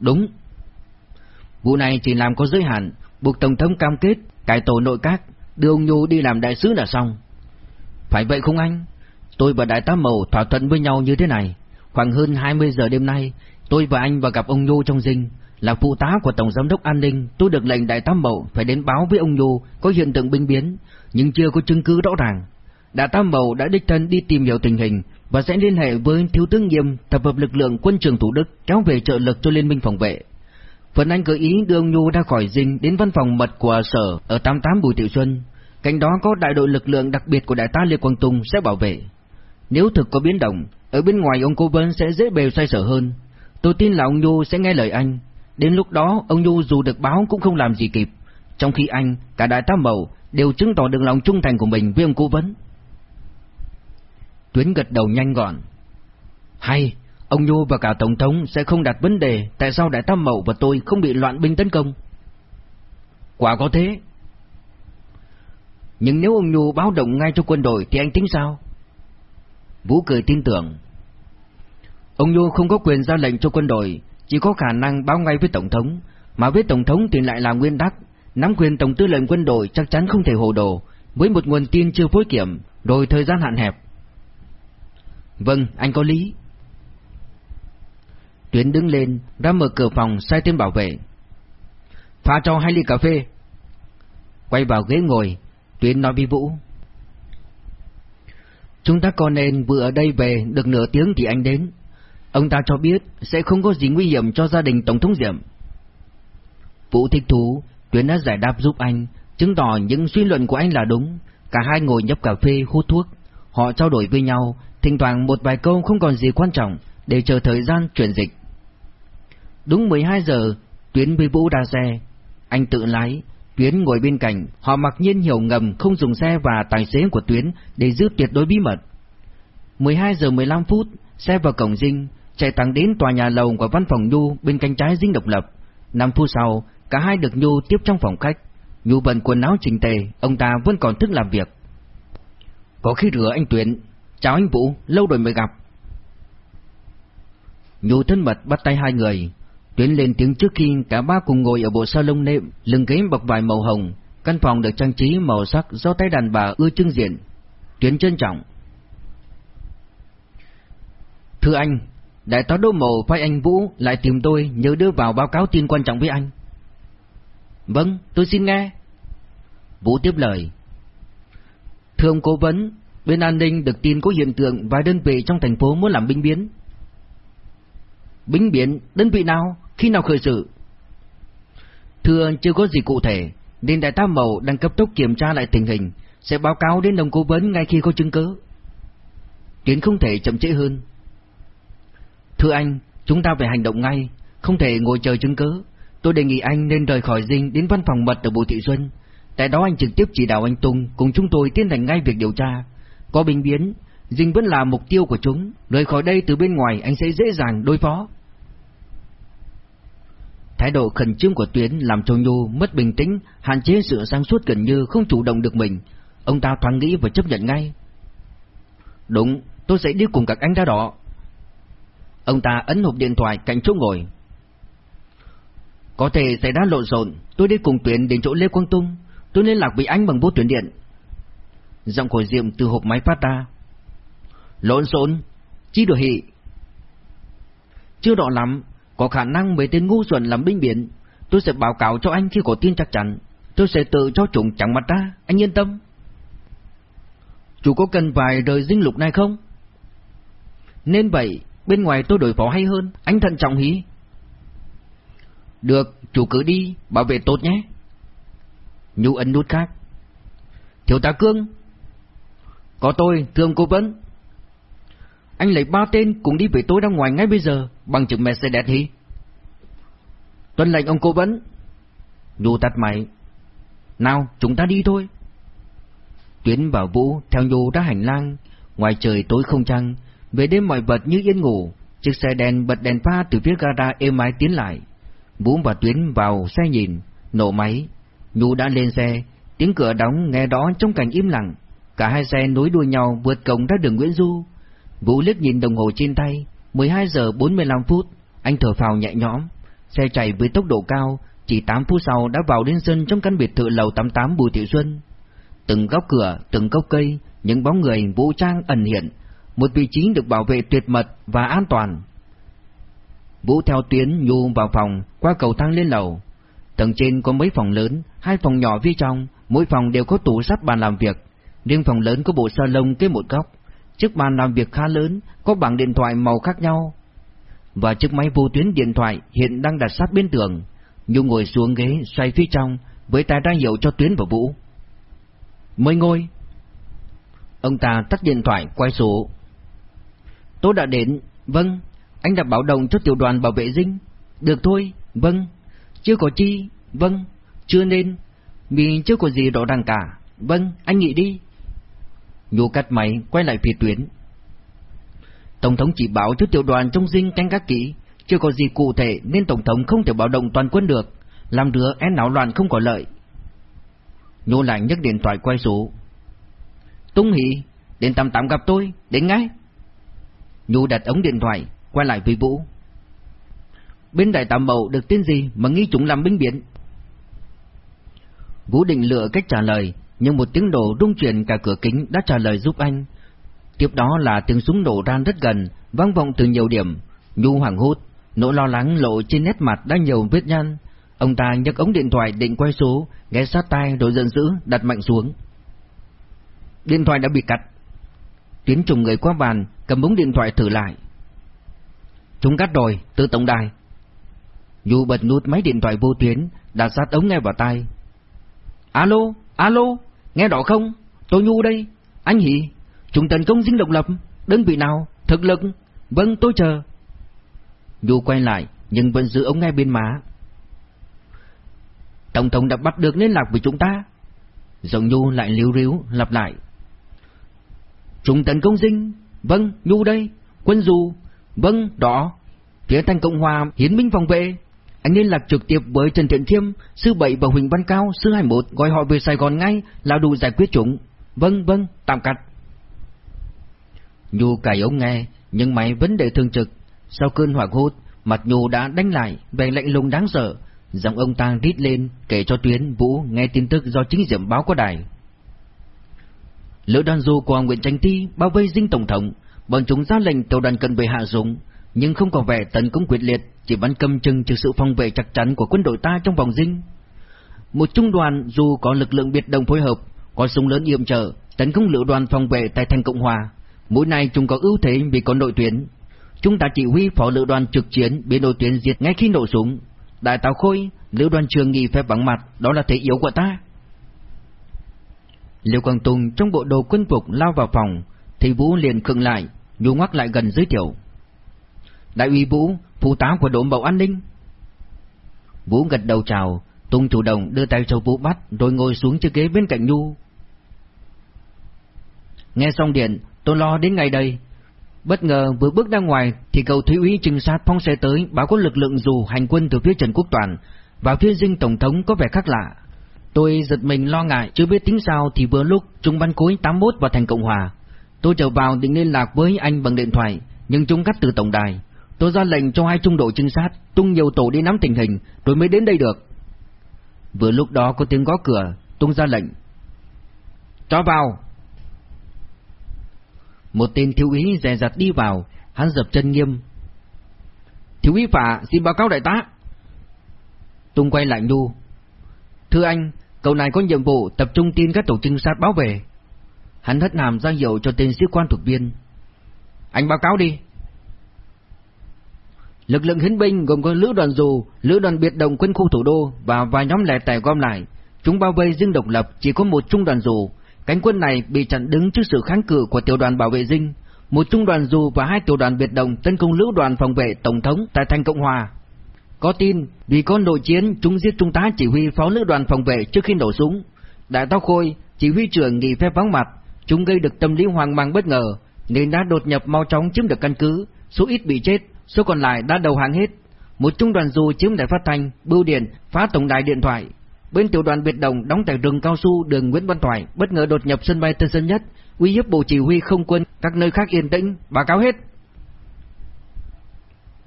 Đúng. Vụ này chỉ làm có giới hạn, buộc Tổng thống cam kết cải tổ nội các, đưa ông Nhu đi làm đại sứ là xong. Phải vậy không anh? Tôi và Đại Tá Mậu thỏa thuận với nhau như thế này. Khoảng hơn 20 giờ đêm nay, tôi và anh vào gặp ông Nhu trong dinh. Là phụ tá của Tổng Giám đốc An ninh, tôi được lệnh Đại tam Mậu phải đến báo với ông Nhu có hiện tượng binh biến, nhưng chưa có chứng cứ rõ ràng. Đại tam Mậu đã đích thân đi tìm hiểu tình hình và sẽ liên hệ với Thiếu tướng Nghiêm tập hợp lực lượng quân trường Thủ Đức kéo về trợ lực cho Liên minh phòng vệ. Phần Anh gợi ý đưa ông Nhu ra khỏi dinh đến văn phòng mật của sở ở 88 Bùi Tiểu Xuân. Cạnh đó có đại đội lực lượng đặc biệt của Đại tá Lê Quang Tùng sẽ bảo vệ. Nếu thực có biến động, ở bên ngoài ông Cô Vân sẽ dễ bề xoay sở hơn. Tôi tin là ông Nhu sẽ nghe lời anh. Đến lúc đó, ông Nhu dù được báo cũng không làm gì kịp. Trong khi anh, cả Đại tam bầu đều chứng tỏ được lòng trung thành của mình với ông Cố Vấn. Tuyến gật đầu nhanh gọn. Hay, ông Nhu và cả Tổng thống sẽ không đặt vấn đề tại sao Đại tam Mậu và tôi không bị loạn binh tấn công. Quả có thế. Nhưng nếu ông Nhu báo động ngay cho quân đội thì anh tính sao? Vũ cười tin tưởng. Ông Nhu không có quyền ra lệnh cho quân đội, chỉ có khả năng báo ngay với Tổng thống, mà với Tổng thống thì lại là nguyên tắc, nắm quyền Tổng tư lệnh quân đội chắc chắn không thể hồ đồ, với một nguồn tin chưa phối kiểm, rồi thời gian hạn hẹp. Vâng, anh có lý. Tuyến đứng lên, ra mở cửa phòng sai tên bảo vệ. Pha cho hai ly cà phê. Quay vào ghế ngồi, Tuyến nói với Vũ. Chúng ta còn nên vừa ở đây về được nửa tiếng thì anh đến. Ông ta cho biết sẽ không có gì nguy hiểm cho gia đình Tổng thống Diệm. Vũ thích thú, Tuyến đã giải đáp giúp anh, chứng tỏ những suy luận của anh là đúng. Cả hai ngồi nhấp cà phê hút thuốc. Họ trao đổi với nhau, thỉnh thoảng một vài câu không còn gì quan trọng, để chờ thời gian chuyển dịch. Đúng 12 giờ, Tuyến với Vũ ra xe. Anh tự lái, Tuyến ngồi bên cạnh, họ mặc nhiên hiểu ngầm không dùng xe và tài xế của Tuyến để giữ tuyệt đối bí mật. 12 giờ 15 phút, xe vào cổng dinh, chạy thẳng đến tòa nhà lầu của văn phòng Nhu bên cạnh trái dinh độc lập. 5 phút sau, cả hai được Nhu tiếp trong phòng khách. Nhu bận quần áo chỉnh tề, ông ta vẫn còn thức làm việc. Có khi rửa anh Tuyến. Chào anh Vũ, lâu rồi mới gặp. Nhu thân mật bắt tay hai người, Tuyến lên tiếng trước khi cả ba cùng ngồi ở bộ salon nệm, lưng ghế bọc vải màu hồng, căn phòng được trang trí màu sắc do tay đàn bà ưa trưng diện. Tuyến trân trọng. Thưa anh, đại tá Đỗ Mậu phái anh Vũ lại tìm tôi nhớ đưa vào báo cáo tin quan trọng với anh. Vâng, tôi xin nghe. Vũ tiếp lời. Thưa ông cố vấn, bên an ninh được tin có hiện tượng vài đơn vị trong thành phố muốn làm binh biến. Binh biến, đơn vị nào? Khi nào khởi sự? Thưa chưa có gì cụ thể, nên Đại tá Mậu đang cấp tốc kiểm tra lại tình hình, sẽ báo cáo đến đồng cố vấn ngay khi có chứng cứ. Tiến không thể chậm trễ hơn. Thưa anh, chúng ta phải hành động ngay, không thể ngồi chờ chứng cứ. Tôi đề nghị anh nên rời khỏi dinh đến văn phòng mật ở Bùi Thị Xuân. Tại đó anh trực tiếp chỉ đạo anh Tùng cùng chúng tôi tiến hành ngay việc điều tra. Có bình biến, Dinh vẫn là mục tiêu của chúng, rời khỏi đây từ bên ngoài anh sẽ dễ dàng đối phó. Thái độ khẩn trương của Tuyến làm cho Nhu mất bình tĩnh, hạn chế sự sáng suốt gần như không chủ động được mình. Ông ta thoáng nghĩ và chấp nhận ngay. Đúng, tôi sẽ đi cùng các anh ra đó. Ông ta ấn hộp điện thoại cạnh chỗ ngồi. Có thể xảy ra lộn xộn, tôi đi cùng Tuyến đến chỗ Lê Quang Tung. Tôi liên lạc với anh bằng bút tuyển điện. Giọng của Diệm từ hộp máy phát ra. Lộn xộn, chi đồ hị. Chưa rõ lắm, có khả năng mấy tên ngu xuẩn làm binh biển. Tôi sẽ báo cáo cho anh khi có tin chắc chắn. Tôi sẽ tự cho chúng chẳng mặt ra, anh yên tâm. Chú có cần vài rời dinh lục này không? Nên vậy, bên ngoài tôi đổi phó hay hơn, anh thận trọng hí. Được, chủ cứ đi, bảo vệ tốt nhé. Nhu ấn nút khác. Thiếu tá Cương. Có tôi, thương cố vấn. Anh lấy ba tên cùng đi với tôi ra ngoài ngay bây giờ, bằng chứng Mercedes hí. Tuân lệnh ông cố vấn. Nhu tắt máy. Nào, chúng ta đi thôi. Tuyến bảo Vũ theo Nhu ra hành lang, ngoài trời tối không trăng, về đêm mọi vật như yên ngủ, chiếc xe đèn bật đèn pha từ phía gara êm ái tiến lại. Vũ và Tuyến vào xe nhìn, nổ máy, Nhu đã lên xe, tiếng cửa đóng nghe đó trong cảnh im lặng, cả hai xe nối đuôi nhau vượt cổng ra đường Nguyễn Du. Vũ liếc nhìn đồng hồ trên tay, 12 giờ 45 phút, anh thở phào nhẹ nhõm, xe chạy với tốc độ cao, chỉ 8 phút sau đã vào đến sân trong căn biệt thự lầu 88 Bùi Thị Xuân. Từng góc cửa, từng gốc cây, những bóng người vũ trang ẩn hiện, một vị trí được bảo vệ tuyệt mật và an toàn. Vũ theo tuyến nhu vào phòng, qua cầu thang lên lầu. Tầng trên có mấy phòng lớn, hai phòng nhỏ phía trong, mỗi phòng đều có tủ sắt bàn làm việc. Riêng phòng lớn có bộ salon kế một góc. Chiếc bàn làm việc khá lớn, có bảng điện thoại màu khác nhau. Và chiếc máy vô tuyến điện thoại hiện đang đặt sát bên tường. Nhu ngồi xuống ghế xoay phía trong, với tay ra hiệu cho Tuyến và Vũ. Mời ngồi. Ông ta tắt điện thoại quay số. Tôi đã đến, vâng, anh đã báo động cho tiểu đoàn bảo vệ dinh. Được thôi, vâng. Chưa có chi, vâng. Chưa nên, vì chưa có gì rõ ràng cả. Vâng, anh nghĩ đi. Nhu cắt máy, quay lại phía tuyến. Tổng thống chỉ báo cho tiểu đoàn trong dinh canh gác kỹ, chưa có gì cụ thể nên Tổng thống không thể báo động toàn quân được, làm đứa én náo loạn không có lợi. Nhu lại nhấc điện thoại quay số. Tung hỷ, đến tầm tạm gặp tôi, đến ngay. Nhu đặt ống điện thoại, quay lại với Vũ. Bên đại tạm bầu được tin gì mà nghi chúng làm binh biển? Vũ định lựa cách trả lời, nhưng một tiếng nổ rung chuyển cả cửa kính đã trả lời giúp anh. Tiếp đó là tiếng súng nổ ran rất gần, vang vọng từ nhiều điểm. Nhu hoảng hốt, nỗi lo lắng lộ trên nét mặt đã nhiều vết nhăn. Ông ta nhấc ống điện thoại định quay số, ghé sát tay rồi giận dữ đặt mạnh xuống. Điện thoại đã bị cắt. Tiến trùng người qua bàn, cầm búng điện thoại thử lại. Chúng cắt rồi, từ tổng đài. Nhu bật nút máy điện thoại vô tuyến, đặt sát ống nghe vào tai. Alo, alo, nghe rõ không? Tôi Nhu đây. Anh Hỷ, chúng tấn công dinh độc lập, đơn vị nào, thực lực. Vâng, tôi chờ. Nhu quay lại, nhưng vẫn giữ ống nghe bên má. Tổng thống đã bắt được liên lạc với chúng ta. Giọng Nhu lại liếu ríu, lặp lại. Chúng tấn công dinh. Vâng, Nhu đây. Quân dù. Vâng, đỏ, Phía Thanh Cộng Hòa hiến minh phòng vệ. Anh liên lạc trực tiếp với Trần Thiện khiêm, Sư Bảy và Huỳnh Văn Cao, Sư 21 gọi họ về Sài Gòn ngay là đủ giải quyết chúng. Vâng, vâng, tạm cắt. Nhu cài ống nghe, nhưng máy vấn đề thường trực. Sau cơn hoảng hốt, mặt Nhu đã đánh lại, vẻ lạnh lùng đáng sợ. Giọng ông ta rít lên, kể cho Tuyến, Vũ nghe tin tức do chính diệm báo có đài. Lữ đoàn du của Nguyễn Tranh Thi bao vây dinh tổng thống, bọn chúng ra lệnh tàu đoàn cần về hạ súng, nhưng không có vẻ tấn công quyết liệt, chỉ bắn cầm chừng trước sự phòng vệ chắc chắn của quân đội ta trong vòng dinh. Một trung đoàn dù có lực lượng biệt động phối hợp, có súng lớn yểm trợ, tấn công lữ đoàn phòng vệ tại thành Cộng Hòa. Mỗi này chúng có ưu thế vì có nội tuyến. Chúng ta chỉ huy phó lữ đoàn trực chiến bị nội tuyến diệt ngay khi nổ súng. Đại tàu Khôi, lữ đoàn trường nghỉ phép vắng mặt, đó là thế yếu của ta. Liêu Quang Tùng trong bộ đồ quân phục lao vào phòng, thì Vũ liền khựng lại, nhu ngoắc lại gần giới thiệu. Đại úy Vũ, phụ tá của đồn bảo an ninh. Vũ gật đầu chào, Tùng chủ động đưa tay cho Vũ bắt rồi ngồi xuống chiếc ghế bên cạnh Nhu. Nghe xong điện, tôi lo đến ngày đây. Bất ngờ vừa bước ra ngoài thì cầu thủy úy trinh sát phong xe tới báo có lực lượng dù hành quân từ phía Trần Quốc Toàn, và phía dinh tổng thống có vẻ khác lạ. Tôi giật mình lo ngại chưa biết tính sao thì vừa lúc chúng bắn cối 81 vào thành Cộng Hòa. Tôi trở vào định liên lạc với anh bằng điện thoại, nhưng chúng cắt từ tổng đài. Tôi ra lệnh cho hai trung đội trinh sát tung nhiều tổ đi nắm tình hình, rồi mới đến đây được. Vừa lúc đó có tiếng gõ cửa, tung ra lệnh. Cho vào! Một tên thiếu úy dè dặt đi vào, hắn dập chân nghiêm. Thiếu úy phả, xin báo cáo đại tá. Tung quay lại Nhu. Thưa anh, cậu này có nhiệm vụ tập trung tin các tổ trinh sát báo về. Hắn hất hàm ra hiệu cho tên sĩ quan thuộc viên. Anh báo cáo đi. Lực lượng hiến binh gồm có lữ đoàn dù, lữ đoàn biệt động quân khu thủ đô và vài nhóm lẻ tẻ gom lại. Chúng bao vây dinh độc lập chỉ có một trung đoàn dù. Cánh quân này bị chặn đứng trước sự kháng cự của tiểu đoàn bảo vệ dinh. Một trung đoàn dù và hai tiểu đoàn biệt động tấn công lữ đoàn phòng vệ tổng thống tại thành Cộng Hòa. Có tin, vì có nội chiến, chúng giết trung tá chỉ huy pháo lữ đoàn phòng vệ trước khi nổ súng. Đại tá khôi, chỉ huy trưởng nghỉ phép vắng mặt, chúng gây được tâm lý hoang mang bất ngờ, nên đã đột nhập mau chóng chiếm được căn cứ, số ít bị chết, số còn lại đã đầu hàng hết. Một trung đoàn dù chiếm đài phát thanh, bưu điện, phá tổng đài điện thoại. Bên tiểu đoàn biệt đồng đóng tại rừng cao su đường Nguyễn Văn Toại bất ngờ đột nhập sân bay Tân Sơn Nhất, uy hiếp bộ chỉ huy không quân các nơi khác yên tĩnh, báo cáo hết.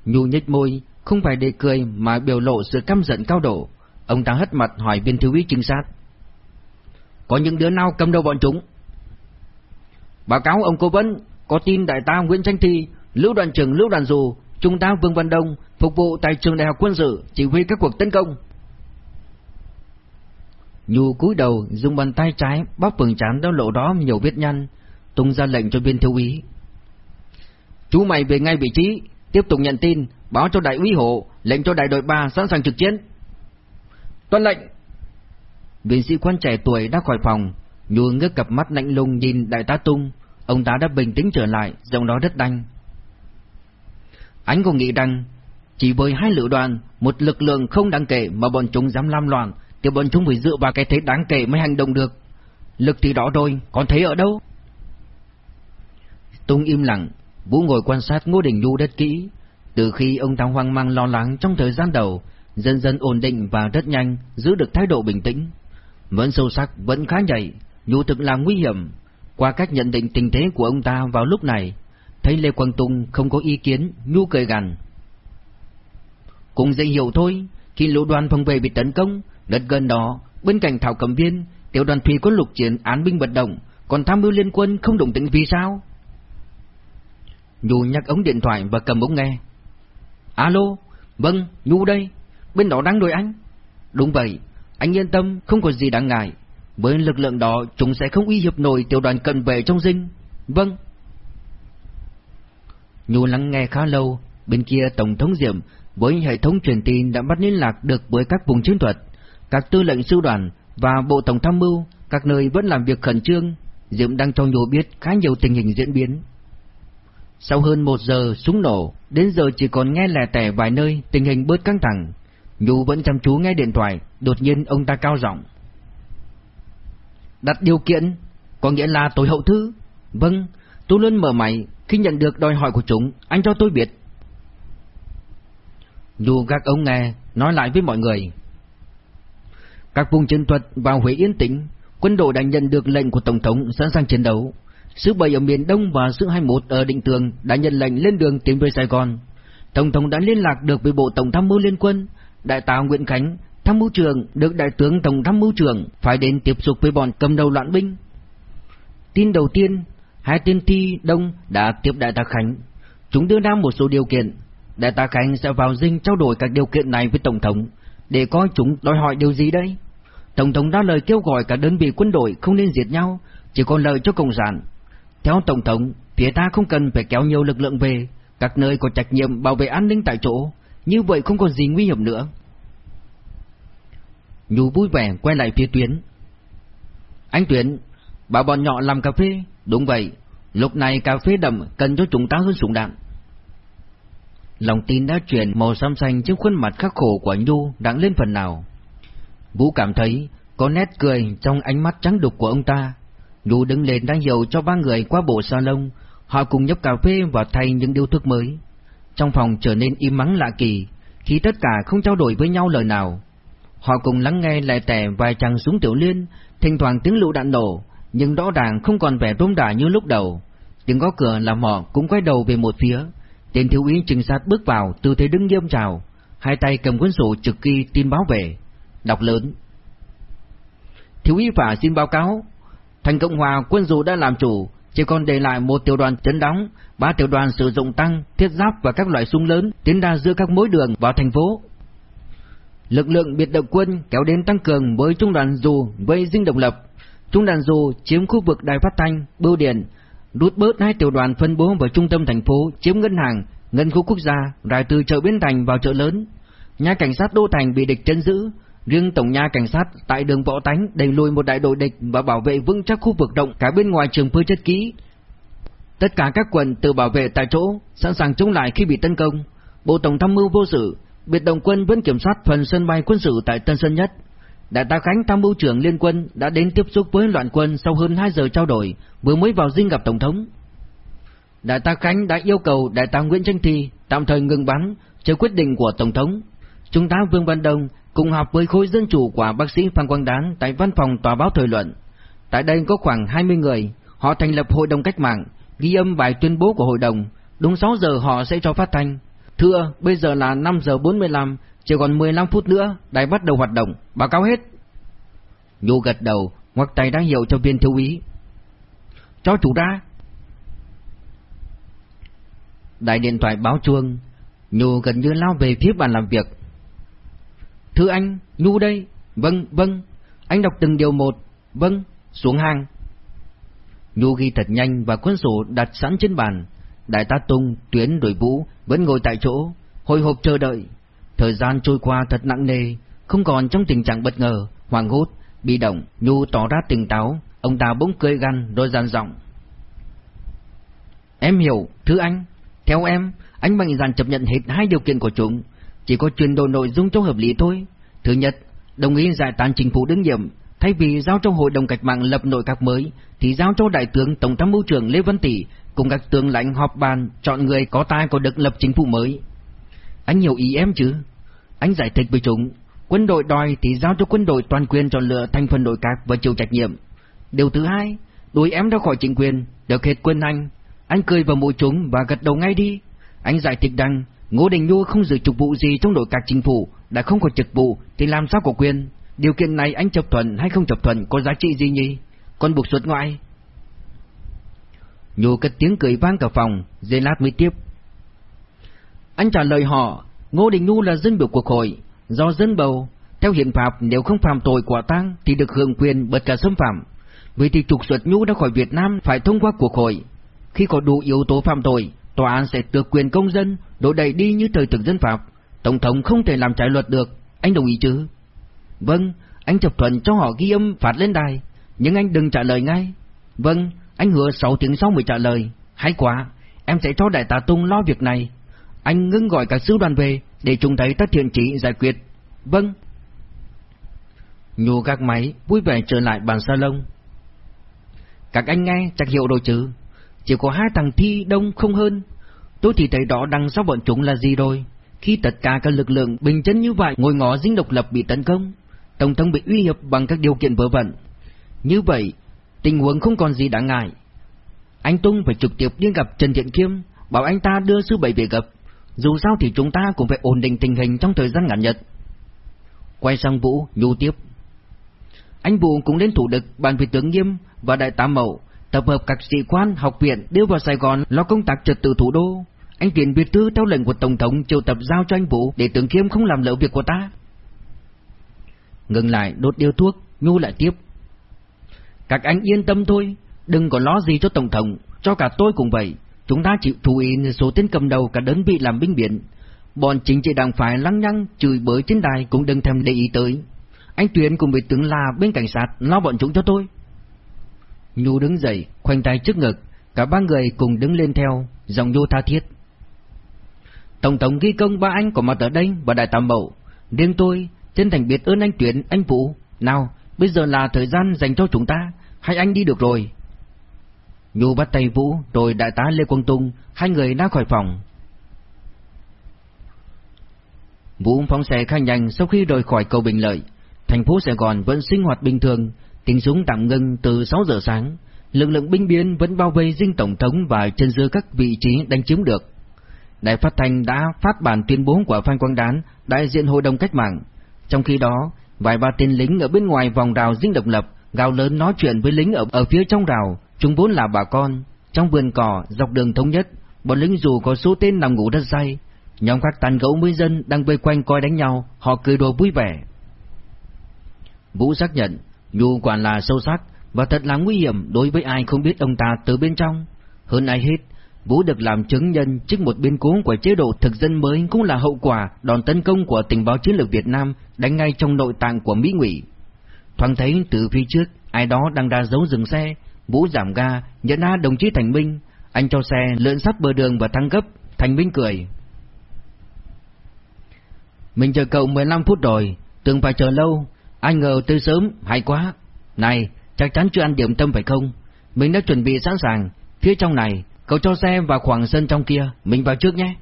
Nhu nhếch môi, không phải để cười mà biểu lộ sự căm giận cao độ. Ông ta hất mặt hỏi viên thiếu úy trinh sát. Có những đứa nào cầm đầu bọn chúng? Báo cáo ông cố vấn, có tin đại tá Nguyễn Tranh Thi, lữ đoàn trưởng lữ đoàn dù, trung tá Vương Văn Đông phục vụ tại trường đại học quân sự chỉ huy các cuộc tấn công. Nhu cúi đầu dùng bàn tay trái bóp phần trán đau lộ đó nhiều vết nhăn, tung ra lệnh cho viên thiếu úy. Chú mày về ngay vị trí, tiếp tục nhận tin, báo cho đại úy hộ, lệnh cho đại đội 3 sẵn sàng trực chiến. Tuân lệnh. Viên sĩ quan trẻ tuổi đã khỏi phòng, Nhu ngước cặp mắt lạnh lùng nhìn đại tá Tung, ông ta đã bình tĩnh trở lại, giọng nói rất đanh. Anh có nghĩ rằng, chỉ với hai lữ đoàn, một lực lượng không đáng kể mà bọn chúng dám làm loạn, thì bọn chúng phải dựa vào cái thế đáng kể mới hành động được. Lực thì đó rồi, còn thấy ở đâu? Tung im lặng, Vũ ngồi quan sát Ngô Đình Nhu rất kỹ. Từ khi ông ta hoang mang lo lắng trong thời gian đầu, dần dần ổn định và rất nhanh giữ được thái độ bình tĩnh. Vẫn sâu sắc, vẫn khá nhạy, Nhu thực là nguy hiểm. Qua cách nhận định tình thế của ông ta vào lúc này, thấy Lê Quang Tung không có ý kiến, Nhu cười gằn. Cũng dễ hiểu thôi, khi lũ đoàn phòng vệ bị tấn công, đất gần đó, bên cạnh Thảo Cầm Viên, tiểu đoàn thủy có lục chiến án binh bất động, còn tham mưu liên quân không động tĩnh vì sao? Nhu nhắc ống điện thoại và cầm ống nghe. Alo, vâng, Nhu đây, bên đó đang đuổi anh. Đúng vậy, anh yên tâm, không có gì đáng ngại. Với lực lượng đó, chúng sẽ không uy hiếp nổi tiểu đoàn cận vệ trong dinh. Vâng. Nhu lắng nghe khá lâu, bên kia Tổng thống Diệm với hệ thống truyền tin đã bắt liên lạc được với các vùng chiến thuật, các tư lệnh sư đoàn và bộ tổng tham mưu, các nơi vẫn làm việc khẩn trương. Diệm đang cho Nhu biết khá nhiều tình hình diễn biến. Sau hơn một giờ súng nổ, đến giờ chỉ còn nghe lẻ tẻ vài nơi tình hình bớt căng thẳng. Nhu vẫn chăm chú nghe điện thoại, đột nhiên ông ta cao giọng. Đặt điều kiện, có nghĩa là tối hậu thư. Vâng, tôi luôn mở mày, khi nhận được đòi hỏi của chúng, anh cho tôi biết. Nhu các ông nghe, nói lại với mọi người. Các vùng chiến thuật vào Huế yên tĩnh, quân đội đã nhận được lệnh của Tổng thống sẵn sàng chiến đấu. Sứ bảy ở miền Đông và sứ 21 ở Định Tường đã nhận lệnh lên đường tiến về Sài Gòn. Tổng thống đã liên lạc được với Bộ Tổng tham mưu Liên quân, Đại tá Nguyễn Khánh, tham mưu trưởng được Đại tướng Tổng tham mưu trưởng phải đến tiếp xúc với bọn cầm đầu loạn binh. Tin đầu tiên, hai tiên thi Đông đã tiếp Đại tá Khánh. Chúng đưa ra một số điều kiện. Đại tá Khánh sẽ vào dinh trao đổi các điều kiện này với Tổng thống, để coi chúng đòi hỏi điều gì đây. Tổng thống đã lời kêu gọi cả đơn vị quân đội không nên diệt nhau, chỉ còn lợi cho Cộng sản. Theo Tổng thống, phía ta không cần phải kéo nhiều lực lượng về, các nơi có trách nhiệm bảo vệ an ninh tại chỗ, như vậy không còn gì nguy hiểm nữa. Nhu vui vẻ quay lại phía Tuyến. Anh Tuyến, bảo bọn nhỏ làm cà phê, đúng vậy, lúc này cà phê đậm cần cho chúng ta hơn súng đạn. Lòng tin đã chuyển màu xám xanh trên khuôn mặt khắc khổ của Nhu đang lên phần nào. Vũ cảm thấy có nét cười trong ánh mắt trắng đục của ông ta, Lũ đứng lên đã hiểu cho ba người qua bộ salon, họ cùng nhấp cà phê và thay những điếu thuốc mới. Trong phòng trở nên im mắng lạ kỳ, khi tất cả không trao đổi với nhau lời nào. Họ cùng lắng nghe lại tẻ vài chàng súng tiểu liên, thỉnh thoảng tiếng lựu đạn nổ, nhưng rõ ràng không còn vẻ rôm đả như lúc đầu. Tiếng gõ cửa làm họ cũng quay đầu về một phía. Tên thiếu úy trinh sát bước vào, tư thế đứng nghiêm chào, hai tay cầm cuốn sổ trực ghi tin báo về. Đọc lớn. Thiếu úy phả xin báo cáo, thành Cộng Hòa quân dù đã làm chủ, chỉ còn để lại một tiểu đoàn trấn đóng, ba tiểu đoàn sử dụng tăng, thiết giáp và các loại súng lớn tiến ra giữa các mối đường vào thành phố. Lực lượng biệt động quân kéo đến tăng cường với trung đoàn dù với dinh độc lập. Trung đoàn dù chiếm khu vực đài phát thanh, bưu điện, rút bớt hai tiểu đoàn phân bố vào trung tâm thành phố, chiếm ngân hàng, ngân khu quốc gia, rải từ chợ Bến Thành vào chợ lớn. Nhà cảnh sát Đô Thành bị địch trấn giữ, riêng tổng nhà cảnh sát tại đường Võ Tánh đẩy lùi một đại đội địch và bảo vệ vững chắc khu vực động cả bên ngoài trường phơi chất ký. Tất cả các quân tự bảo vệ tại chỗ, sẵn sàng chống lại khi bị tấn công. Bộ Tổng tham mưu vô sự, biệt động quân vẫn kiểm soát phần sân bay quân sự tại Tân Sơn Nhất. Đại tá Khánh tham mưu trưởng liên quân đã đến tiếp xúc với loạn quân sau hơn 2 giờ trao đổi, vừa mới vào dinh gặp Tổng thống. Đại tá Khánh đã yêu cầu Đại tá Nguyễn Tranh Thi tạm thời ngừng bắn, chờ quyết định của Tổng thống. Trung tá Vương Văn Đông cùng họp với khối dân chủ của bác sĩ Phan Quang Đán tại văn phòng tòa báo thời luận. Tại đây có khoảng 20 người, họ thành lập hội đồng cách mạng, ghi âm bài tuyên bố của hội đồng, đúng 6 giờ họ sẽ cho phát thanh. Thưa, bây giờ là 5 giờ 45, chỉ còn 15 phút nữa, đài bắt đầu hoạt động, báo cáo hết. Nhu gật đầu, ngoắc tay đang hiệu cho viên thiếu úy. Cho chủ ra. Đại điện thoại báo chuông, Nhu gần như lao về phía bàn làm việc. Thưa anh, Nhu đây. Vâng, vâng. Anh đọc từng điều một. Vâng, xuống hàng. Nhu ghi thật nhanh và cuốn sổ đặt sẵn trên bàn. Đại tá Tung, Tuyến, đội Vũ vẫn ngồi tại chỗ, hồi hộp chờ đợi. Thời gian trôi qua thật nặng nề, không còn trong tình trạng bất ngờ, hoảng hốt, bị động, Nhu tỏ ra tỉnh táo, ông ta bỗng cười gan đôi dàn giọng. Em hiểu, thứ anh. Theo em, anh mạnh dạn chấp nhận hết hai điều kiện của chúng, chỉ có chuyển đổi nội dung cho hợp lý thôi. Thứ nhất, đồng ý giải tán chính phủ đương nhiệm, thay vì giao cho hội đồng cách mạng lập nội các mới, thì giao cho đại tướng tổng tham mưu trưởng Lê Văn Tỷ cùng các tướng lãnh họp bàn chọn người có tài có được lập chính phủ mới. Anh hiểu ý em chứ? Anh giải thích với chúng, quân đội đòi thì giao cho quân đội toàn quyền chọn lựa thành phần nội các và chịu trách nhiệm. Điều thứ hai, đuổi em ra khỏi chính quyền, được hết quân anh. Anh cười vào mũi chúng và gật đầu ngay đi. Anh giải thích rằng Ngô Đình Nhu không giữ trục vụ gì trong nội các chính phủ, đã không có trực vụ thì làm sao có quyền? Điều kiện này anh chấp thuận hay không chấp thuận có giá trị gì nhỉ? Còn buộc xuất ngoại. Nhu cất tiếng cười vang cả phòng, dây lát mới tiếp. Anh trả lời họ, Ngô Đình Nhu là dân biểu cuộc hội, do dân bầu, theo hiện pháp nếu không phạm tội quả tang thì được hưởng quyền bất cả xâm phạm. Vì thì trục xuất Nhu ra khỏi Việt Nam phải thông qua cuộc hội. Khi có đủ yếu tố phạm tội, tòa án sẽ tước quyền công dân, đổ đầy đi như thời thực dân pháp. Tổng thống không thể làm trái luật được, anh đồng ý chứ? Vâng, anh chấp thuận cho họ ghi âm phạt lên đài, nhưng anh đừng trả lời ngay. Vâng, anh hứa 6 tiếng sau mới trả lời. Hay quá, em sẽ cho đại tá Tung lo việc này. Anh ngưng gọi cả sứ đoàn về để chúng thấy tất thiện trí giải quyết. Vâng. Nhô gác máy, vui vẻ trở lại bàn salon. Các anh nghe chắc hiểu rồi chứ. Chỉ có hai thằng thi đông không hơn. Tôi thì thấy đó đằng sau bọn chúng là gì rồi. Khi tất cả các lực lượng bình chân như vậy ngồi ngó dinh độc lập bị tấn công, Tổng thống bị uy hiếp bằng các điều kiện vớ vẩn. Như vậy, tình huống không còn gì đáng ngại. Anh Tung phải trực tiếp đi gặp Trần Thiện Kiêm, bảo anh ta đưa sư bảy về gặp. Dù sao thì chúng ta cũng phải ổn định tình hình trong thời gian ngắn nhất. Quay sang Vũ, nhu tiếp. Anh Vũ cũng đến thủ đực bàn với tướng Nghiêm và đại tá Mậu, tập hợp các sĩ quan học viện đưa vào Sài Gòn lo công tác trật tự thủ đô. Anh chuyển biệt thư theo lệnh của Tổng thống triệu tập giao cho anh Vũ để tướng Kiêm không làm lỡ việc của ta. Ngừng lại đốt điếu thuốc, Nhu lại tiếp. Các anh yên tâm thôi, đừng có lo gì cho Tổng thống, cho cả tôi cũng vậy. Chúng ta chịu thù ý số tên cầm đầu cả đơn vị làm binh biển. Bọn chính trị đảng phải lăng nhăng, chửi bới trên đài cũng đừng thèm để ý tới. Anh Tuyến cùng với tướng là bên cảnh sát lo bọn chúng cho tôi. Nhu đứng dậy, khoanh tay trước ngực, cả ba người cùng đứng lên theo, dòng Nhu tha thiết. Tổng thống ghi công ba anh có mặt ở đây và đại tam mậu. Riêng tôi, chân thành biệt ơn anh tuyển anh Vũ. Nào, bây giờ là thời gian dành cho chúng ta, hay anh đi được rồi, Nhu bắt tay Vũ rồi đại tá Lê Quang Tung, hai người đã khỏi phòng. Vũ phóng xe khá nhanh sau khi rời khỏi cầu Bình Lợi. Thành phố Sài Gòn vẫn sinh hoạt bình thường, tiếng súng tạm ngưng từ 6 giờ sáng. Lực lượng binh biến vẫn bao vây dinh tổng thống và chân giữ các vị trí đánh chiếm được. Đài phát thanh đã phát bản tuyên bố của Phan Quang Đán, đại diện Hội đồng Cách mạng. Trong khi đó, vài ba tên lính ở bên ngoài vòng rào dinh độc lập gào lớn nói chuyện với lính ở, ở phía trong rào, chúng vốn là bà con. Trong vườn cỏ, dọc đường thống nhất, bọn lính dù có số tên nằm ngủ rất say, nhóm các tàn gấu mới dân đang vây quanh coi đánh nhau, họ cười đùa vui vẻ. Vũ xác nhận, nhu quả là sâu sắc và thật là nguy hiểm đối với ai không biết ông ta từ bên trong. Hơn ai hết, Vũ được làm chứng nhân trước một biến cố của chế độ thực dân mới cũng là hậu quả đòn tấn công của tình báo chiến lược Việt Nam đánh ngay trong nội tạng của Mỹ Ngụy. Thoáng thấy từ phía trước, ai đó đang ra dấu dừng xe, Vũ giảm ga, nhận ra đồng chí Thành Minh, anh cho xe lượn sát bờ đường và thăng gấp, Thành Minh cười. Mình chờ cậu 15 phút rồi, tưởng phải chờ lâu, anh ngờ tới sớm, hay quá. Này, chắc chắn chưa ăn điểm tâm phải không? Mình đã chuẩn bị sẵn sàng, phía trong này, cậu cho xe vào khoảng sân trong kia, mình vào trước nhé.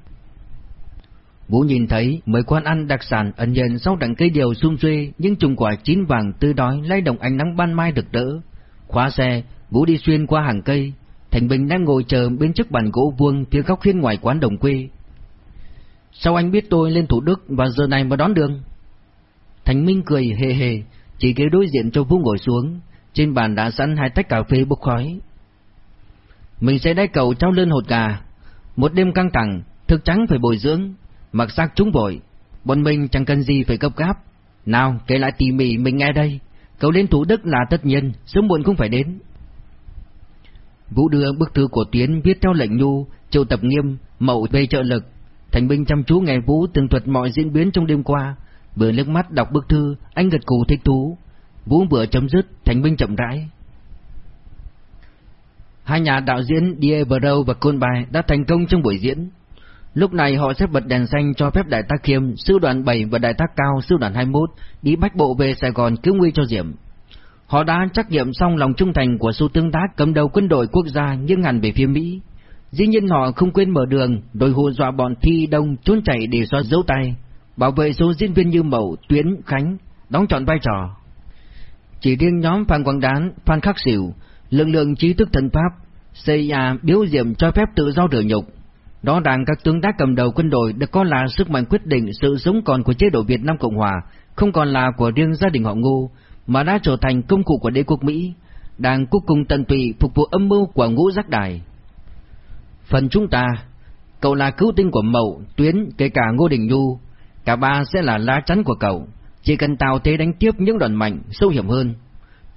Vũ nhìn thấy mấy quán ăn đặc sản ẩn nhận sau đằng cây điều sum xuê những trùng quả chín vàng tươi đói lay động ánh nắng ban mai được đỡ. Khóa xe, Vũ đi xuyên qua hàng cây. Thành Bình đang ngồi chờ bên trước bàn gỗ vuông phía góc hiên ngoài quán đồng quê. Sao anh biết tôi lên Thủ Đức và giờ này mà đón đường? Thành Minh cười hề hề, chỉ ghế đối diện cho Vũ ngồi xuống. Trên bàn đã sẵn hai tách cà phê bốc khói. Mình sẽ đáy cầu trao lên hột gà. Một đêm căng thẳng, thực trắng phải bồi dưỡng, mặc sắc chúng vội. Bọn mình chẳng cần gì phải gấp gáp. Nào, kể lại tỉ mỉ mình nghe đây. Cậu lên Thủ Đức là tất nhiên, sớm muộn cũng phải đến. Vũ đưa bức thư của Tiến viết theo lệnh nhu, triệu tập nghiêm, mậu về trợ lực. Thành binh chăm chú nghe Vũ tường thuật mọi diễn biến trong đêm qua. Vừa nước mắt đọc bức thư, anh gật cù thích thú. Vũ vừa chấm dứt, Thành binh chậm rãi. Hai nhà đạo diễn Diego và Côn Bài đã thành công trong buổi diễn. Lúc này họ sẽ bật đèn xanh cho phép đại tá Khiêm, sư đoàn 7 và đại tá Cao, sư đoàn 21 đi bách bộ về Sài Gòn cứu nguy cho Diệm. Họ đã trắc nghiệm xong lòng trung thành của số tướng tác cầm đầu quân đội quốc gia nghiêng hẳn về phía Mỹ. Dĩ nhiên họ không quên mở đường, đội hù dọa bọn thi đông trốn chạy để xóa dấu tay, bảo vệ số diễn viên như Mậu, Tuyến, Khánh, đóng trọn vai trò. Chỉ riêng nhóm Phan Quang Đán, Phan Khắc Sỉu, lực lượng trí thức thần Pháp, CIA biểu diệm cho phép tự do rửa nhục. Đó rằng các tướng đắc cầm đầu quân đội được coi là sức mạnh quyết định sự sống còn của chế độ Việt Nam Cộng Hòa, không còn là của riêng gia đình họ ngô mà đã trở thành công cụ của đế quốc Mỹ, đang cuối cùng tận tụy phục vụ âm mưu của ngũ giác đài. Phần chúng ta, cậu là cứu tinh của Mậu, Tuyến, kể cả Ngô Đình Nhu, cả ba sẽ là lá chắn của cậu, chỉ cần Tào thế đánh tiếp những đòn mạnh, sâu hiểm hơn.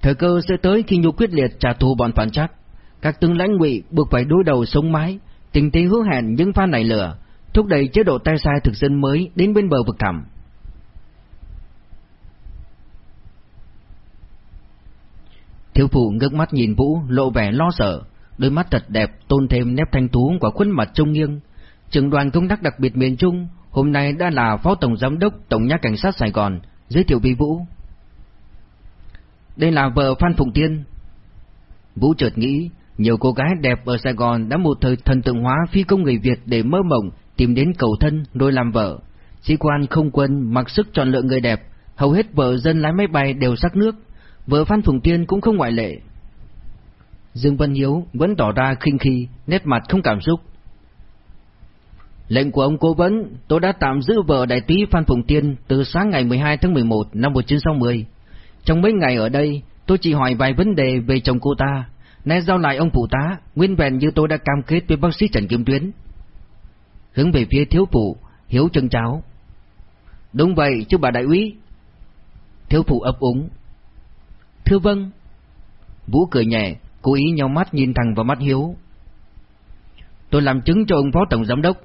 Thời cơ sẽ tới khi Nhu quyết liệt trả thù bọn phản chắc. Các tướng lãnh ngụy buộc phải đối đầu sống mái, tình thế hứa hẹn những pha này lửa, thúc đẩy chế độ tay sai thực dân mới đến bên bờ vực thẳm. Thiếu phụ ngước mắt nhìn Vũ, lộ vẻ lo sợ, đôi mắt thật đẹp tôn thêm nét thanh tú của khuôn mặt trung nghiêng. Trưởng đoàn công tác đặc biệt miền Trung, hôm nay đã là Phó Tổng Giám đốc Tổng nhà Cảnh sát Sài Gòn, giới thiệu Vi Vũ. Đây là vợ Phan Phụng Tiên. Vũ chợt nghĩ, nhiều cô gái đẹp ở Sài Gòn đã một thời thần tượng hóa phi công người Việt để mơ mộng tìm đến cầu thân rồi làm vợ. Sĩ quan không quân mặc sức chọn lựa người đẹp, hầu hết vợ dân lái máy bay đều sắc nước, vợ Phan Phùng Tiên cũng không ngoại lệ. Dương Văn Hiếu vẫn tỏ ra khinh khi, nét mặt không cảm xúc. Lệnh của ông cố vấn, tôi đã tạm giữ vợ đại tí Phan Phùng Tiên từ sáng ngày 12 tháng 11 năm 1960. Trong mấy ngày ở đây, tôi chỉ hỏi vài vấn đề về chồng cô ta, nay giao lại ông phụ tá, nguyên vẹn như tôi đã cam kết với bác sĩ Trần Kim Tuyến. Hướng về phía thiếu phụ, Hiếu chân cháo. Đúng vậy chứ bà đại úy. Thiếu phụ ấp úng. Thưa vâng. Vũ cười nhẹ, cố ý nhau mắt nhìn thẳng vào mắt Hiếu. Tôi làm chứng cho ông phó tổng giám đốc.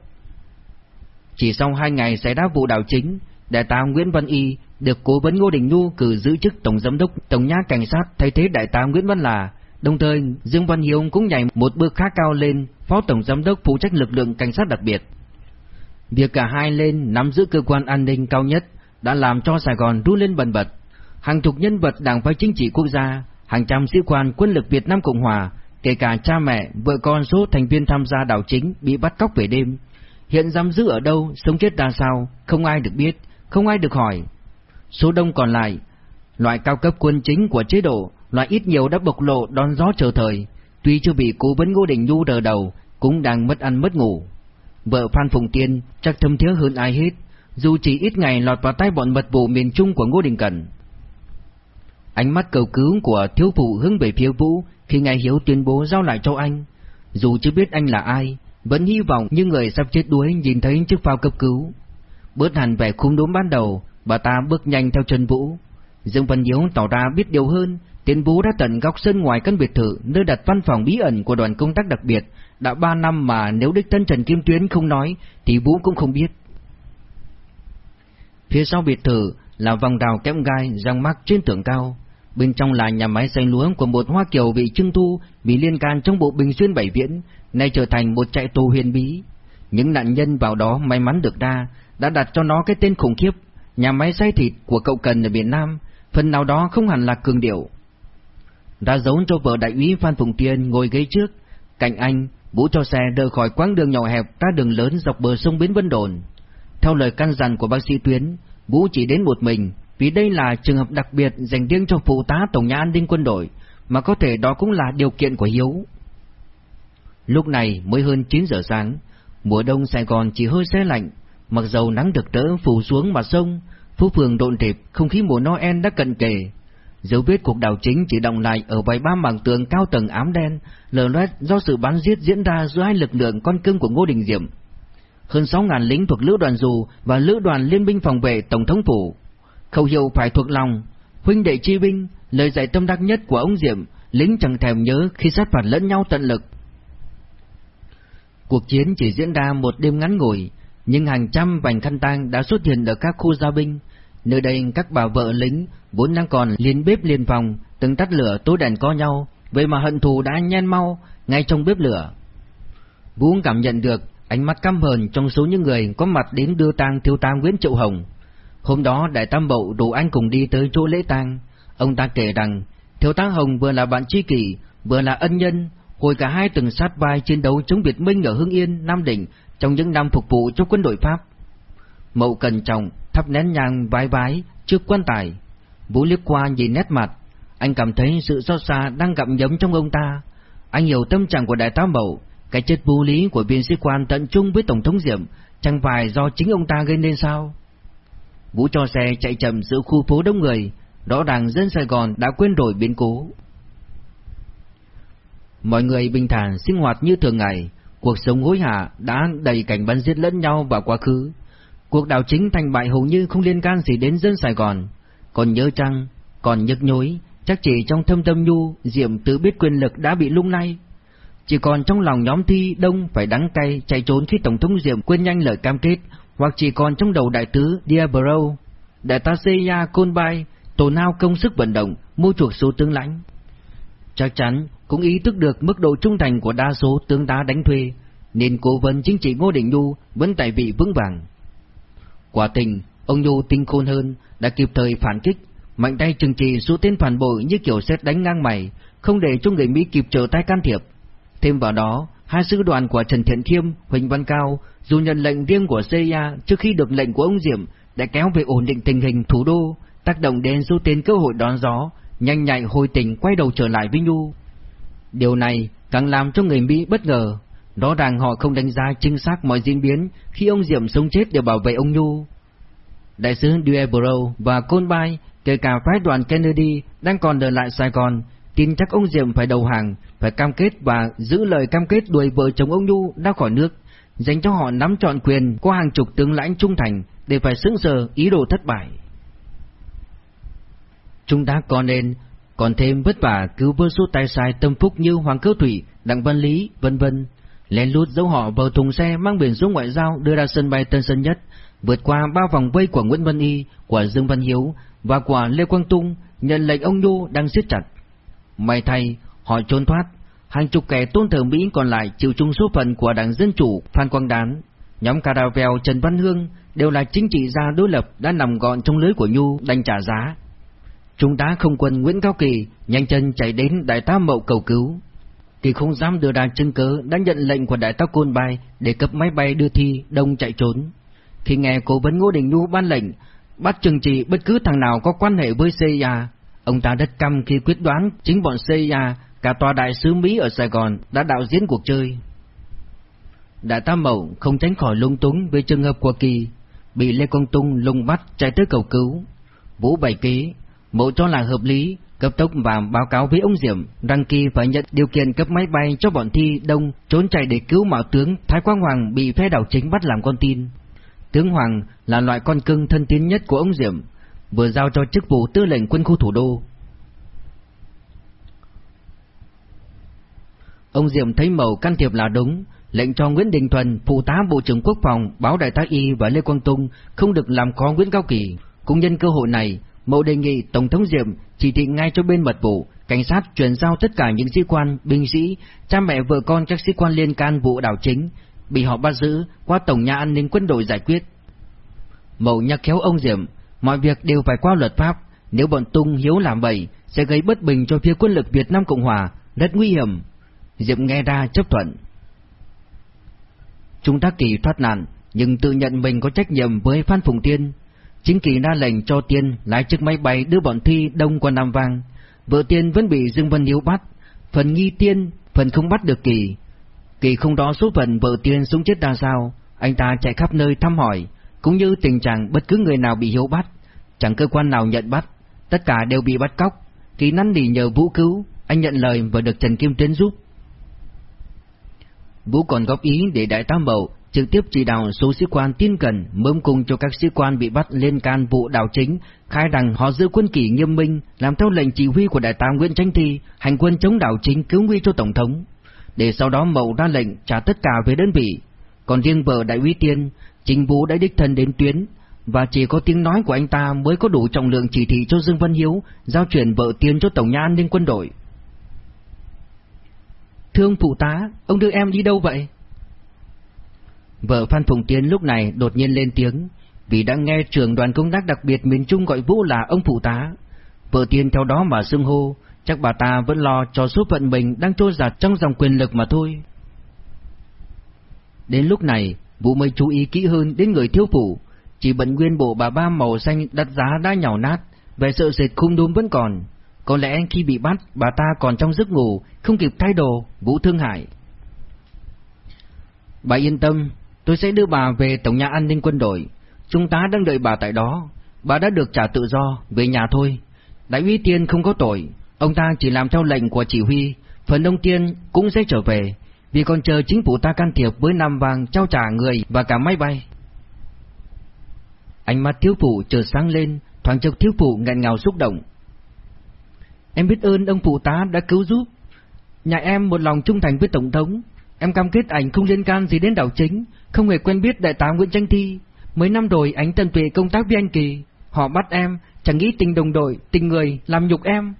Chỉ sau hai ngày xảy ra vụ đảo chính, đại tá Nguyễn Văn Y được cố vấn Ngô Đình Nhu cử giữ chức tổng giám đốc tổng nhát cảnh sát thay thế đại tá Nguyễn Văn Là. Đồng thời, Dương Văn Hiếu cũng nhảy một bước khá cao lên phó tổng giám đốc phụ trách lực lượng cảnh sát đặc biệt. Việc cả hai lên nắm giữ cơ quan an ninh cao nhất đã làm cho Sài Gòn rú lên bần bật. Hàng chục nhân vật đảng phái chính trị quốc gia, hàng trăm sĩ quan quân lực Việt Nam Cộng Hòa, kể cả cha mẹ, vợ con số thành viên tham gia đảo chính bị bắt cóc về đêm. Hiện giam giữ ở đâu, sống chết ra sao, không ai được biết, không ai được hỏi. Số đông còn lại, loại cao cấp quân chính của chế độ, loại ít nhiều đã bộc lộ đón gió chờ thời, tuy chưa bị cố vấn Ngô Đình Nhu đờ đầu, cũng đang mất ăn mất ngủ. Vợ Phan Phùng Tiên chắc thâm thiếu hơn ai hết, dù chỉ ít ngày lọt vào tay bọn mật vụ miền Trung của Ngô Đình Cẩn. Ánh mắt cầu cứu của thiếu phụ hướng về phía Vũ khi nghe Hiếu tuyên bố giao lại cho anh. Dù chưa biết anh là ai, vẫn hy vọng những người sắp chết đuối nhìn thấy chiếc phao cấp cứu. Bớt hẳn vẻ khung đốm ban đầu, bà ta bước nhanh theo chân Vũ. Dương Văn Hiếu tỏ ra biết điều hơn, tiến Vũ đã tận góc sân ngoài căn biệt thự nơi đặt văn phòng bí ẩn của đoàn công tác đặc biệt, đã ba năm mà nếu đích thân Trần Kim Tuyến không nói thì Vũ cũng không biết. Phía sau biệt thự là vòng đào kém gai răng mắc trên tường cao, bên trong là nhà máy xay lúa của một Hoa Kiều bị trưng thu bị liên can trong bộ Bình Xuyên Bảy Viễn, nay trở thành một trại tù huyền bí. Những nạn nhân vào đó may mắn được ra, đã đặt cho nó cái tên khủng khiếp, nhà máy xay thịt của cậu Cần ở miền Nam, phần nào đó không hẳn là cường điệu. Đã giấu cho vợ đại úy Phan Phùng Tiên ngồi ghế trước, cạnh anh, Vũ cho xe đỡ khỏi quãng đường nhỏ hẹp ra đường lớn dọc bờ sông Bến Vân Đồn. Theo lời căn dặn của bác sĩ Tuyến, Vũ chỉ đến một mình, vì đây là trường hợp đặc biệt dành riêng cho phụ tá tổng nhà an ninh quân đội, mà có thể đó cũng là điều kiện của Hiếu. Lúc này mới hơn 9 giờ sáng, mùa đông Sài Gòn chỉ hơi xe lạnh, mặc dầu nắng được rỡ phủ xuống mặt sông, phố phường độn thịp, không khí mùa Noel đã cận kề. Dấu vết cuộc đảo chính chỉ động lại ở vài ba mảng tường cao tầng ám đen, lờ loét do sự bắn giết diễn ra giữa hai lực lượng con cưng của Ngô Đình Diệm. Hơn 6.000 lính thuộc lữ đoàn dù và lữ đoàn liên binh phòng vệ tổng thống phủ. Khẩu hiệu phải thuộc lòng, huynh đệ chi binh, lời dạy tâm đắc nhất của ông Diệm, lính chẳng thèm nhớ khi sát phạt lẫn nhau tận lực. Cuộc chiến chỉ diễn ra một đêm ngắn ngủi, nhưng hàng trăm vành khăn tang đã xuất hiện ở các khu gia binh. Nơi đây các bà vợ lính vốn đang còn liên bếp liên phòng, từng tắt lửa tối đèn co nhau, vậy mà hận thù đã nhen mau ngay trong bếp lửa. Vũ cảm nhận được ánh mắt căm hờn trong số những người có mặt đến đưa tang thiếu tá Nguyễn Triệu Hồng. Hôm đó đại tam bậu đủ anh cùng đi tới chỗ lễ tang, ông ta kể rằng thiếu tá Hồng vừa là bạn tri kỷ, vừa là ân nhân, hồi cả hai từng sát vai chiến đấu chống Việt Minh ở Hưng Yên, Nam Định trong những năm phục vụ cho quân đội Pháp. Mậu cần trọng thắp nén nhang vái vái trước quan tài. Vũ liếc qua nhìn nét mặt, anh cảm thấy sự xót xa đang gặm nhấm trong ông ta. Anh hiểu tâm trạng của đại tá Mậu, cái chết vô lý của viên sĩ quan tận trung với Tổng thống Diệm chẳng phải do chính ông ta gây nên sao? Vũ cho xe chạy chậm giữa khu phố đông người, rõ ràng dân Sài Gòn đã quên rồi biến cố. Mọi người bình thản sinh hoạt như thường ngày, cuộc sống hối hả đã đầy cảnh bắn giết lẫn nhau vào quá khứ. Cuộc đảo chính thành bại hầu như không liên can gì đến dân Sài Gòn. Còn nhớ chăng, còn nhức nhối, chắc chỉ trong thâm tâm nhu, Diệm tự biết quyền lực đã bị lung lay. Chỉ còn trong lòng nhóm thi đông phải đắng cay chạy trốn khi Tổng thống Diệm quên nhanh lời cam kết, hoặc chỉ còn trong đầu đại tứ Diabro, đại tá Seiya Konbai, tổ nào công sức vận động, mua chuộc số tướng lãnh. Chắc chắn cũng ý thức được mức độ trung thành của đa số tướng tá đánh thuê, nên cố vấn chính trị Ngô Đình Nhu vẫn tại vị vững vàng. Quả tình, ông Nhu tinh khôn hơn, đã kịp thời phản kích, mạnh tay trừng trị số tên phản bội như kiểu xét đánh ngang mày, không để cho người Mỹ kịp trở tay can thiệp. Thêm vào đó, hai sư đoàn của Trần Thiện Khiêm, Huỳnh Văn Cao, dù nhận lệnh riêng của CIA trước khi được lệnh của ông Diệm, đã kéo về ổn định tình hình thủ đô, tác động đến số tên cơ hội đón gió, nhanh nhạy hồi tỉnh quay đầu trở lại với Nhu. Điều này càng làm cho người Mỹ bất ngờ, rõ ràng họ không đánh giá chính xác mọi diễn biến khi ông Diệm sống chết để bảo vệ ông Nhu. Đại sứ Duebro và Colby, kể cả phái đoàn Kennedy đang còn ở lại Sài Gòn, tin chắc ông Diệm phải đầu hàng, phải cam kết và giữ lời cam kết đuổi vợ chồng ông Nhu ra khỏi nước, dành cho họ nắm trọn quyền có hàng chục tướng lãnh trung thành để phải sững sờ ý đồ thất bại. Chúng ta còn nên còn thêm vất vả cứu vớt số tài sai tâm phúc như Hoàng Cơ Thủy, Đặng Văn Lý, vân vân, lén lút giấu họ vào thùng xe mang biển số ngoại giao đưa ra sân bay Tân Sơn Nhất, vượt qua ba vòng vây của Nguyễn Văn Y, của Dương Văn Hiếu và của Lê Quang Tung, nhận lệnh ông Nhu đang siết chặt. May thay, họ trốn thoát, hàng chục kẻ tôn thờ Mỹ còn lại chịu chung số phận của Đảng Dân Chủ Phan Quang Đán, nhóm Caravel Trần Văn Hương đều là chính trị gia đối lập đã nằm gọn trong lưới của Nhu đành trả giá. Chúng ta không quân Nguyễn Cao Kỳ nhanh chân chạy đến đại tá Mậu cầu cứu. Kỳ không dám đưa ra chứng cớ đã nhận lệnh của đại tá Côn Bay để cấp máy bay đưa thi đông chạy trốn. Khi nghe cố vấn Ngô Đình Nhu ban lệnh bắt trừng trị bất cứ thằng nào có quan hệ với CIA, ông ta rất căm khi quyết đoán chính bọn CIA, cả tòa đại sứ Mỹ ở Sài Gòn đã đạo diễn cuộc chơi. Đại tá Mậu không tránh khỏi lung túng với trường hợp của Kỳ, bị Lê Quang Tung lùng bắt chạy tới cầu cứu. Vũ bày ký, Mậu cho là hợp lý, cấp tốc và báo cáo với ông Diệm rằng Kỳ phải nhận điều kiện cấp máy bay cho bọn thi đông trốn chạy để cứu mạo tướng Thái Quang Hoàng bị phe đảo chính bắt làm con tin. Tướng Hoàng là loại con cưng thân tín nhất của ông Diệm, vừa giao cho chức vụ tư lệnh quân khu thủ đô. Ông Diệm thấy Mậu can thiệp là đúng, lệnh cho Nguyễn Đình Thuần, phụ tá Bộ trưởng Quốc phòng, báo Đại tá Y và Lê Quang Tung không được làm khó Nguyễn Cao Kỳ. Cũng nhân cơ hội này, Mậu đề nghị Tổng thống Diệm chỉ thị ngay cho bên mật vụ, cảnh sát chuyển giao tất cả những sĩ quan, binh sĩ, cha mẹ vợ con các sĩ quan liên can vụ đảo chính, bị họ bắt giữ qua Tổng nhà an ninh quân đội giải quyết. Mậu nhắc khéo ông Diệm, mọi việc đều phải qua luật pháp, nếu bọn Tung hiếu làm bậy sẽ gây bất bình cho phía quân lực Việt Nam Cộng Hòa, rất nguy hiểm. Diệm nghe ra chấp thuận. Chúng ta kỳ thoát nạn, nhưng tự nhận mình có trách nhiệm với Phan Phùng Tiên. Chính kỳ ra lệnh cho Tiên lái chiếc máy bay đưa bọn Thi đông qua Nam Vang. Vợ Tiên vẫn bị Dương Văn Hiếu bắt, phần nghi Tiên, phần không bắt được Kỳ. Kỳ không đó số phận vợ Tiên xuống chết ra sao, anh ta chạy khắp nơi thăm hỏi, cũng như tình trạng bất cứ người nào bị Hiếu bắt, chẳng cơ quan nào nhận bắt, tất cả đều bị bắt cóc. Kỳ năn nỉ nhờ Vũ cứu, anh nhận lời và được Trần Kim Tuyến giúp. Vũ còn góp ý để Đại tá Mậu trực tiếp chỉ đạo số sĩ quan tin cẩn mớm cùng cho các sĩ quan bị bắt lên can vụ đảo chính, khai rằng họ giữ quân kỷ nghiêm minh, làm theo lệnh chỉ huy của Đại tá Nguyễn Tranh Thi, hành quân chống đảo chính cứu nguy cho Tổng thống. Để sau đó Mậu ra lệnh trả tất cả về đơn vị. Còn riêng vợ Đại úy Tiên, chính Vũ đã đích thân đến tuyến, và chỉ có tiếng nói của anh ta mới có đủ trọng lượng chỉ thị cho Dương Văn Hiếu giao chuyển vợ Tiên cho Tổng nhà an ninh quân đội. Thương phụ tá, ông đưa em đi đâu vậy? Vợ Phan Phùng Tiến lúc này đột nhiên lên tiếng, vì đã nghe trưởng đoàn công tác đặc biệt miền Trung gọi Vũ là ông phụ tá. Vợ Tiên theo đó mà xưng hô, chắc bà ta vẫn lo cho số phận mình đang trôi giặt trong dòng quyền lực mà thôi. Đến lúc này, Vũ mới chú ý kỹ hơn đến người thiếu phụ, chỉ bận nguyên bộ bà ba màu xanh đặt giá đã nhào nát, về sợ sệt khung đốm vẫn còn. Có lẽ khi bị bắt, bà ta còn trong giấc ngủ, không kịp thay đồ, Vũ thương hại. Bà yên tâm, tôi sẽ đưa bà về Tổng nhà an ninh quân đội. Chúng ta đang đợi bà tại đó. Bà đã được trả tự do, về nhà thôi. Đại úy Tiên không có tội, ông ta chỉ làm theo lệnh của chỉ huy, phần ông Tiên cũng sẽ trở về, vì còn chờ chính phủ ta can thiệp với Nam Vàng trao trả người và cả máy bay. Ánh mắt thiếu phụ chợt sáng lên, thoáng chốc thiếu phụ nghẹn ngào xúc động. Em biết ơn ông phụ tá đã cứu giúp. Nhà em một lòng trung thành với Tổng thống. Em cam kết ảnh không liên can gì đến đảo chính, không hề quen biết đại tá Nguyễn Tranh Thi. Mấy năm rồi ảnh tận tụy công tác với anh Kỳ. Họ bắt em, chẳng nghĩ tình đồng đội, tình người, làm nhục em.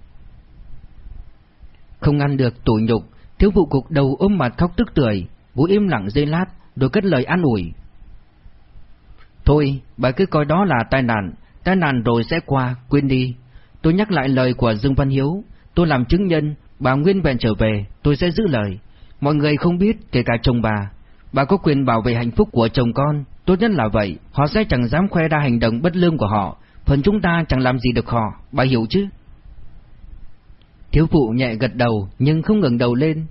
Không ăn được tủi nhục, thiếu phụ cục đầu ôm mặt khóc tức tưởi, bố im lặng giây lát, rồi cất lời an ủi. Thôi, bà cứ coi đó là tai nạn, tai nạn rồi sẽ qua, quên đi. Tôi nhắc lại lời của Dương Văn Hiếu, tôi làm chứng nhân, bà Nguyên vẹn trở về, tôi sẽ giữ lời. Mọi người không biết, kể cả chồng bà. Bà có quyền bảo vệ hạnh phúc của chồng con, tốt nhất là vậy, họ sẽ chẳng dám khoe ra hành động bất lương của họ, phần chúng ta chẳng làm gì được họ, bà hiểu chứ? Thiếu phụ nhẹ gật đầu nhưng không ngẩng đầu lên.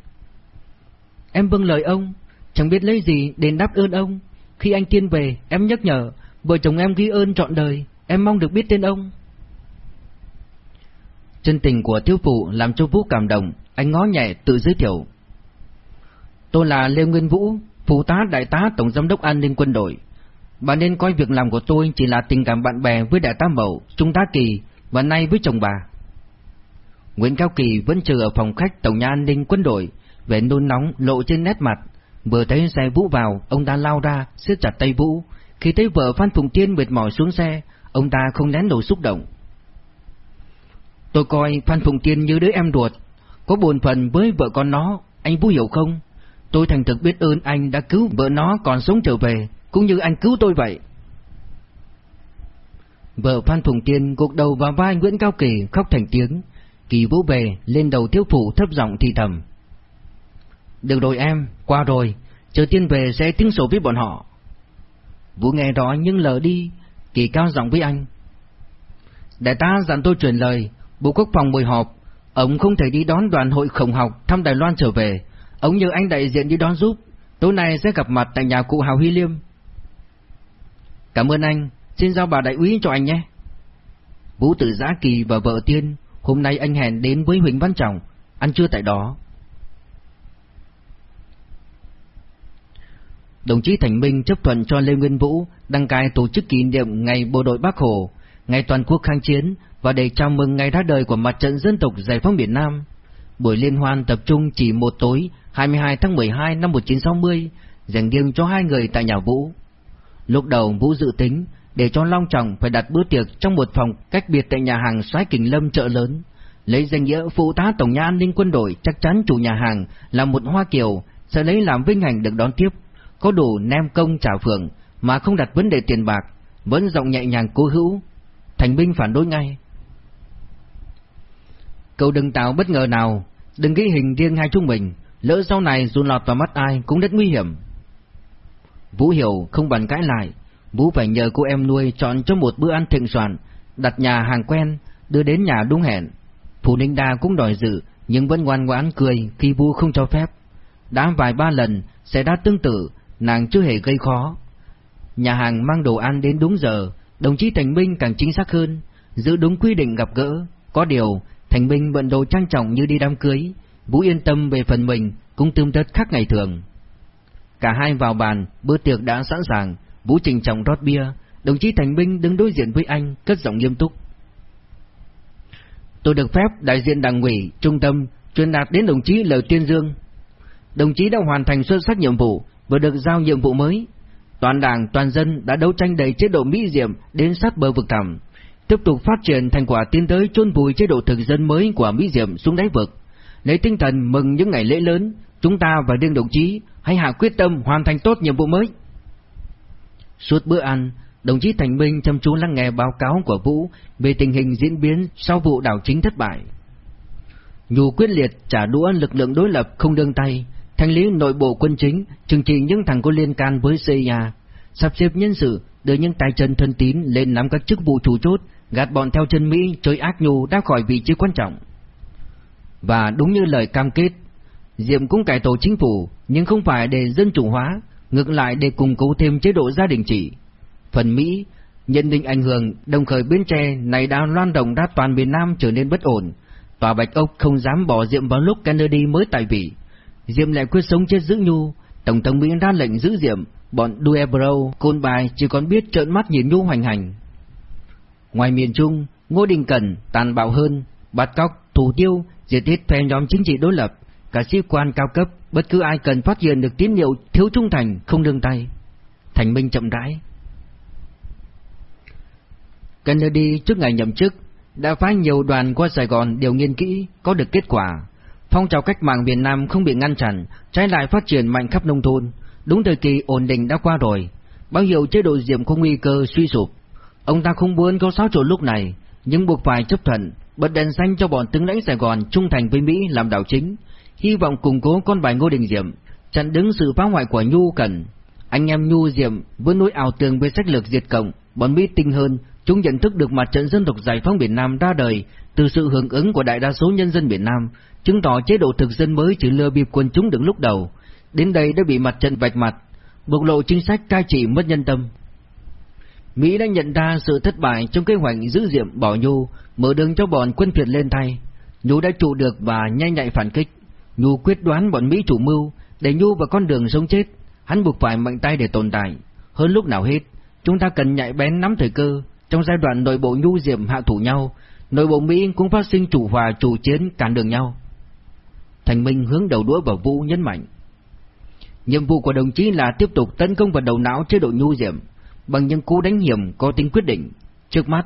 Em vâng lời ông, chẳng biết lấy gì đền đáp ơn ông. Khi anh tiên về, em nhắc nhở, vợ chồng em ghi ơn trọn đời, em mong được biết tên ông. Chân tình của thiếu phụ làm cho Vũ cảm động, anh ngó nhẹ tự giới thiệu. Tôi là Lê Nguyên Vũ, phụ tá đại tá tổng giám đốc an ninh quân đội. Bà nên coi việc làm của tôi chỉ là tình cảm bạn bè với đại tá Mậu, Trung tá Kỳ và nay với chồng bà. Nguyễn Cao Kỳ vẫn chờ ở phòng khách tổng nhà an ninh quân đội, vẻ nôn nóng lộ trên nét mặt. Vừa thấy xe Vũ vào, ông ta lao ra, siết chặt tay Vũ. Khi thấy vợ Phan Phùng Tiên mệt mỏi xuống xe, ông ta không nén nổi xúc động. Tôi coi Phan Phùng Tiên như đứa em ruột, có buồn phần với vợ con nó, anh Vũ hiểu không? Tôi thành thực biết ơn anh đã cứu vợ nó còn sống trở về, cũng như anh cứu tôi vậy. Vợ Phan Phùng Tiên gục đầu vào vai Nguyễn Cao Kỳ khóc thành tiếng. Kỳ vũ về lên đầu thiếu phụ thấp giọng thì thầm. Được rồi em, qua rồi, chờ tiên về sẽ tính sổ với bọn họ. Vũ nghe đó nhưng lờ đi, kỳ cao giọng với anh. Đại tá dặn tôi truyền lời, Bộ Quốc phòng buổi họp, ông không thể đi đón đoàn hội khổng học thăm Đài Loan trở về, ông nhờ anh đại diện đi đón giúp, tối nay sẽ gặp mặt tại nhà cụ Hào Huy Liêm. Cảm ơn anh, xin giao bà đại úy cho anh nhé. Vũ Tử Giã Kỳ và vợ Tiên, hôm nay anh hẹn đến với Huỳnh Văn Trọng, ăn trưa tại đó. Đồng chí Thành Minh chấp thuận cho Lê Nguyên Vũ đăng cai tổ chức kỷ niệm Ngày Bộ đội Bắc Hồ, Ngày Toàn quốc kháng chiến và để chào mừng ngày ra đời của Mặt trận Dân tộc Giải phóng Việt Nam. Buổi liên hoan tập trung chỉ một tối 22 tháng 12 năm 1960, dành riêng cho hai người tại nhà Vũ. Lúc đầu Vũ dự tính để cho long trọng phải đặt bữa tiệc trong một phòng cách biệt tại nhà hàng Soái Kình Lâm chợ lớn. Lấy danh nghĩa phụ tá tổng nhà an ninh quân đội chắc chắn chủ nhà hàng là một Hoa Kiều sẽ lấy làm vinh hạnh được đón tiếp, có đủ nem công trả phượng mà không đặt vấn đề tiền bạc, vẫn giọng nhẹ nhàng cố hữu. Thành binh phản đối ngay. Cậu đừng tạo bất ngờ nào, đừng ghi hình riêng hai chúng mình, lỡ sau này dù lọt vào mắt ai cũng rất nguy hiểm. Vũ hiểu không bàn cãi lại, Vũ phải nhờ cô em nuôi chọn cho một bữa ăn thịnh soạn, đặt nhà hàng quen, đưa đến nhà đúng hẹn. Phụ Ninh Đa cũng đòi dự, nhưng vẫn ngoan ngoãn cười khi Vũ không cho phép. Đã vài ba lần, sẽ đã tương tự, nàng chưa hề gây khó. Nhà hàng mang đồ ăn đến đúng giờ, đồng chí Thành Minh càng chính xác hơn, giữ đúng quy định gặp gỡ. Có điều, Thành Minh bận đồ trang trọng như đi đám cưới, Vũ yên tâm về phần mình, cũng tương tất khác ngày thường. Cả hai vào bàn, bữa tiệc đã sẵn sàng, Vũ trình trọng rót bia, đồng chí Thành Minh đứng đối diện với anh, cất giọng nghiêm túc. Tôi được phép đại diện đảng ủy, trung tâm, truyền đạt đến đồng chí Lời Tuyên Dương. Đồng chí đã hoàn thành xuất sắc nhiệm vụ vừa được giao nhiệm vụ mới. Toàn đảng, toàn dân đã đấu tranh đầy chế độ Mỹ Diệm đến sát bờ vực thẳm, tiếp tục phát triển thành quả tiến tới chôn vùi chế độ thực dân mới của Mỹ Diệm xuống đáy vực. Lấy tinh thần mừng những ngày lễ lớn, chúng ta và đương đồng chí hãy hạ quyết tâm hoàn thành tốt nhiệm vụ mới. Suốt bữa ăn, đồng chí Thành Minh chăm chú lắng nghe báo cáo của Vũ về tình hình diễn biến sau vụ đảo chính thất bại. Nhu quyết liệt trả đũa lực lượng đối lập không đương tay, thanh lý nội bộ quân chính, trừng trị những thằng có liên can với CIA, sắp xếp nhân sự, đưa những tay chân thân tín lên nắm các chức vụ chủ chốt, gạt bọn theo chân Mỹ chơi ác nhu đã khỏi vị trí quan trọng. Và đúng như lời cam kết, Diệm cũng cải tổ chính phủ, nhưng không phải để dân chủ hóa, ngược lại để củng cố thêm chế độ gia đình trị. Phần Mỹ, nhận định ảnh hưởng đồng khởi Bến Tre này đã loan động ra toàn miền Nam trở nên bất ổn. Tòa Bạch Ốc không dám bỏ Diệm vào lúc Kennedy mới tại vị. Diệm lại quyết sống chết giữ nhu, Tổng thống Mỹ ra lệnh giữ Diệm, bọn Duebro, Côn Bài chỉ còn biết trợn mắt nhìn nhu hoành hành. Ngoài miền Trung, Ngô Đình Cẩn tàn bạo hơn, bắt cóc, thủ tiêu, diệt hết phe nhóm chính trị đối lập, cả sĩ quan cao cấp, bất cứ ai cần phát hiện được tín hiệu thiếu trung thành không đương tay. Thành Minh chậm rãi. Kennedy trước ngày nhậm chức đã phái nhiều đoàn qua Sài Gòn điều nghiên kỹ, có được kết quả. Phong trào cách mạng miền Nam không bị ngăn chặn, trái lại phát triển mạnh khắp nông thôn. Đúng thời kỳ ổn định đã qua rồi, báo hiệu chế độ diệm có nguy cơ suy sụp. Ông ta không muốn có xáo trộn lúc này, nhưng buộc phải chấp thuận, bật đèn xanh cho bọn tướng lãnh Sài Gòn trung thành với Mỹ làm đảo chính, hy vọng củng cố con bài Ngô Đình Diệm, chặn đứng sự phá hoại của Nhu cần. Anh em Nhu Diệm với nỗi ảo tưởng về sách lược diệt cộng, bọn Mỹ tinh hơn, chúng nhận thức được mặt trận dân tộc giải phóng Việt Nam ra đời từ sự hưởng ứng của đại đa số nhân dân Việt Nam, chứng tỏ chế độ thực dân mới chỉ lừa bịp quân chúng đứng lúc đầu. Đến đây đã bị mặt trận vạch mặt, bộc lộ chính sách cai trị mất nhân tâm. Mỹ đã nhận ra sự thất bại trong kế hoạch giữ diệm bỏ Nhu, mở đường cho bọn quân Việt lên thay. Nhu đã trụ được và nhanh nhạy phản kích. Nhu quyết đoán bọn Mỹ chủ mưu, để Nhu vào con đường sống chết, hắn buộc phải mạnh tay để tồn tại. Hơn lúc nào hết, chúng ta cần nhạy bén nắm thời cơ, trong giai đoạn nội bộ Nhu diệm hạ thủ nhau, nội bộ Mỹ cũng phát sinh chủ hòa chủ chiến cản đường nhau. Thành Minh hướng đầu đũa vào Vũ nhấn mạnh. Nhiệm vụ của đồng chí là tiếp tục tấn công vào đầu não chế độ Nhu diệm, bằng những cú đánh hiểm có tính quyết định. Trước mắt,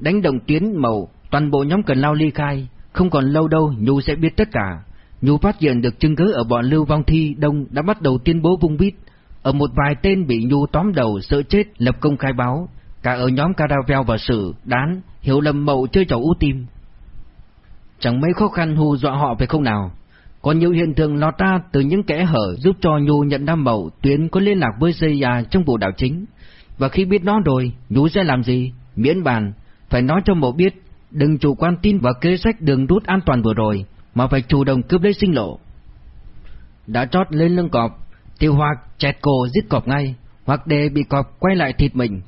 đánh đồng tuyến màu, toàn bộ nhóm cần lao ly khai, không còn lâu đâu Nhu sẽ biết tất cả. Nhu phát hiện được chứng cứ ở bọn Lưu Vong Thi Đông đã bắt đầu tuyên bố vung vít. Ở một vài tên bị Nhu tóm đầu sợ chết lập công khai báo, cả ở nhóm Caravel và Sử, Đán, hiểu lầm mậu chơi trò ưu tim. Chẳng mấy khó khăn hù dọa họ phải không nào? Còn nhiều hiện tượng lọt ra từ những kẽ hở giúp cho Nhu nhận ra Mậu Tuyến có liên lạc với CIA trong vụ đảo chính. Và khi biết nó rồi, Nhu sẽ làm gì? Miễn bàn, phải nói cho Mậu biết, đừng chủ quan tin vào kế sách đường rút an toàn vừa rồi, mà phải chủ động cướp lấy sinh lộ. Đã trót lên lưng cọp, tiêu hoạt chẹt cổ giết cọp ngay, hoặc để bị cọp quay lại thịt mình.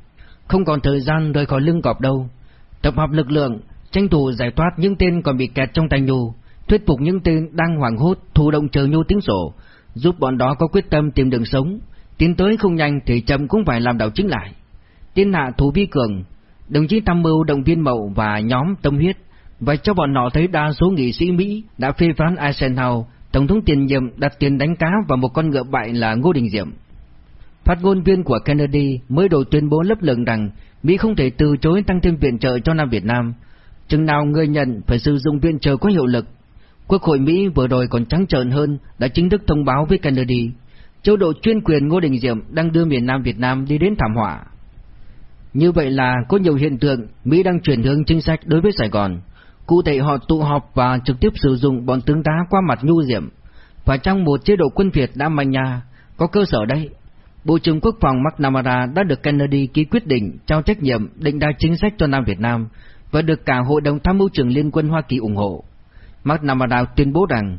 Không còn thời gian rời khỏi lưng cọp đâu. Tập hợp lực lượng, tranh thủ giải thoát những tên còn bị kẹt trong tay Nhu, thuyết phục những tên đang hoảng hốt thụ động chờ Nhu tiếng sổ, giúp bọn đó có quyết tâm tìm đường sống. Tiến tới không nhanh thì chậm cũng phải làm đảo chính lại. Tiên hạ thủ vi cường, đồng chí tham mưu động viên mậu và nhóm tâm huyết, và cho bọn họ thấy đa số nghị sĩ Mỹ đã phê phán Eisenhower, tổng thống tiền nhiệm đặt tiền đánh cá vào một con ngựa bại là Ngô Đình Diệm. Phát ngôn viên của Kennedy mới đầu tuyên bố lấp lửng rằng Mỹ không thể từ chối tăng thêm viện trợ cho Nam Việt Nam, chừng nào người nhận phải sử dụng viện trợ có hiệu lực. Quốc hội Mỹ vừa rồi còn trắng trợn hơn đã chính thức thông báo với Kennedy, chế độ chuyên quyền Ngô Đình Diệm đang đưa miền Nam Việt Nam đi đến thảm họa. Như vậy là có nhiều hiện tượng Mỹ đang chuyển hướng chính sách đối với Sài Gòn. Cụ thể họ tụ họp và trực tiếp sử dụng bọn tướng tá qua mặt nhu diệm. Và trong một chế độ quân Việt đã manh nha, có cơ sở đấy. Bộ trưởng Quốc phòng McNamara đã được Kennedy ký quyết định trao trách nhiệm định đa chính sách cho Nam Việt Nam và được cả Hội đồng Tham mưu trưởng Liên quân Hoa Kỳ ủng hộ. McNamara tuyên bố rằng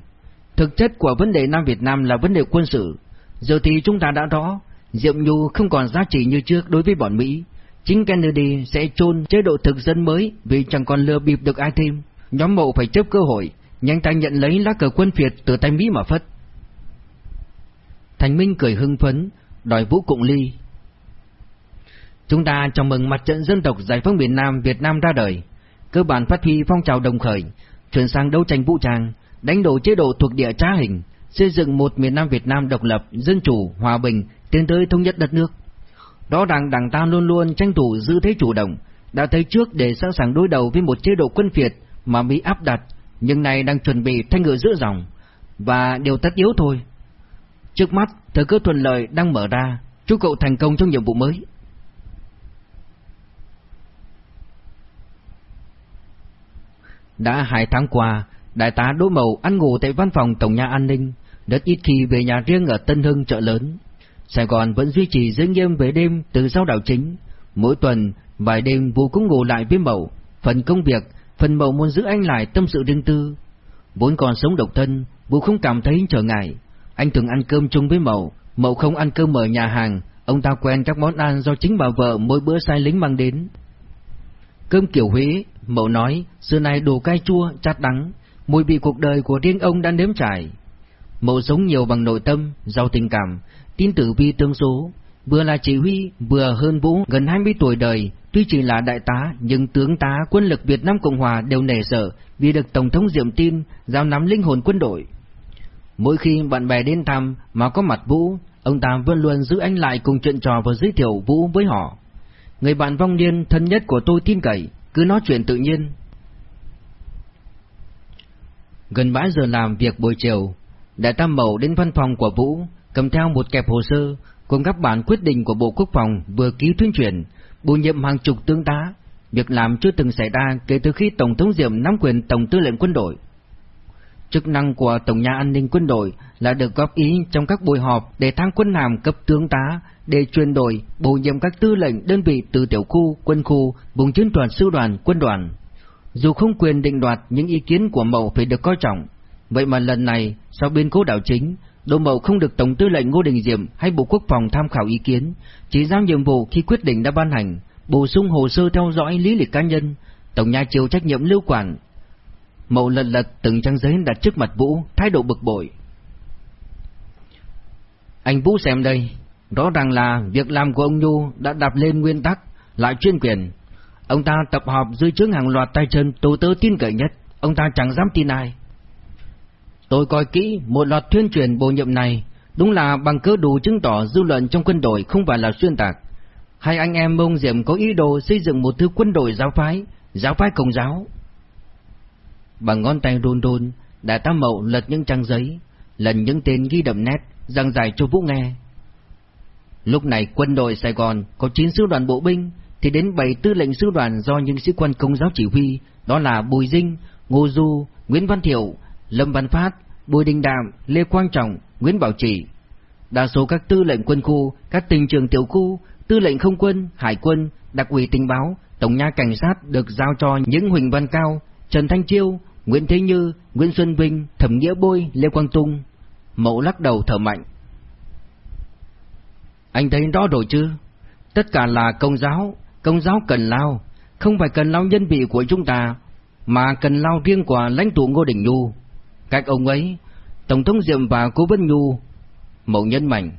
thực chất của vấn đề Nam Việt Nam là vấn đề quân sự. Giờ thì chúng ta đã rõ, Diệm Nhu không còn giá trị như trước đối với bọn Mỹ, chính Kennedy sẽ chôn chế độ thực dân mới vì chẳng còn lừa bịp được ai thêm. Nhóm mộ phải chấp cơ hội, nhanh tay nhận lấy lá cờ quân Việt từ tay Mỹ mà phất. Thành Minh cười hưng phấn, đòi vũ cụng ly. Chúng ta chào mừng mặt trận dân tộc giải phóng miền Nam Việt Nam ra đời, cơ bản phát huy phong trào đồng khởi, chuyển sang đấu tranh vũ trang, đánh đổ chế độ thuộc địa trá hình, xây dựng một miền Nam Việt Nam độc lập, dân chủ, hòa bình, tiến tới thống nhất đất nước. Đó rằng đảng ta luôn luôn tranh thủ giữ thế chủ động, đã thấy trước để sẵn sàng đối đầu với một chế độ quân phiệt mà Mỹ áp đặt, nhưng nay đang chuẩn bị thanh ngựa giữa dòng, và điều tất yếu thôi. Trước mắt, thời cơ thuận lợi đang mở ra, chúc cậu thành công trong nhiệm vụ mới. Đã hai tháng qua, đại tá Đỗ Mậu ăn ngủ tại văn phòng Tổng nhà An ninh, rất ít khi về nhà riêng ở Tân Hưng chợ lớn. Sài Gòn vẫn duy trì giới nghiêm về đêm từ sau đảo chính. Mỗi tuần, vài đêm Vũ cũng ngủ lại với Mậu. Phần công việc, phần Mậu muốn giữ anh lại tâm sự riêng tư. Vốn còn sống độc thân, Vũ không cảm thấy trở ngại. Anh thường ăn cơm chung với Mậu, Mậu không ăn cơm ở nhà hàng, ông ta quen các món ăn do chính bà vợ mỗi bữa sai lính mang đến. Cơm kiểu Huế, Mậu nói, xưa nay đồ cay chua, chát đắng, mùi vị cuộc đời của riêng ông đã nếm trải. Mậu sống nhiều bằng nội tâm, giàu tình cảm, tin tử vi tương số, vừa là chỉ huy, vừa hơn Vũ gần 20 tuổi đời, tuy chỉ là đại tá nhưng tướng tá quân lực Việt Nam Cộng Hòa đều nể sợ vì được Tổng thống Diệm tin giao nắm linh hồn quân đội. Mỗi khi bạn bè đến thăm mà có mặt Vũ, ông ta vẫn luôn giữ anh lại cùng chuyện trò và giới thiệu Vũ với họ. Người bạn vong niên thân nhất của tôi tin cậy, cứ nói chuyện tự nhiên. Gần bãi giờ làm việc buổi chiều, Đại Tam Mậu đến văn phòng của Vũ, cầm theo một kẹp hồ sơ cùng các bản quyết định của Bộ Quốc phòng vừa ký tuyên truyền, bổ nhiệm hàng chục tướng tá, việc làm chưa từng xảy ra kể từ khi Tổng thống Diệm nắm quyền Tổng tư lệnh quân đội. Chức năng của Tổng nhà an ninh quân đội là được góp ý trong các buổi họp để thăng quân hàm cấp tướng tá, để chuyển đổi, bổ nhiệm các tư lệnh đơn vị từ tiểu khu, quân khu, vùng chiến đoàn sư đoàn, quân đoàn. Dù không quyền định đoạt những ý kiến của Mậu phải được coi trọng, vậy mà lần này, sau biến cố đảo chính, Đỗ Mậu không được Tổng tư lệnh Ngô Đình Diệm hay Bộ Quốc phòng tham khảo ý kiến, chỉ giao nhiệm vụ khi quyết định đã ban hành, bổ sung hồ sơ theo dõi lý lịch cá nhân, Tổng nhà chịu trách nhiệm lưu quản. Mậu lật lật từng trang giấy đặt trước mặt Vũ, thái độ bực bội. Anh Vũ xem đây, rõ ràng là việc làm của ông Nhu đã đạp lên nguyên tắc, lại chuyên quyền. Ông ta tập họp dưới chướng hàng loạt tay chân tố tớ tin cậy nhất, ông ta chẳng dám tin ai. Tôi coi kỹ một loạt tuyên truyền bổ nhiệm này, đúng là bằng cớ đủ chứng tỏ dư luận trong quân đội không phải là xuyên tạc. Hai anh em mông diệm có ý đồ xây dựng một thứ quân đội giáo phái, giáo phái công giáo. Bằng ngón tay run run, đại tá mậu lật những trang giấy, lần những tên ghi đậm nét, giảng giải cho Vũ nghe. Lúc này quân đội Sài Gòn có 9 sư đoàn bộ binh, thì đến 7 tư lệnh sư đoàn do những sĩ quan công giáo chỉ huy, đó là Bùi Dinh, Ngô Du, Nguyễn Văn Thiệu, Lâm Văn Phát, Bùi Đình Đạm, Lê Quang Trọng, Nguyễn Bảo Trì. Đa số các tư lệnh quân khu, các tình trường tiểu khu, tư lệnh không quân, hải quân, đặc ủy tình báo, tổng nha cảnh sát được giao cho những Huỳnh Văn Cao, Trần Thanh Chiêu, Nguyễn Thế Như, Nguyễn Xuân Vinh, Thẩm Nghĩa Bôi, Lê Quang Tung. Mậu lắc đầu thở mạnh. Anh thấy rõ rồi chứ? Tất cả là công giáo, công giáo cần lao, không phải cần lao nhân vị của chúng ta, mà cần lao riêng của lãnh tụ Ngô Đình Nhu. Các ông ấy, Tổng thống Diệm và Cố Vân Nhu, Mậu nhân mạnh.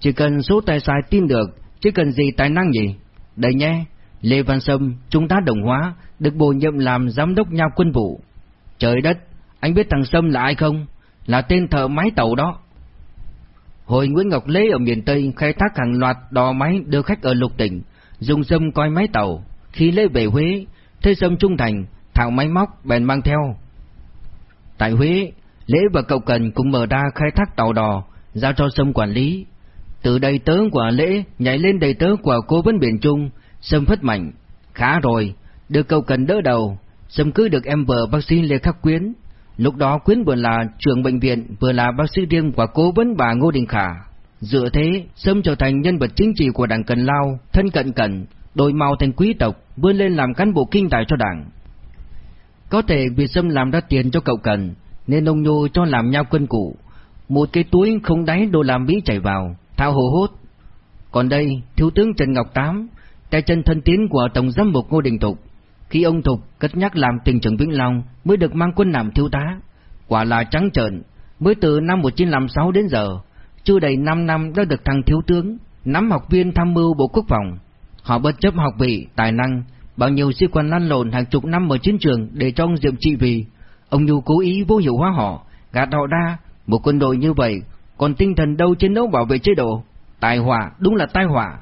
Chỉ cần số tài sai tin được, chứ cần gì tài năng gì. Đây nhé, Lê Văn Sâm, chúng ta đồng hóa, được bổ nhiệm làm giám đốc nhà quân vụ. Trời đất, anh biết thằng Sâm là ai không? Là tên thợ máy tàu đó. Hồi Nguyễn Ngọc Lê ở miền Tây khai thác hàng loạt đò máy đưa khách ở lục tỉnh, dùng Sâm coi máy tàu. Khi Lê về Huế, thấy Sâm trung thành, thạo máy móc bèn mang theo. Tại Huế, Lễ và cậu Cần cũng mở ra khai thác tàu đò, giao cho Sâm quản lý. Từ đầy tớ của Lễ nhảy lên đầy tớ của cố vấn biển Trung, Sâm phất mạnh. Khá rồi, được cậu Cần đỡ đầu, Sâm cứ được em vợ bác sĩ Lê Khắc Quyến. Lúc đó Quyến vừa là trưởng bệnh viện, vừa là bác sĩ riêng của cố vấn bà Ngô Đình Khả. Dựa thế, Sâm trở thành nhân vật chính trị của đảng Cần Lao, thân cận cận, đổi màu thành quý tộc, vươn lên làm cán bộ kinh tài cho đảng. Có thể vì Sâm làm ra tiền cho cậu Cần, nên ông Nhô cho làm nhau quân cụ. Một cái túi không đáy đô la Mỹ chảy vào, thao hồ hốt. Còn đây, Thiếu tướng Trần Ngọc Tám, tay chân thân tín của Tổng giám mục Ngô Đình Thục. Khi ông Thục cất nhắc làm tình trưởng Vĩnh Long mới được mang quân làm thiếu tá. Quả là trắng trợn, mới từ năm 1956 đến giờ, chưa đầy 5 năm đã được thăng thiếu tướng, nắm học viên tham mưu Bộ Quốc phòng. Họ bất chấp học vị, tài năng, bao nhiêu sĩ quan lăn lộn hàng chục năm ở chiến trường để trong diệm trị vì Ông Nhu cố ý vô hiệu hóa họ, gạt họ ra, một quân đội như vậy, còn tinh thần đâu chiến đấu bảo vệ chế độ. Tai họa, đúng là tai họa.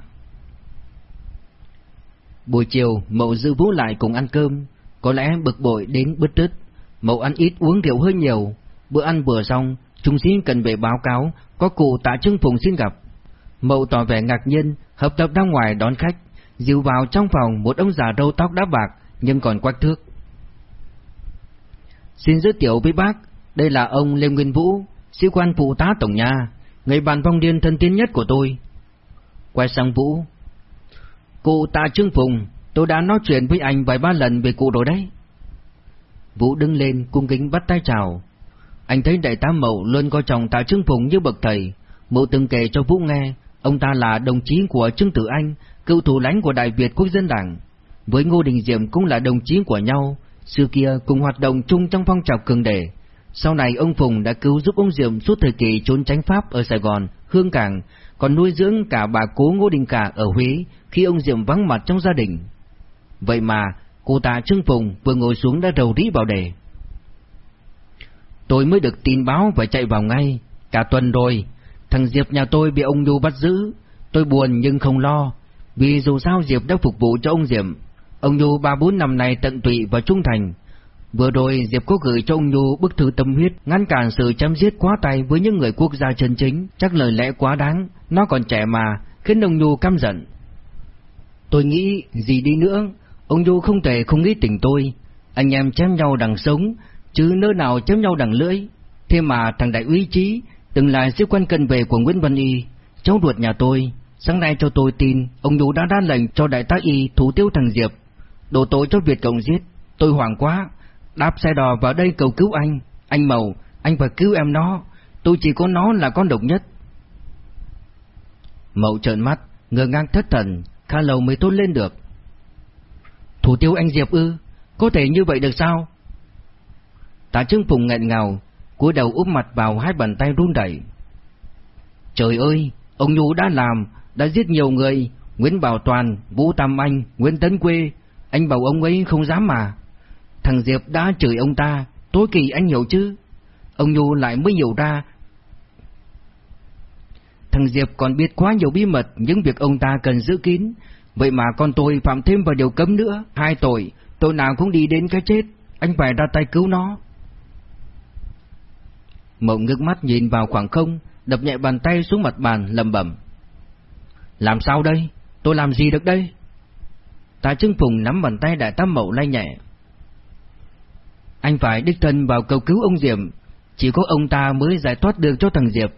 Buổi chiều, Mậu dư vũ lại cùng ăn cơm, có lẽ bực bội đến bứt rứt. Mậu ăn ít uống rượu hơi nhiều, bữa ăn vừa xong, trung sĩ cần về báo cáo, có cụ tạ Trưng Phùng xin gặp. Mậu tỏ vẻ ngạc nhiên, hợp tập ra ngoài đón khách, dìu vào trong phòng một ông già râu tóc đã bạc, nhưng còn quách thước. Xin giới thiệu với bác, đây là ông Lê Nguyên Vũ, sĩ quan phụ tá tổng nhà, người bạn vong điên thân tín nhất của tôi. Quay sang Vũ. Cụ tạ Trương Phùng, tôi đã nói chuyện với anh vài ba lần về cụ rồi đấy. Vũ đứng lên cung kính bắt tay chào. Anh thấy đại tá Mậu luôn coi trọng tạ Trương Phùng như bậc thầy. Mậu từng kể cho Vũ nghe, ông ta là đồng chí của Trương Tử Anh, cựu thủ lãnh của Đại Việt Quốc dân Đảng. Với Ngô Đình Diệm cũng là đồng chí của nhau, Xưa kia cùng hoạt động chung trong phong trào cường đề. Sau này ông Phùng đã cứu giúp ông Diệm suốt thời kỳ trốn tránh Pháp ở Sài Gòn, Hương Cảng, còn nuôi dưỡng cả bà cố Ngô Đình Cả ở Huế khi ông Diệm vắng mặt trong gia đình. Vậy mà, cô ta Trương Phùng vừa ngồi xuống đã rầu rí bảo đề. Tôi mới được tin báo và chạy vào ngay, cả tuần rồi, thằng Diệp nhà tôi bị ông Nhu bắt giữ, tôi buồn nhưng không lo, vì dù sao Diệp đã phục vụ cho ông Diệm, Ông Nhu ba bốn năm nay tận tụy và trung thành. Vừa rồi Diệp có gửi cho ông Nhu bức thư tâm huyết ngăn cản sự chém giết quá tay với những người quốc gia chân chính, chắc lời lẽ quá đáng, nó còn trẻ mà, khiến ông Nhu căm giận. Tôi nghĩ gì đi nữa, ông Nhu không thể không nghĩ tình tôi, anh em chém nhau đằng sống, chứ nơi nào chém nhau đằng lưỡi. Thế mà thằng đại úy trí, từng là sĩ quan cận về của Nguyễn Văn Y, cháu ruột nhà tôi, sáng nay cho tôi tin ông Nhu đã ra lệnh cho đại tá Y thủ tiêu thằng Diệp. Đổ tội cho Việt Cộng giết, tôi hoảng quá, đáp xe đò vào đây cầu cứu anh, anh Mầu anh phải cứu em nó, tôi chỉ có nó là con độc nhất. Mậu trợn mắt, ngơ ngang thất thần, khá lâu mới tốt lên được. Thủ tiêu anh Diệp ư, có thể như vậy được sao? Tạ Trương Phùng nghẹn ngào, cúi đầu úp mặt vào hai bàn tay run đẩy. Trời ơi, ông Nhu đã làm, đã giết nhiều người, Nguyễn Bảo Toàn, Vũ Tam Anh, Nguyễn Tấn Quê, anh bảo ông ấy không dám mà. Thằng Diệp đã chửi ông ta, tối kỳ anh hiểu chứ. Ông Nhu lại mới hiểu ra. Thằng Diệp còn biết quá nhiều bí mật những việc ông ta cần giữ kín. Vậy mà con tôi phạm thêm vào điều cấm nữa, hai tội, tội nào cũng đi đến cái chết. Anh phải ra tay cứu nó. Mộng ngước mắt nhìn vào khoảng không, đập nhẹ bàn tay xuống mặt bàn lầm bẩm. Làm sao đây? Tôi làm gì được đây? Tạ Trưng Phùng nắm bàn tay đại tá mậu lay nhẹ. Anh phải đích thân vào cầu cứu ông Diệm. chỉ có ông ta mới giải thoát được cho thằng Diệp.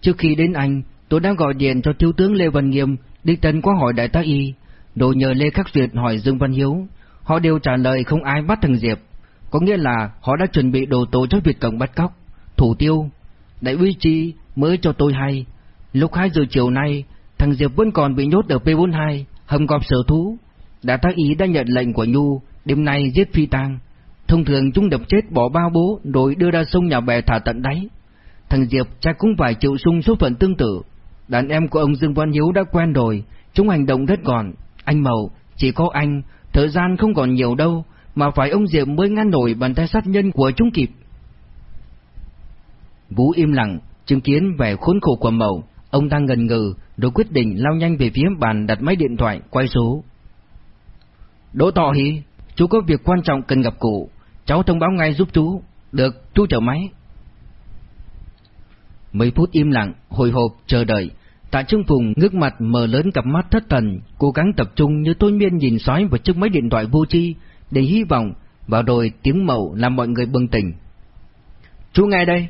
Trước khi đến anh, tôi đã gọi điện cho thiếu tướng Lê Văn Nghiêm, đích thân qua hỏi đại tá y, rồi nhờ Lê Khắc Duyệt hỏi Dương Văn Hiếu. Họ đều trả lời không ai bắt thằng Diệp, có nghĩa là họ đã chuẩn bị đồ tố cho việc Cộng bắt cóc, thủ tiêu. Đại úy Chi mới cho tôi hay, lúc 2 giờ chiều nay, thằng Diệp vẫn còn bị nhốt ở P42, hầm cọp sở thú. Đại tá y đã nhận lệnh của Nhu, đêm nay giết phi tang. Thông thường chúng đập chết bỏ bao bố rồi đưa ra sông nhà bè thả tận đáy. Thằng Diệp chắc cũng phải chịu sung số phận tương tự. Đàn em của ông Dương Văn Hiếu đã quen rồi, chúng hành động rất gọn. Anh Mậu, chỉ có anh, thời gian không còn nhiều đâu, mà phải ông Diệp mới ngăn nổi bàn tay sát nhân của chúng kịp. Vũ im lặng, chứng kiến vẻ khốn khổ của Mậu, ông đang ngần ngừ, rồi quyết định lao nhanh về phía bàn đặt máy điện thoại, quay số. Đỗ Tọ Hi chú có việc quan trọng cần gặp cụ, cháu thông báo ngay giúp chú. Được, chú chờ máy. Mấy phút im lặng, hồi hộp, chờ đợi. Tạ Trương Phùng ngước mặt mở lớn cặp mắt thất thần, cố gắng tập trung như tôi miên nhìn sói vào chiếc máy điện thoại vô tri để hy vọng, vào rồi tiếng mậu làm mọi người bừng tỉnh. Chú nghe đây.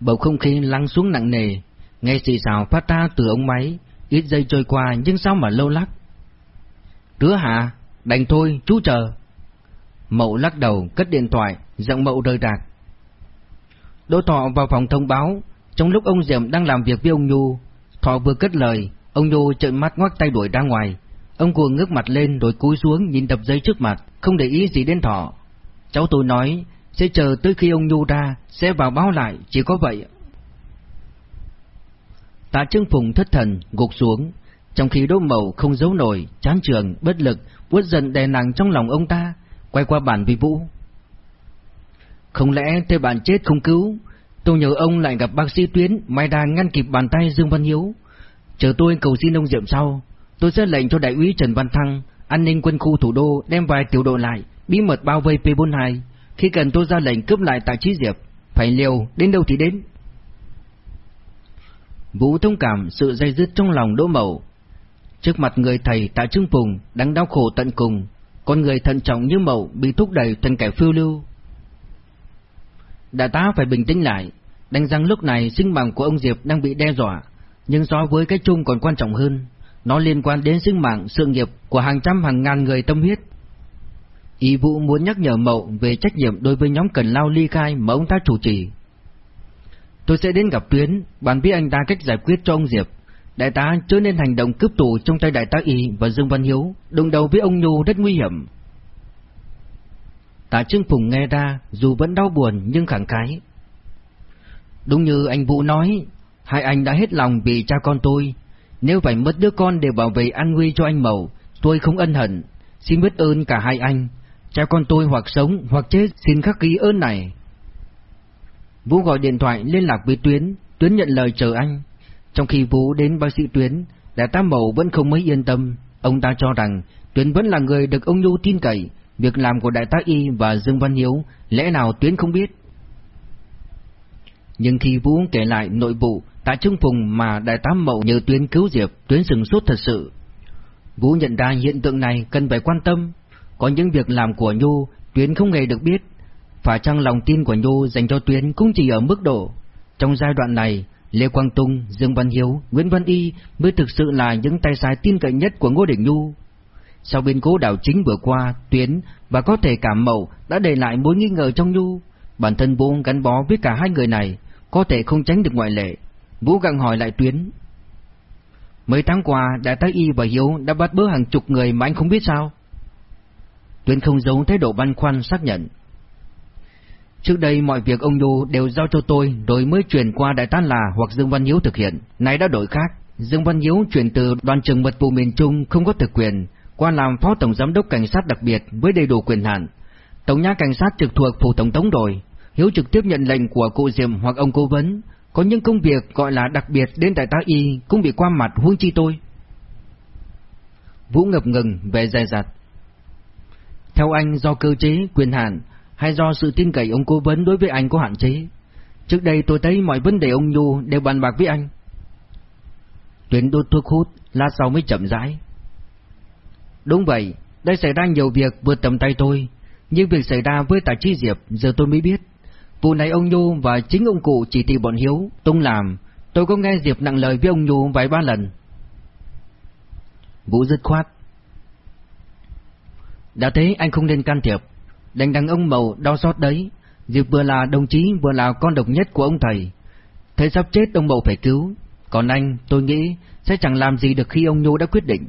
Bầu không khí lắng xuống nặng nề, nghe xì xào phát ra từ ống máy, ít giây trôi qua nhưng sao mà lâu lắc. Đứa hả? Đành thôi, chú chờ. Mậu lắc đầu, cất điện thoại, giọng mậu rơi rạc. Đỗ Thọ vào phòng thông báo, trong lúc ông Diệm đang làm việc với ông Nhu, Thọ vừa cất lời, ông Nhu trợn mắt ngoắc tay đuổi ra ngoài. Ông cuồng ngước mặt lên rồi cúi xuống nhìn tập giấy trước mặt, không để ý gì đến Thọ. Cháu tôi nói, sẽ chờ tới khi ông Nhu ra, sẽ vào báo lại, chỉ có vậy. Tạ Trương Phùng thất thần, gục xuống, trong khi Đỗ Mậu không giấu nổi, chán trường, bất lực, uất giận đè nặng trong lòng ông ta, quay qua bản vi vũ. Không lẽ tên bạn chết không cứu? Tôi nhớ ông lại gặp bác sĩ Tuyến, may đang ngăn kịp bàn tay Dương Văn Hiếu. Chờ tôi cầu xin ông Diệm sau, tôi sẽ lệnh cho đại úy Trần Văn Thăng, an ninh quân khu thủ đô đem vài tiểu đội lại, bí mật bao vây P42. Khi cần tôi ra lệnh cướp lại tại Chí Diệp, phải liều, đến đâu thì đến. Vũ thông cảm sự dây dứt trong lòng Đỗ Mậu. Trước mặt người thầy tại Trương Phùng đang đau khổ tận cùng, con người thận trọng như Mậu bị thúc đẩy thành kẻ phiêu lưu. Đại tá phải bình tĩnh lại, đánh rằng lúc này sinh mạng của ông Diệp đang bị đe dọa, nhưng so với cái chung còn quan trọng hơn, nó liên quan đến sinh mạng, sự nghiệp của hàng trăm hàng ngàn người tâm huyết. Ý vụ muốn nhắc nhở Mậu về trách nhiệm đối với nhóm cần lao ly khai mà ông ta chủ trì. Tôi sẽ đến gặp Tuyến, bàn biết anh ta cách giải quyết cho ông Diệp. Đại tá chưa nên hành động cướp tù trong tay đại tá Y và Dương Văn Hiếu, đồng đầu với ông Nhu rất nguy hiểm. Tạ Trương Phùng nghe ra, dù vẫn đau buồn nhưng khẳng khái. Đúng như anh Vũ nói, hai anh đã hết lòng vì cha con tôi. Nếu phải mất đứa con để bảo vệ an nguy cho anh Mậu, tôi không ân hận. Xin biết ơn cả hai anh. Cha con tôi hoặc sống hoặc chết xin khắc ký ơn này. Vũ gọi điện thoại liên lạc với Tuyến, Tuyến nhận lời chờ anh. Trong khi Vũ đến bác sĩ Tuyến, Đại tam Mậu vẫn không mấy yên tâm. Ông ta cho rằng Tuyến vẫn là người được ông Nhu tin cậy, Việc làm của Đại tá Y và Dương Văn Hiếu lẽ nào Tuyến không biết? Nhưng khi Vũ kể lại nội vụ tại Trung Phùng mà Đại tá Mậu nhờ Tuyến cứu Diệp, Tuyến sừng sốt thật sự. Vũ nhận ra hiện tượng này cần phải quan tâm. Có những việc làm của Nhu, Tuyến không hề được biết. Phải chăng lòng tin của Nhu dành cho Tuyến cũng chỉ ở mức độ. Trong giai đoạn này, Lê Quang Tung, Dương Văn Hiếu, Nguyễn Văn Y mới thực sự là những tay sai tin cậy nhất của Ngô Đình Nhu. Sau biến cố đảo chính vừa qua, Tuyến và có thể cả Mậu đã để lại mối nghi ngờ trong Nhu. Bản thân Vũ gắn bó với cả hai người này, có thể không tránh được ngoại lệ. Vũ gặng hỏi lại Tuyến. Mấy tháng qua, Đại tá Y và Hiếu đã bắt bớ hàng chục người mà anh không biết sao? Tuyến không giấu thái độ băn khoăn xác nhận. Trước đây mọi việc ông Nhu đều giao cho tôi rồi mới chuyển qua Đại tá Là hoặc Dương Văn Hiếu thực hiện. Nay đã đổi khác. Dương Văn Hiếu chuyển từ đoàn trưởng mật vụ miền Trung không có thực quyền, qua làm phó tổng giám đốc cảnh sát đặc biệt với đầy đủ quyền hạn. Tổng nhà cảnh sát trực thuộc phủ tổng thống rồi, Hiếu trực tiếp nhận lệnh của cụ Diệm hoặc ông cố vấn, có những công việc gọi là đặc biệt đến đại tá y cũng bị qua mặt huống chi tôi. Vũ ngập ngừng về dài dặt. Theo anh do cơ chế, quyền hạn hay do sự tin cậy ông cố vấn đối với anh có hạn chế? Trước đây tôi thấy mọi vấn đề ông Nhu đều bàn bạc với anh. Tuyến đốt thuốc hút, lát sau mới chậm rãi. Đúng vậy, đây xảy ra nhiều việc vượt tầm tay tôi, nhưng việc xảy ra với tài Chi Diệp giờ tôi mới biết. Vụ này ông Nhu và chính ông cụ chỉ thị bọn Hiếu, tung làm. Tôi có nghe Diệp nặng lời với ông Nhu vài ba lần. Vũ dứt khoát. Đã thế anh không nên can thiệp. Đành đằng ông Mậu đau xót đấy. Diệp vừa là đồng chí vừa là con độc nhất của ông thầy. Thấy sắp chết ông Mậu phải cứu. Còn anh, tôi nghĩ sẽ chẳng làm gì được khi ông Nhu đã quyết định.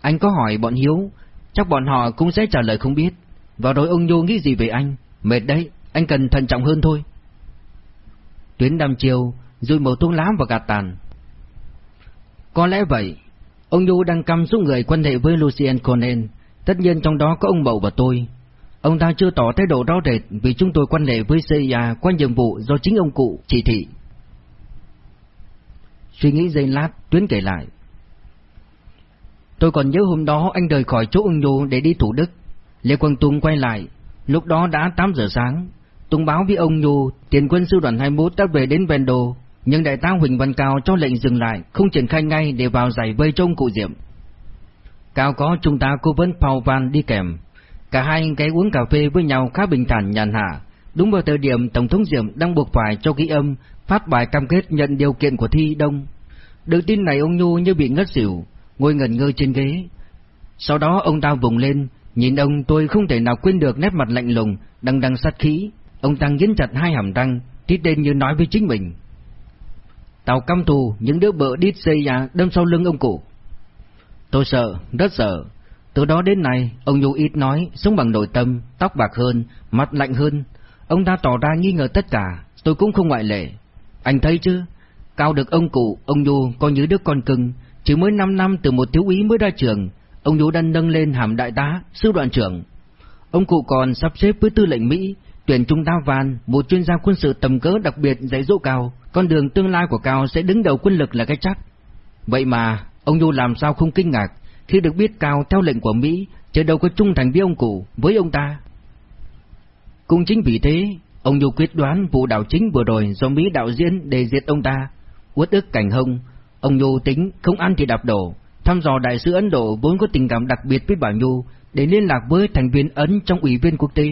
Anh có hỏi bọn Hiếu, chắc bọn họ cũng sẽ trả lời không biết. Vào rồi ông Nhu nghĩ gì về anh? Mệt đấy, anh cần thận trọng hơn thôi. Tuyến đăm chiều, rồi màu thuốc lá và gạt tàn. Có lẽ vậy, ông Nhu đang căm giúp người quan hệ với Lucien Conan, tất nhiên trong đó có ông Mậu và tôi. Ông ta chưa tỏ thái độ rõ rệt vì chúng tôi quan hệ với CIA qua nhiệm vụ do chính ông cụ chỉ thị. Suy nghĩ giây lát, Tuyến kể lại. Tôi còn nhớ hôm đó anh rời khỏi chỗ ông Nhu để đi Thủ Đức. Lê Quang Tung quay lại, lúc đó đã 8 giờ sáng. Tung báo với ông Nhu, tiền quân sư đoàn 21 đã về đến Vendo, nhưng đại tá Huỳnh Văn Cao cho lệnh dừng lại, không triển khai ngay để vào giải vây trong cụ Diệm. Cao có chúng ta cố vấn Paul Van đi kèm. Cả hai anh cái uống cà phê với nhau khá bình thản nhàn hạ. Đúng vào thời điểm Tổng thống Diệm đang buộc phải cho ghi âm, phát bài cam kết nhận điều kiện của Thi Đông. Được tin này ông Nhu như bị ngất xỉu, ngồi ngẩn ngơ trên ghế. Sau đó ông ta vùng lên, nhìn ông tôi không thể nào quên được nét mặt lạnh lùng, đằng đằng sát khí. Ông ta nghiến chặt hai hàm răng, tít lên như nói với chính mình. Tàu căm thù, những đứa bợ đít xây ra đâm sau lưng ông cụ. Tôi sợ, rất sợ. Từ đó đến nay, ông Nhu ít nói, sống bằng nội tâm, tóc bạc hơn, mặt lạnh hơn. Ông ta tỏ ra nghi ngờ tất cả, tôi cũng không ngoại lệ. Anh thấy chứ, cao được ông cụ, ông Nhu coi như đứa con cưng, chỉ mới 5 năm từ một thiếu úy mới ra trường, ông Nhu đã nâng lên hàm đại tá, sư đoàn trưởng. Ông cụ còn sắp xếp với tư lệnh Mỹ, tuyển trung tá Van, một chuyên gia quân sự tầm cỡ đặc biệt dạy dỗ cao, con đường tương lai của Cao sẽ đứng đầu quân lực là cái chắc. Vậy mà, ông Nhu làm sao không kinh ngạc khi được biết Cao theo lệnh của Mỹ, chứ đâu có trung thành với ông cụ, với ông ta. Cũng chính vì thế, ông dù quyết đoán vụ đảo chính vừa rồi do Mỹ đạo diễn để diệt ông ta, uất ức cảnh hông, Ông Nhu tính không ăn thì đạp đổ, thăm dò đại sứ Ấn Độ vốn có tình cảm đặc biệt với bà Nhu để liên lạc với thành viên Ấn trong ủy viên quốc tế,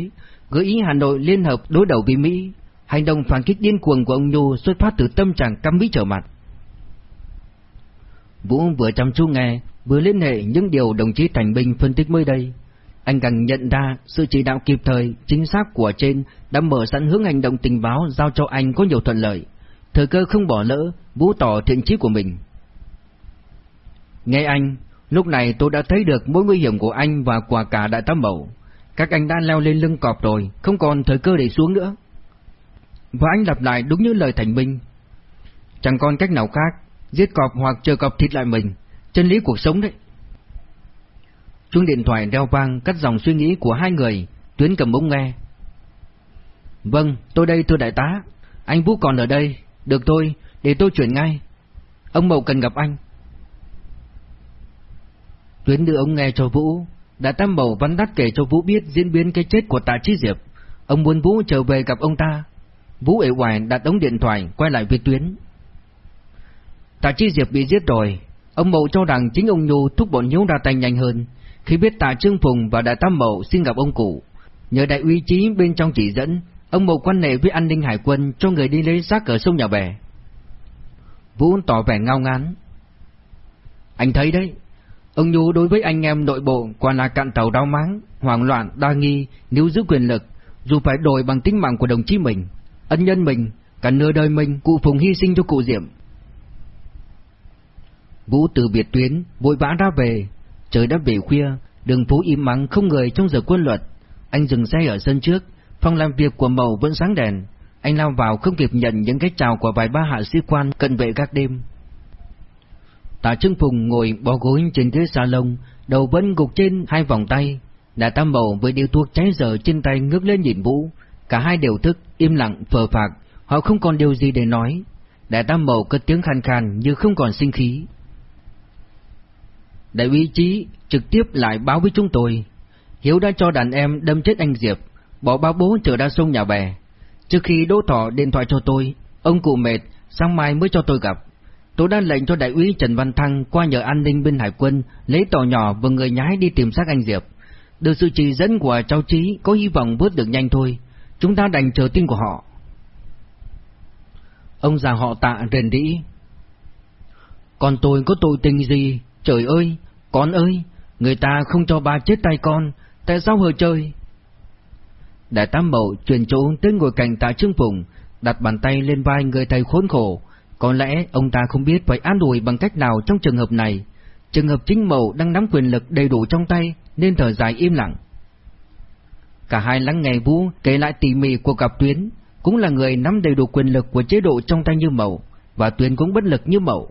gợi ý Hà Nội liên hợp đối đầu với Mỹ. Hành động phản kích điên cuồng của ông Nhu xuất phát từ tâm trạng căm Mỹ trở mặt. Vũ vừa chăm chú nghe, vừa liên hệ những điều đồng chí Thành Bình phân tích mới đây. Anh càng nhận ra sự chỉ đạo kịp thời, chính xác của trên đã mở sẵn hướng hành động tình báo giao cho anh có nhiều thuận lợi. Thời cơ không bỏ lỡ, Vũ tỏ thiện chí của mình. Nghe anh, lúc này tôi đã thấy được mối nguy hiểm của anh và quả cả đại tam mẫu. Các anh đã leo lên lưng cọp rồi, không còn thời cơ để xuống nữa. Và anh lặp lại đúng như lời Thành Minh. Chẳng còn cách nào khác, giết cọp hoặc chờ cọp thịt lại mình, chân lý cuộc sống đấy. Chuông điện thoại đeo vang cắt dòng suy nghĩ của hai người, Tuyến cầm ống nghe. Vâng, tôi đây thưa đại tá, anh Vũ còn ở đây, được thôi, để tôi chuyển ngay. Ông Mậu cần gặp anh. Tuyến đưa ông nghe cho Vũ, đã tá Mậu vắn tắt kể cho Vũ biết diễn biến cái chết của Tạ Chí Diệp. Ông muốn Vũ trở về gặp ông ta. Vũ ể hoài đặt ống điện thoại quay lại với Tuyến. Tạ Chí Diệp bị giết rồi, ông Mậu cho rằng chính ông Nhu thúc bọn Hiếu ra tay nhanh hơn. Khi biết Tạ Trương Phùng và Đại Tam Mậu xin gặp ông cụ, nhờ đại uy trí bên trong chỉ dẫn, ông Mậu quan hệ với an ninh hải quân cho người đi lấy xác ở sông nhà bè. Vũ tỏ vẻ ngao ngán. Anh thấy đấy, ông Nhu đối với anh em nội bộ quả là cạn tàu đau máng, hoảng loạn, đa nghi, nếu giữ quyền lực, dù phải đổi bằng tính mạng của đồng chí mình, ân nhân mình, cả nửa đời mình, cụ Phùng hy sinh cho cụ Diệm. Vũ từ biệt tuyến, vội vã ra về, trời đã về khuya, đường phố im mắng không người trong giờ quân luật. Anh dừng xe ở sân trước, phòng làm việc của Mậu vẫn sáng đèn, anh lao vào không kịp nhận những cái chào của vài ba hạ sĩ quan cận vệ các đêm. Tạ Trưng Phùng ngồi bó gối trên ghế salon, đầu vẫn gục trên hai vòng tay. Đã tam Mậu với điếu thuốc cháy giờ trên tay ngước lên nhìn Vũ. Cả hai đều thức, im lặng, phờ phạc, họ không còn điều gì để nói. Đại tam Mậu cất tiếng khàn khàn như không còn sinh khí. Đại úy chí trực tiếp lại báo với chúng tôi. Hiếu đã cho đàn em đâm chết anh Diệp, bỏ ba bố trở ra sông nhà bè. Trước khi Đỗ Thọ điện thoại cho tôi, ông cụ mệt, sáng mai mới cho tôi gặp. Tôi đã lệnh cho đại úy Trần Văn Thăng qua nhờ an ninh bên hải quân lấy tàu nhỏ và người nhái đi tìm xác anh Diệp. Được sự chỉ dẫn của cháu Trí có hy vọng vớt được nhanh thôi. Chúng ta đành chờ tin của họ. Ông già họ tạ rền đĩ. Còn tôi có tội tình gì? Trời ơi, con ơi, người ta không cho ba chết tay con, tại sao hờ chơi? Đại tam mậu chuyển chỗ tới ngồi cạnh tạ Trương Phùng, đặt bàn tay lên vai người thầy khốn khổ. Có lẽ ông ta không biết phải an ủi bằng cách nào trong trường hợp này. Trường hợp chính mậu đang nắm quyền lực đầy đủ trong tay, nên thở dài im lặng. Cả hai lắng nghe Vũ kể lại tỉ mỉ của gặp Tuyến, cũng là người nắm đầy đủ quyền lực của chế độ trong tay như Mậu, và Tuyến cũng bất lực như Mậu.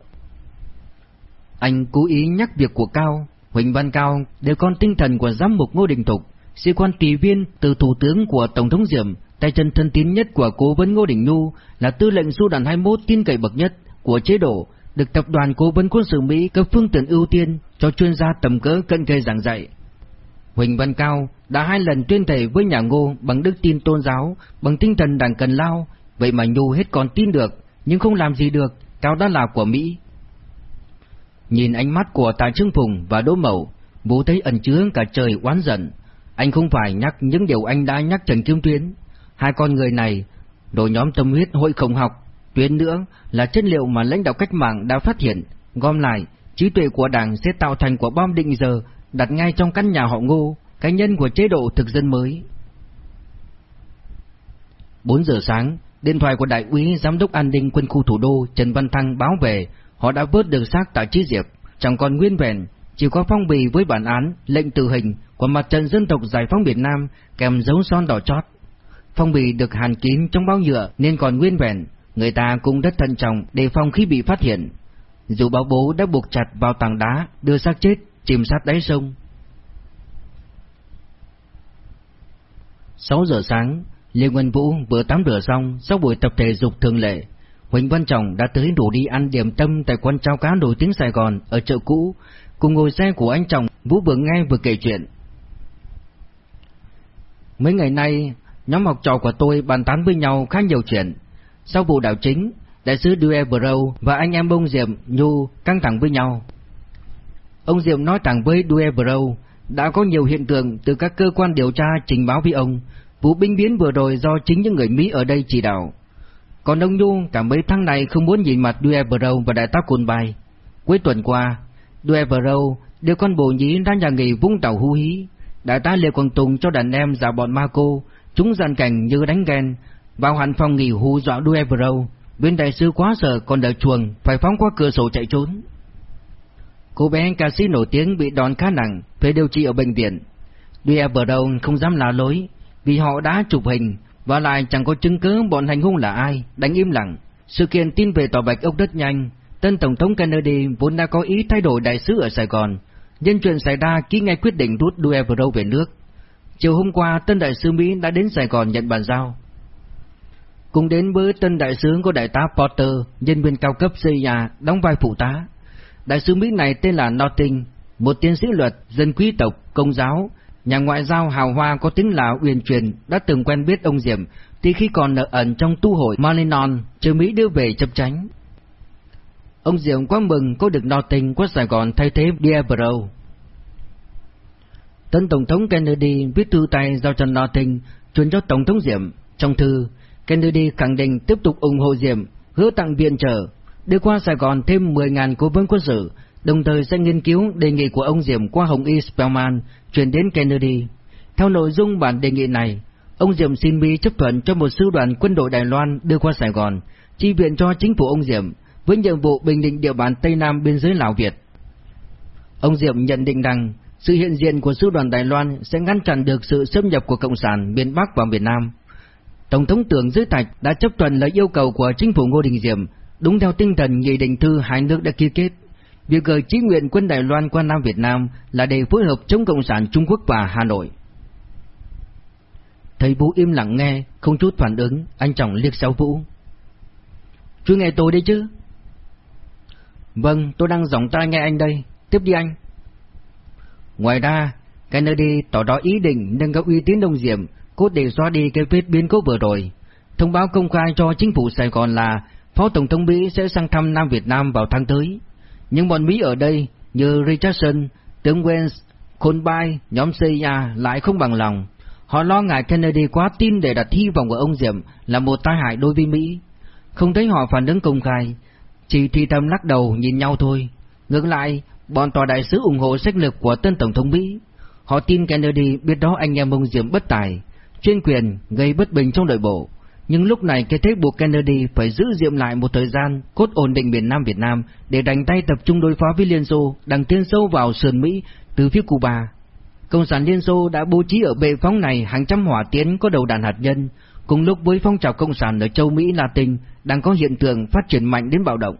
Anh cố ý nhắc việc của Cao, Huỳnh Văn Cao đều con tinh thần của giám mục Ngô Đình Thục, sĩ quan tùy viên từ thủ tướng của Tổng thống Diệm, tay chân thân tín nhất của cố vấn Ngô Đình Nhu, là tư lệnh sư đoàn 21 tin cậy bậc nhất của chế độ, được tập đoàn cố vấn quân sự Mỹ cấp phương tiện ưu tiên cho chuyên gia tầm cỡ cận kề giảng dạy. Huỳnh Văn Cao đã hai lần tuyên thệ với nhà Ngô bằng đức tin tôn giáo, bằng tinh thần đảng cần lao, vậy mà Nhu hết còn tin được, nhưng không làm gì được, Cao đã là của Mỹ. Nhìn ánh mắt của Tạ Trương Phùng và Đỗ Mậu, Vũ thấy ẩn chứa cả trời oán giận. Anh không phải nhắc những điều anh đã nhắc Trần Kim Tuyến. Hai con người này, đội nhóm tâm huyết hội khổng học, Tuyến nữa là chất liệu mà lãnh đạo cách mạng đã phát hiện, gom lại, trí tuệ của đảng sẽ tạo thành quả bom định giờ đặt ngay trong căn nhà họ Ngô, cá nhân của chế độ thực dân mới. 4 giờ sáng, điện thoại của đại úy giám đốc an ninh quân khu thủ đô Trần Văn Thăng báo về, họ đã vớt được xác tại Chí Diệp, chẳng còn nguyên vẹn, chỉ có phong bì với bản án lệnh tử hình của mặt trận dân tộc giải phóng Việt Nam kèm dấu son đỏ chót. Phong bì được hàn kín trong bao nhựa nên còn nguyên vẹn, người ta cũng rất thận trọng đề phòng khi bị phát hiện. Dù báo bố đã buộc chặt vào tảng đá đưa xác chết chìm sát đáy sông. 6 giờ sáng, Lê Nguyên Vũ vừa tắm rửa xong sau buổi tập thể dục thường lệ. Huỳnh Văn Trọng đã tới đủ đi ăn điểm tâm tại quán trao cá nổi tiếng Sài Gòn ở chợ cũ, cùng ngồi xe của anh Trọng, Vũ vừa nghe vừa kể chuyện. Mấy ngày nay, nhóm học trò của tôi bàn tán với nhau khá nhiều chuyện. Sau vụ đảo chính, đại sứ Duebro và anh em ông Diệm Nhu căng thẳng với nhau. Ông Diệm nói thẳng với Duebro đã có nhiều hiện tượng từ các cơ quan điều tra trình báo với ông, vụ binh biến vừa rồi do chính những người Mỹ ở đây chỉ đạo. Còn ông Nhu cả mấy tháng này không muốn nhìn mặt Duebro và đại tá Côn Bài. Cuối tuần qua, Duebro đưa con bồ nhí ra nhà nghỉ vũng tàu hú hí. Đại tá Lê Quang Tùng cho đàn em giả bọn ma cô, chúng dàn cảnh như đánh ghen, vào hẳn phòng nghỉ hú dọa Duebro. Bên đại sứ quá sợ còn đợi chuồng, phải phóng qua cửa sổ chạy trốn. Cô bé ca sĩ nổi tiếng bị đòn khá nặng, phải điều trị ở bệnh viện. Tuy không dám lá lối, vì họ đã chụp hình, và lại chẳng có chứng cứ bọn hành hung là ai, đánh im lặng. Sự kiện tin về tòa bạch ốc đất nhanh, tân Tổng thống Kennedy vốn đã có ý thay đổi đại sứ ở Sài Gòn. Nhân chuyện xảy ra ký ngay quyết định rút Duevero về nước. Chiều hôm qua, tân đại sứ Mỹ đã đến Sài Gòn nhận bàn giao. Cùng đến với tân đại sứ có đại tá Porter, nhân viên cao cấp CIA, đóng vai phụ tá. Đại sứ Mỹ này tên là Notting, một tiến sĩ luật, dân quý tộc, công giáo, nhà ngoại giao hào hoa có tiếng là uyên truyền, đã từng quen biết ông Diệm, từ khi còn nợ ẩn trong tu hội Malinon, chờ Mỹ đưa về chấp tránh. Ông Diệm quá mừng có được Nortin của Sài Gòn thay thế Diabro. Tân Tổng thống Kennedy viết thư tay giao cho Notting, chuyển cho Tổng thống Diệm. Trong thư, Kennedy khẳng định tiếp tục ủng hộ Diệm, hứa tặng viện trợ, đưa qua Sài Gòn thêm 10.000 cố vấn quân sự, đồng thời sẽ nghiên cứu đề nghị của ông Diệm qua Hồng Y Spellman chuyển đến Kennedy. Theo nội dung bản đề nghị này, ông Diệm xin Bi chấp thuận cho một sư đoàn quân đội Đài Loan đưa qua Sài Gòn, chi viện cho chính phủ ông Diệm với nhiệm vụ bình định địa bàn Tây Nam biên giới Lào Việt. Ông Diệm nhận định rằng sự hiện diện của sư đoàn Đài Loan sẽ ngăn chặn được sự xâm nhập của Cộng sản miền Bắc vào miền Nam. Tổng thống tưởng Dư Tạch đã chấp thuận lời yêu cầu của chính phủ Ngô Đình Diệm Đúng theo tinh thần nghị định thư hai nước đã ký kết, việc gửi chí nguyện quân Đài Loan qua Nam Việt Nam là để phối hợp chống Cộng sản Trung Quốc và Hà Nội. Thầy Vũ im lặng nghe, không chút phản ứng, anh chồng liếc xéo Vũ. Chú nghe tôi đấy chứ? Vâng, tôi đang giọng tai nghe anh đây, tiếp đi anh. Ngoài ra, Kennedy tỏ rõ ý định nâng cao uy tín đông diệm, cốt để xóa đi cái vết biến cố vừa rồi. Thông báo công khai cho chính phủ Sài Gòn là Phó Tổng thống Mỹ sẽ sang thăm Nam Việt Nam vào tháng tới. Nhưng bọn Mỹ ở đây như Richardson, tướng Wayne, Colby, nhóm CIA lại không bằng lòng. Họ lo ngại Kennedy quá tin để đặt hy vọng của ông Diệm là một tai hại đối với Mỹ. không thấy họ phản ứng công khai, chỉ thi thầm lắc đầu nhìn nhau thôi. Ngược lại, bọn tòa đại sứ ủng hộ sách lược của tân tổng thống Mỹ. Họ tin Kennedy biết đó anh em ông Diệm bất tài, chuyên quyền, gây bất bình trong nội bộ. Nhưng lúc này cái thế buộc Kennedy phải giữ Diệm lại một thời gian cốt ổn định miền Nam Việt Nam để đánh tay tập trung đối phó với Liên Xô đang tiến sâu vào sườn Mỹ từ phía Cuba. Cộng sản Liên Xô đã bố trí ở bệ phóng này hàng trăm hỏa tiến có đầu đạn hạt nhân, cùng lúc với phong trào cộng sản ở châu Mỹ Latin đang có hiện tượng phát triển mạnh đến bạo động.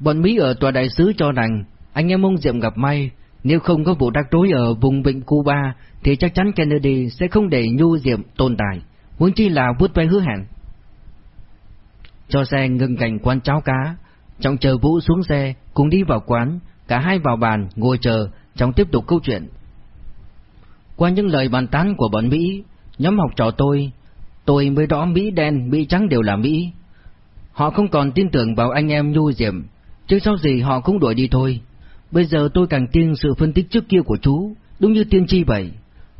Bọn Mỹ ở tòa đại sứ cho rằng anh em ông Diệm gặp may, nếu không có vụ đắc rối ở vùng vịnh Cuba thì chắc chắn Kennedy sẽ không để Nhu Diệm tồn tại, huống chi là vút ve hứa hẹn. Cho xe ngừng cảnh quán cháo cá, trọng chờ Vũ xuống xe, cùng đi vào quán, cả hai vào bàn, ngồi chờ, trong tiếp tục câu chuyện. Qua những lời bàn tán của bọn Mỹ, nhóm học trò tôi, tôi mới rõ Mỹ đen, Mỹ trắng đều là Mỹ. Họ không còn tin tưởng vào anh em Nhu Diệm, chứ sau gì họ cũng đuổi đi thôi. Bây giờ tôi càng tin sự phân tích trước kia của chú, đúng như tiên tri vậy.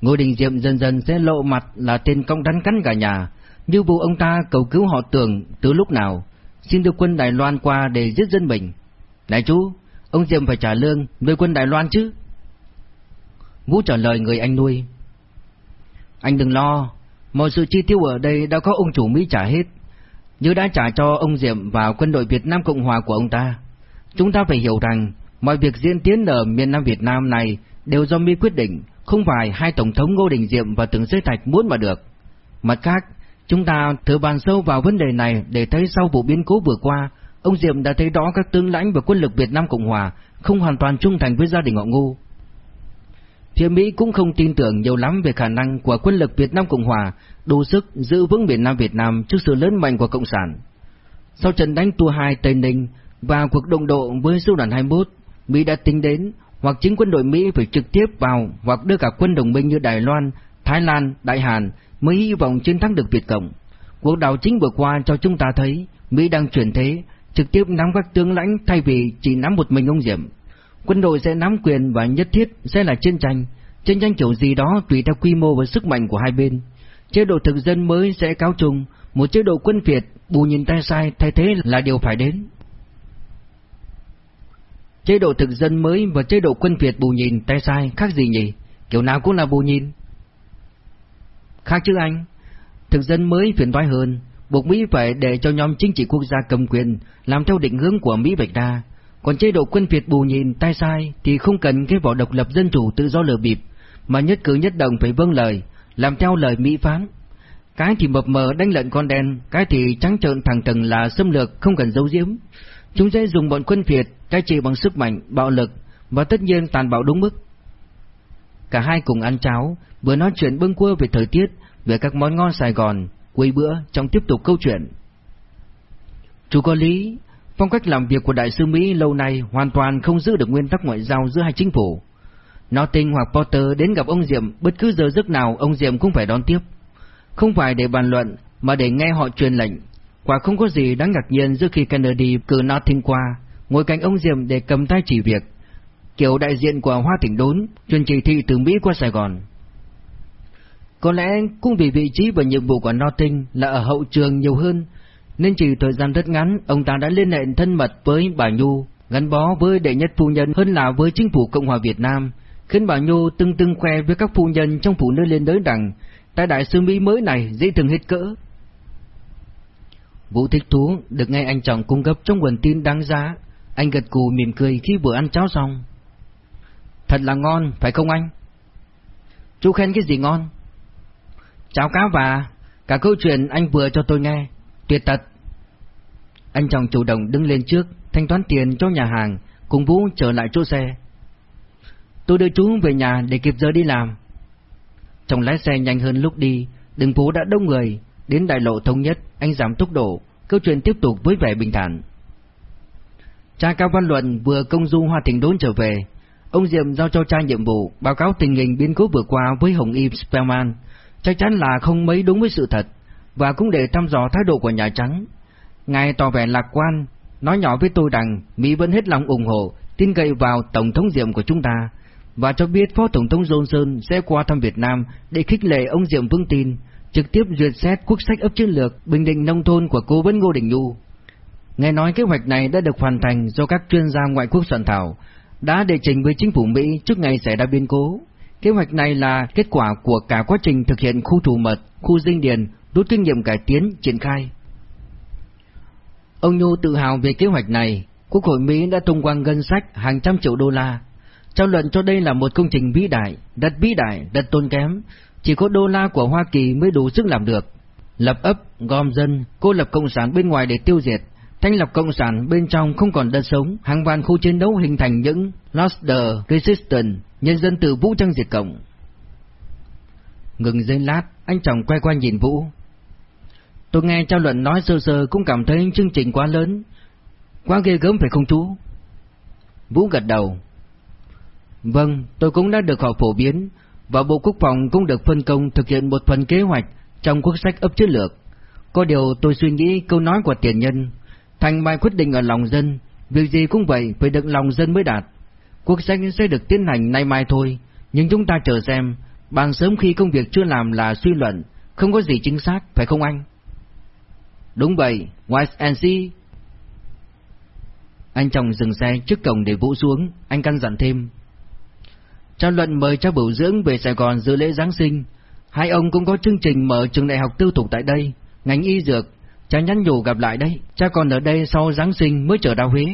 Ngô Đình Diệm dần dần sẽ lộ mặt là tên công đánh cắn cả nhà, như vụ ông ta cầu cứu họ tưởng từ lúc nào, xin đưa quân Đài Loan qua để giết dân mình. Này chú, ông Diệm phải trả lương nuôi quân Đài Loan chứ? Vũ trả lời người anh nuôi. Anh đừng lo, mọi sự chi tiêu ở đây đã có ông chủ Mỹ trả hết, như đã trả cho ông Diệm và quân đội Việt Nam Cộng Hòa của ông ta. Chúng ta phải hiểu rằng mọi việc diễn tiến ở miền Nam Việt Nam này đều do Mỹ quyết định, không phải hai tổng thống Ngô Đình Diệm và Tưởng Giới Thạch muốn mà được. Mặt khác, chúng ta thử bàn sâu vào vấn đề này để thấy sau vụ biến cố vừa qua, ông Diệm đã thấy rõ các tướng lãnh và quân lực Việt Nam Cộng Hòa không hoàn toàn trung thành với gia đình họ Ngô. Phía Mỹ cũng không tin tưởng nhiều lắm về khả năng của quân lực Việt Nam Cộng Hòa đủ sức giữ vững miền Nam Việt Nam trước sự lớn mạnh của Cộng sản. Sau trận đánh Tua 2 Tây Ninh và cuộc động độ với sư đoàn 21, Mỹ đã tính đến hoặc chính quân đội Mỹ phải trực tiếp vào hoặc đưa cả quân đồng minh như Đài Loan, Thái Lan, Đại Hàn mới hy vọng chiến thắng được Việt Cộng. Cuộc đảo chính vừa qua cho chúng ta thấy Mỹ đang chuyển thế, trực tiếp nắm các tướng lãnh thay vì chỉ nắm một mình ông Diệm. Quân đội sẽ nắm quyền và nhất thiết sẽ là chiến tranh. Chiến tranh kiểu gì đó tùy theo quy mô và sức mạnh của hai bên. Chế độ thực dân mới sẽ cáo trùng, một chế độ quân Việt bù nhìn tay sai thay thế là điều phải đến. Chế độ thực dân mới và chế độ quân Việt bù nhìn tay sai khác gì nhỉ? Kiểu nào cũng là bù nhìn. Khác chứ anh, thực dân mới phiền toái hơn, buộc Mỹ phải để cho nhóm chính trị quốc gia cầm quyền làm theo định hướng của Mỹ vạch Đa. Còn chế độ quân Việt bù nhìn tay sai thì không cần cái vỏ độc lập dân chủ tự do lừa bịp, mà nhất cử nhất động phải vâng lời, làm theo lời Mỹ phán. Cái thì mập mờ đánh lận con đen, cái thì trắng trợn thẳng thừng là xâm lược không cần giấu giếm. Chúng sẽ dùng bọn quân Việt cai trị bằng sức mạnh, bạo lực và tất nhiên tàn bạo đúng mức. Cả hai cùng ăn cháo, vừa nói chuyện bâng quơ về thời tiết, về các món ngon Sài Gòn, quây bữa trong tiếp tục câu chuyện. Chú có lý, phong cách làm việc của đại sứ Mỹ lâu nay hoàn toàn không giữ được nguyên tắc ngoại giao giữa hai chính phủ. Norton hoặc Porter đến gặp ông Diệm bất cứ giờ giấc nào ông Diệm cũng phải đón tiếp. Không phải để bàn luận mà để nghe họ truyền lệnh. Quả không có gì đáng ngạc nhiên giữa khi Kennedy cử Norton qua, ngồi cạnh ông Diệm để cầm tay chỉ việc. Kiểu đại diện của Hoa Tỉnh Đốn, chuyên chỉ thị từ Mỹ qua Sài Gòn. Có lẽ cũng vì vị trí và nhiệm vụ của Notting là ở hậu trường nhiều hơn, nên chỉ thời gian rất ngắn ông ta đã liên hệ thân mật với bà Nhu, gắn bó với đệ nhất phu nhân hơn là với chính phủ Cộng hòa Việt Nam, khiến bà Nhu tưng tưng khoe với các phu nhân trong phụ nữ lên đới rằng tại đại sứ Mỹ mới này dễ thương hết cỡ. Vũ thích thú được nghe anh chồng cung cấp trong nguồn tin đáng giá, anh gật cù mỉm cười khi vừa ăn cháo xong. Thật là ngon, phải không anh? Chú khen cái gì ngon? Cháo cá và cả câu chuyện anh vừa cho tôi nghe, tuyệt tật. Anh chồng chủ động đứng lên trước, thanh toán tiền cho nhà hàng, cùng Vũ trở lại chỗ xe. Tôi đưa chú về nhà để kịp giờ đi làm. chồng lái xe nhanh hơn lúc đi, đường phố đã đông người, đến đại lộ thống nhất, anh giảm tốc độ, câu chuyện tiếp tục với vẻ bình thản. Cha Cao Văn Luận vừa công du Hoa Thịnh Đốn trở về, ông Diệm giao cho cha nhiệm vụ báo cáo tình hình biến cố vừa qua với Hồng Y Spellman, chắc chắn là không mấy đúng với sự thật, và cũng để thăm dò thái độ của Nhà Trắng. Ngài tỏ vẻ lạc quan, nói nhỏ với tôi rằng Mỹ vẫn hết lòng ủng hộ, tin cậy vào Tổng thống Diệm của chúng ta, và cho biết Phó Tổng thống Johnson sẽ qua thăm Việt Nam để khích lệ ông Diệm vững tin, trực tiếp duyệt xét quốc sách ấp chiến lược Bình Định Nông thôn của cố vấn Ngô Đình Nhu. Nghe nói kế hoạch này đã được hoàn thành do các chuyên gia ngoại quốc soạn thảo, đã đệ trình với chính phủ Mỹ trước ngày xảy ra biến cố. Kế hoạch này là kết quả của cả quá trình thực hiện khu thủ mật, khu dinh điền, rút kinh nghiệm cải tiến, triển khai. Ông Nhu tự hào về kế hoạch này, Quốc hội Mỹ đã thông qua ngân sách hàng trăm triệu đô la. Trao luận cho đây là một công trình vĩ đại, đất vĩ đại, đất tôn kém, chỉ có đô la của Hoa Kỳ mới đủ sức làm được. Lập ấp, gom dân, cô lập cộng sản bên ngoài để tiêu diệt, thanh lập cộng sản bên trong không còn đất sống, hàng vạn khu chiến đấu hình thành những Lost the Resistance, nhân dân tự vũ trang diệt cộng. Ngừng giây lát, anh chồng quay qua nhìn Vũ. Tôi nghe trao luận nói sơ sơ cũng cảm thấy chương trình quá lớn, quá ghê gớm phải không chú? Vũ gật đầu. Vâng, tôi cũng đã được họ phổ biến, và Bộ Quốc phòng cũng được phân công thực hiện một phần kế hoạch trong quốc sách ấp chiến lược. Có điều tôi suy nghĩ câu nói của tiền nhân, thành bài quyết định ở lòng dân, việc gì cũng vậy phải được lòng dân mới đạt. Quốc sách sẽ được tiến hành nay mai thôi, nhưng chúng ta chờ xem, bằng sớm khi công việc chưa làm là suy luận, không có gì chính xác, phải không anh? Đúng vậy, Wise and See. Anh chồng dừng xe trước cổng để vũ xuống, anh căn dặn thêm cha luận mời cha bửu dưỡng về Sài Gòn dự lễ Giáng sinh. Hai ông cũng có chương trình mở trường đại học tư thục tại đây, ngành y dược. Cha nhắn nhủ gặp lại đấy, cha còn ở đây sau Giáng sinh mới trở ra Huế.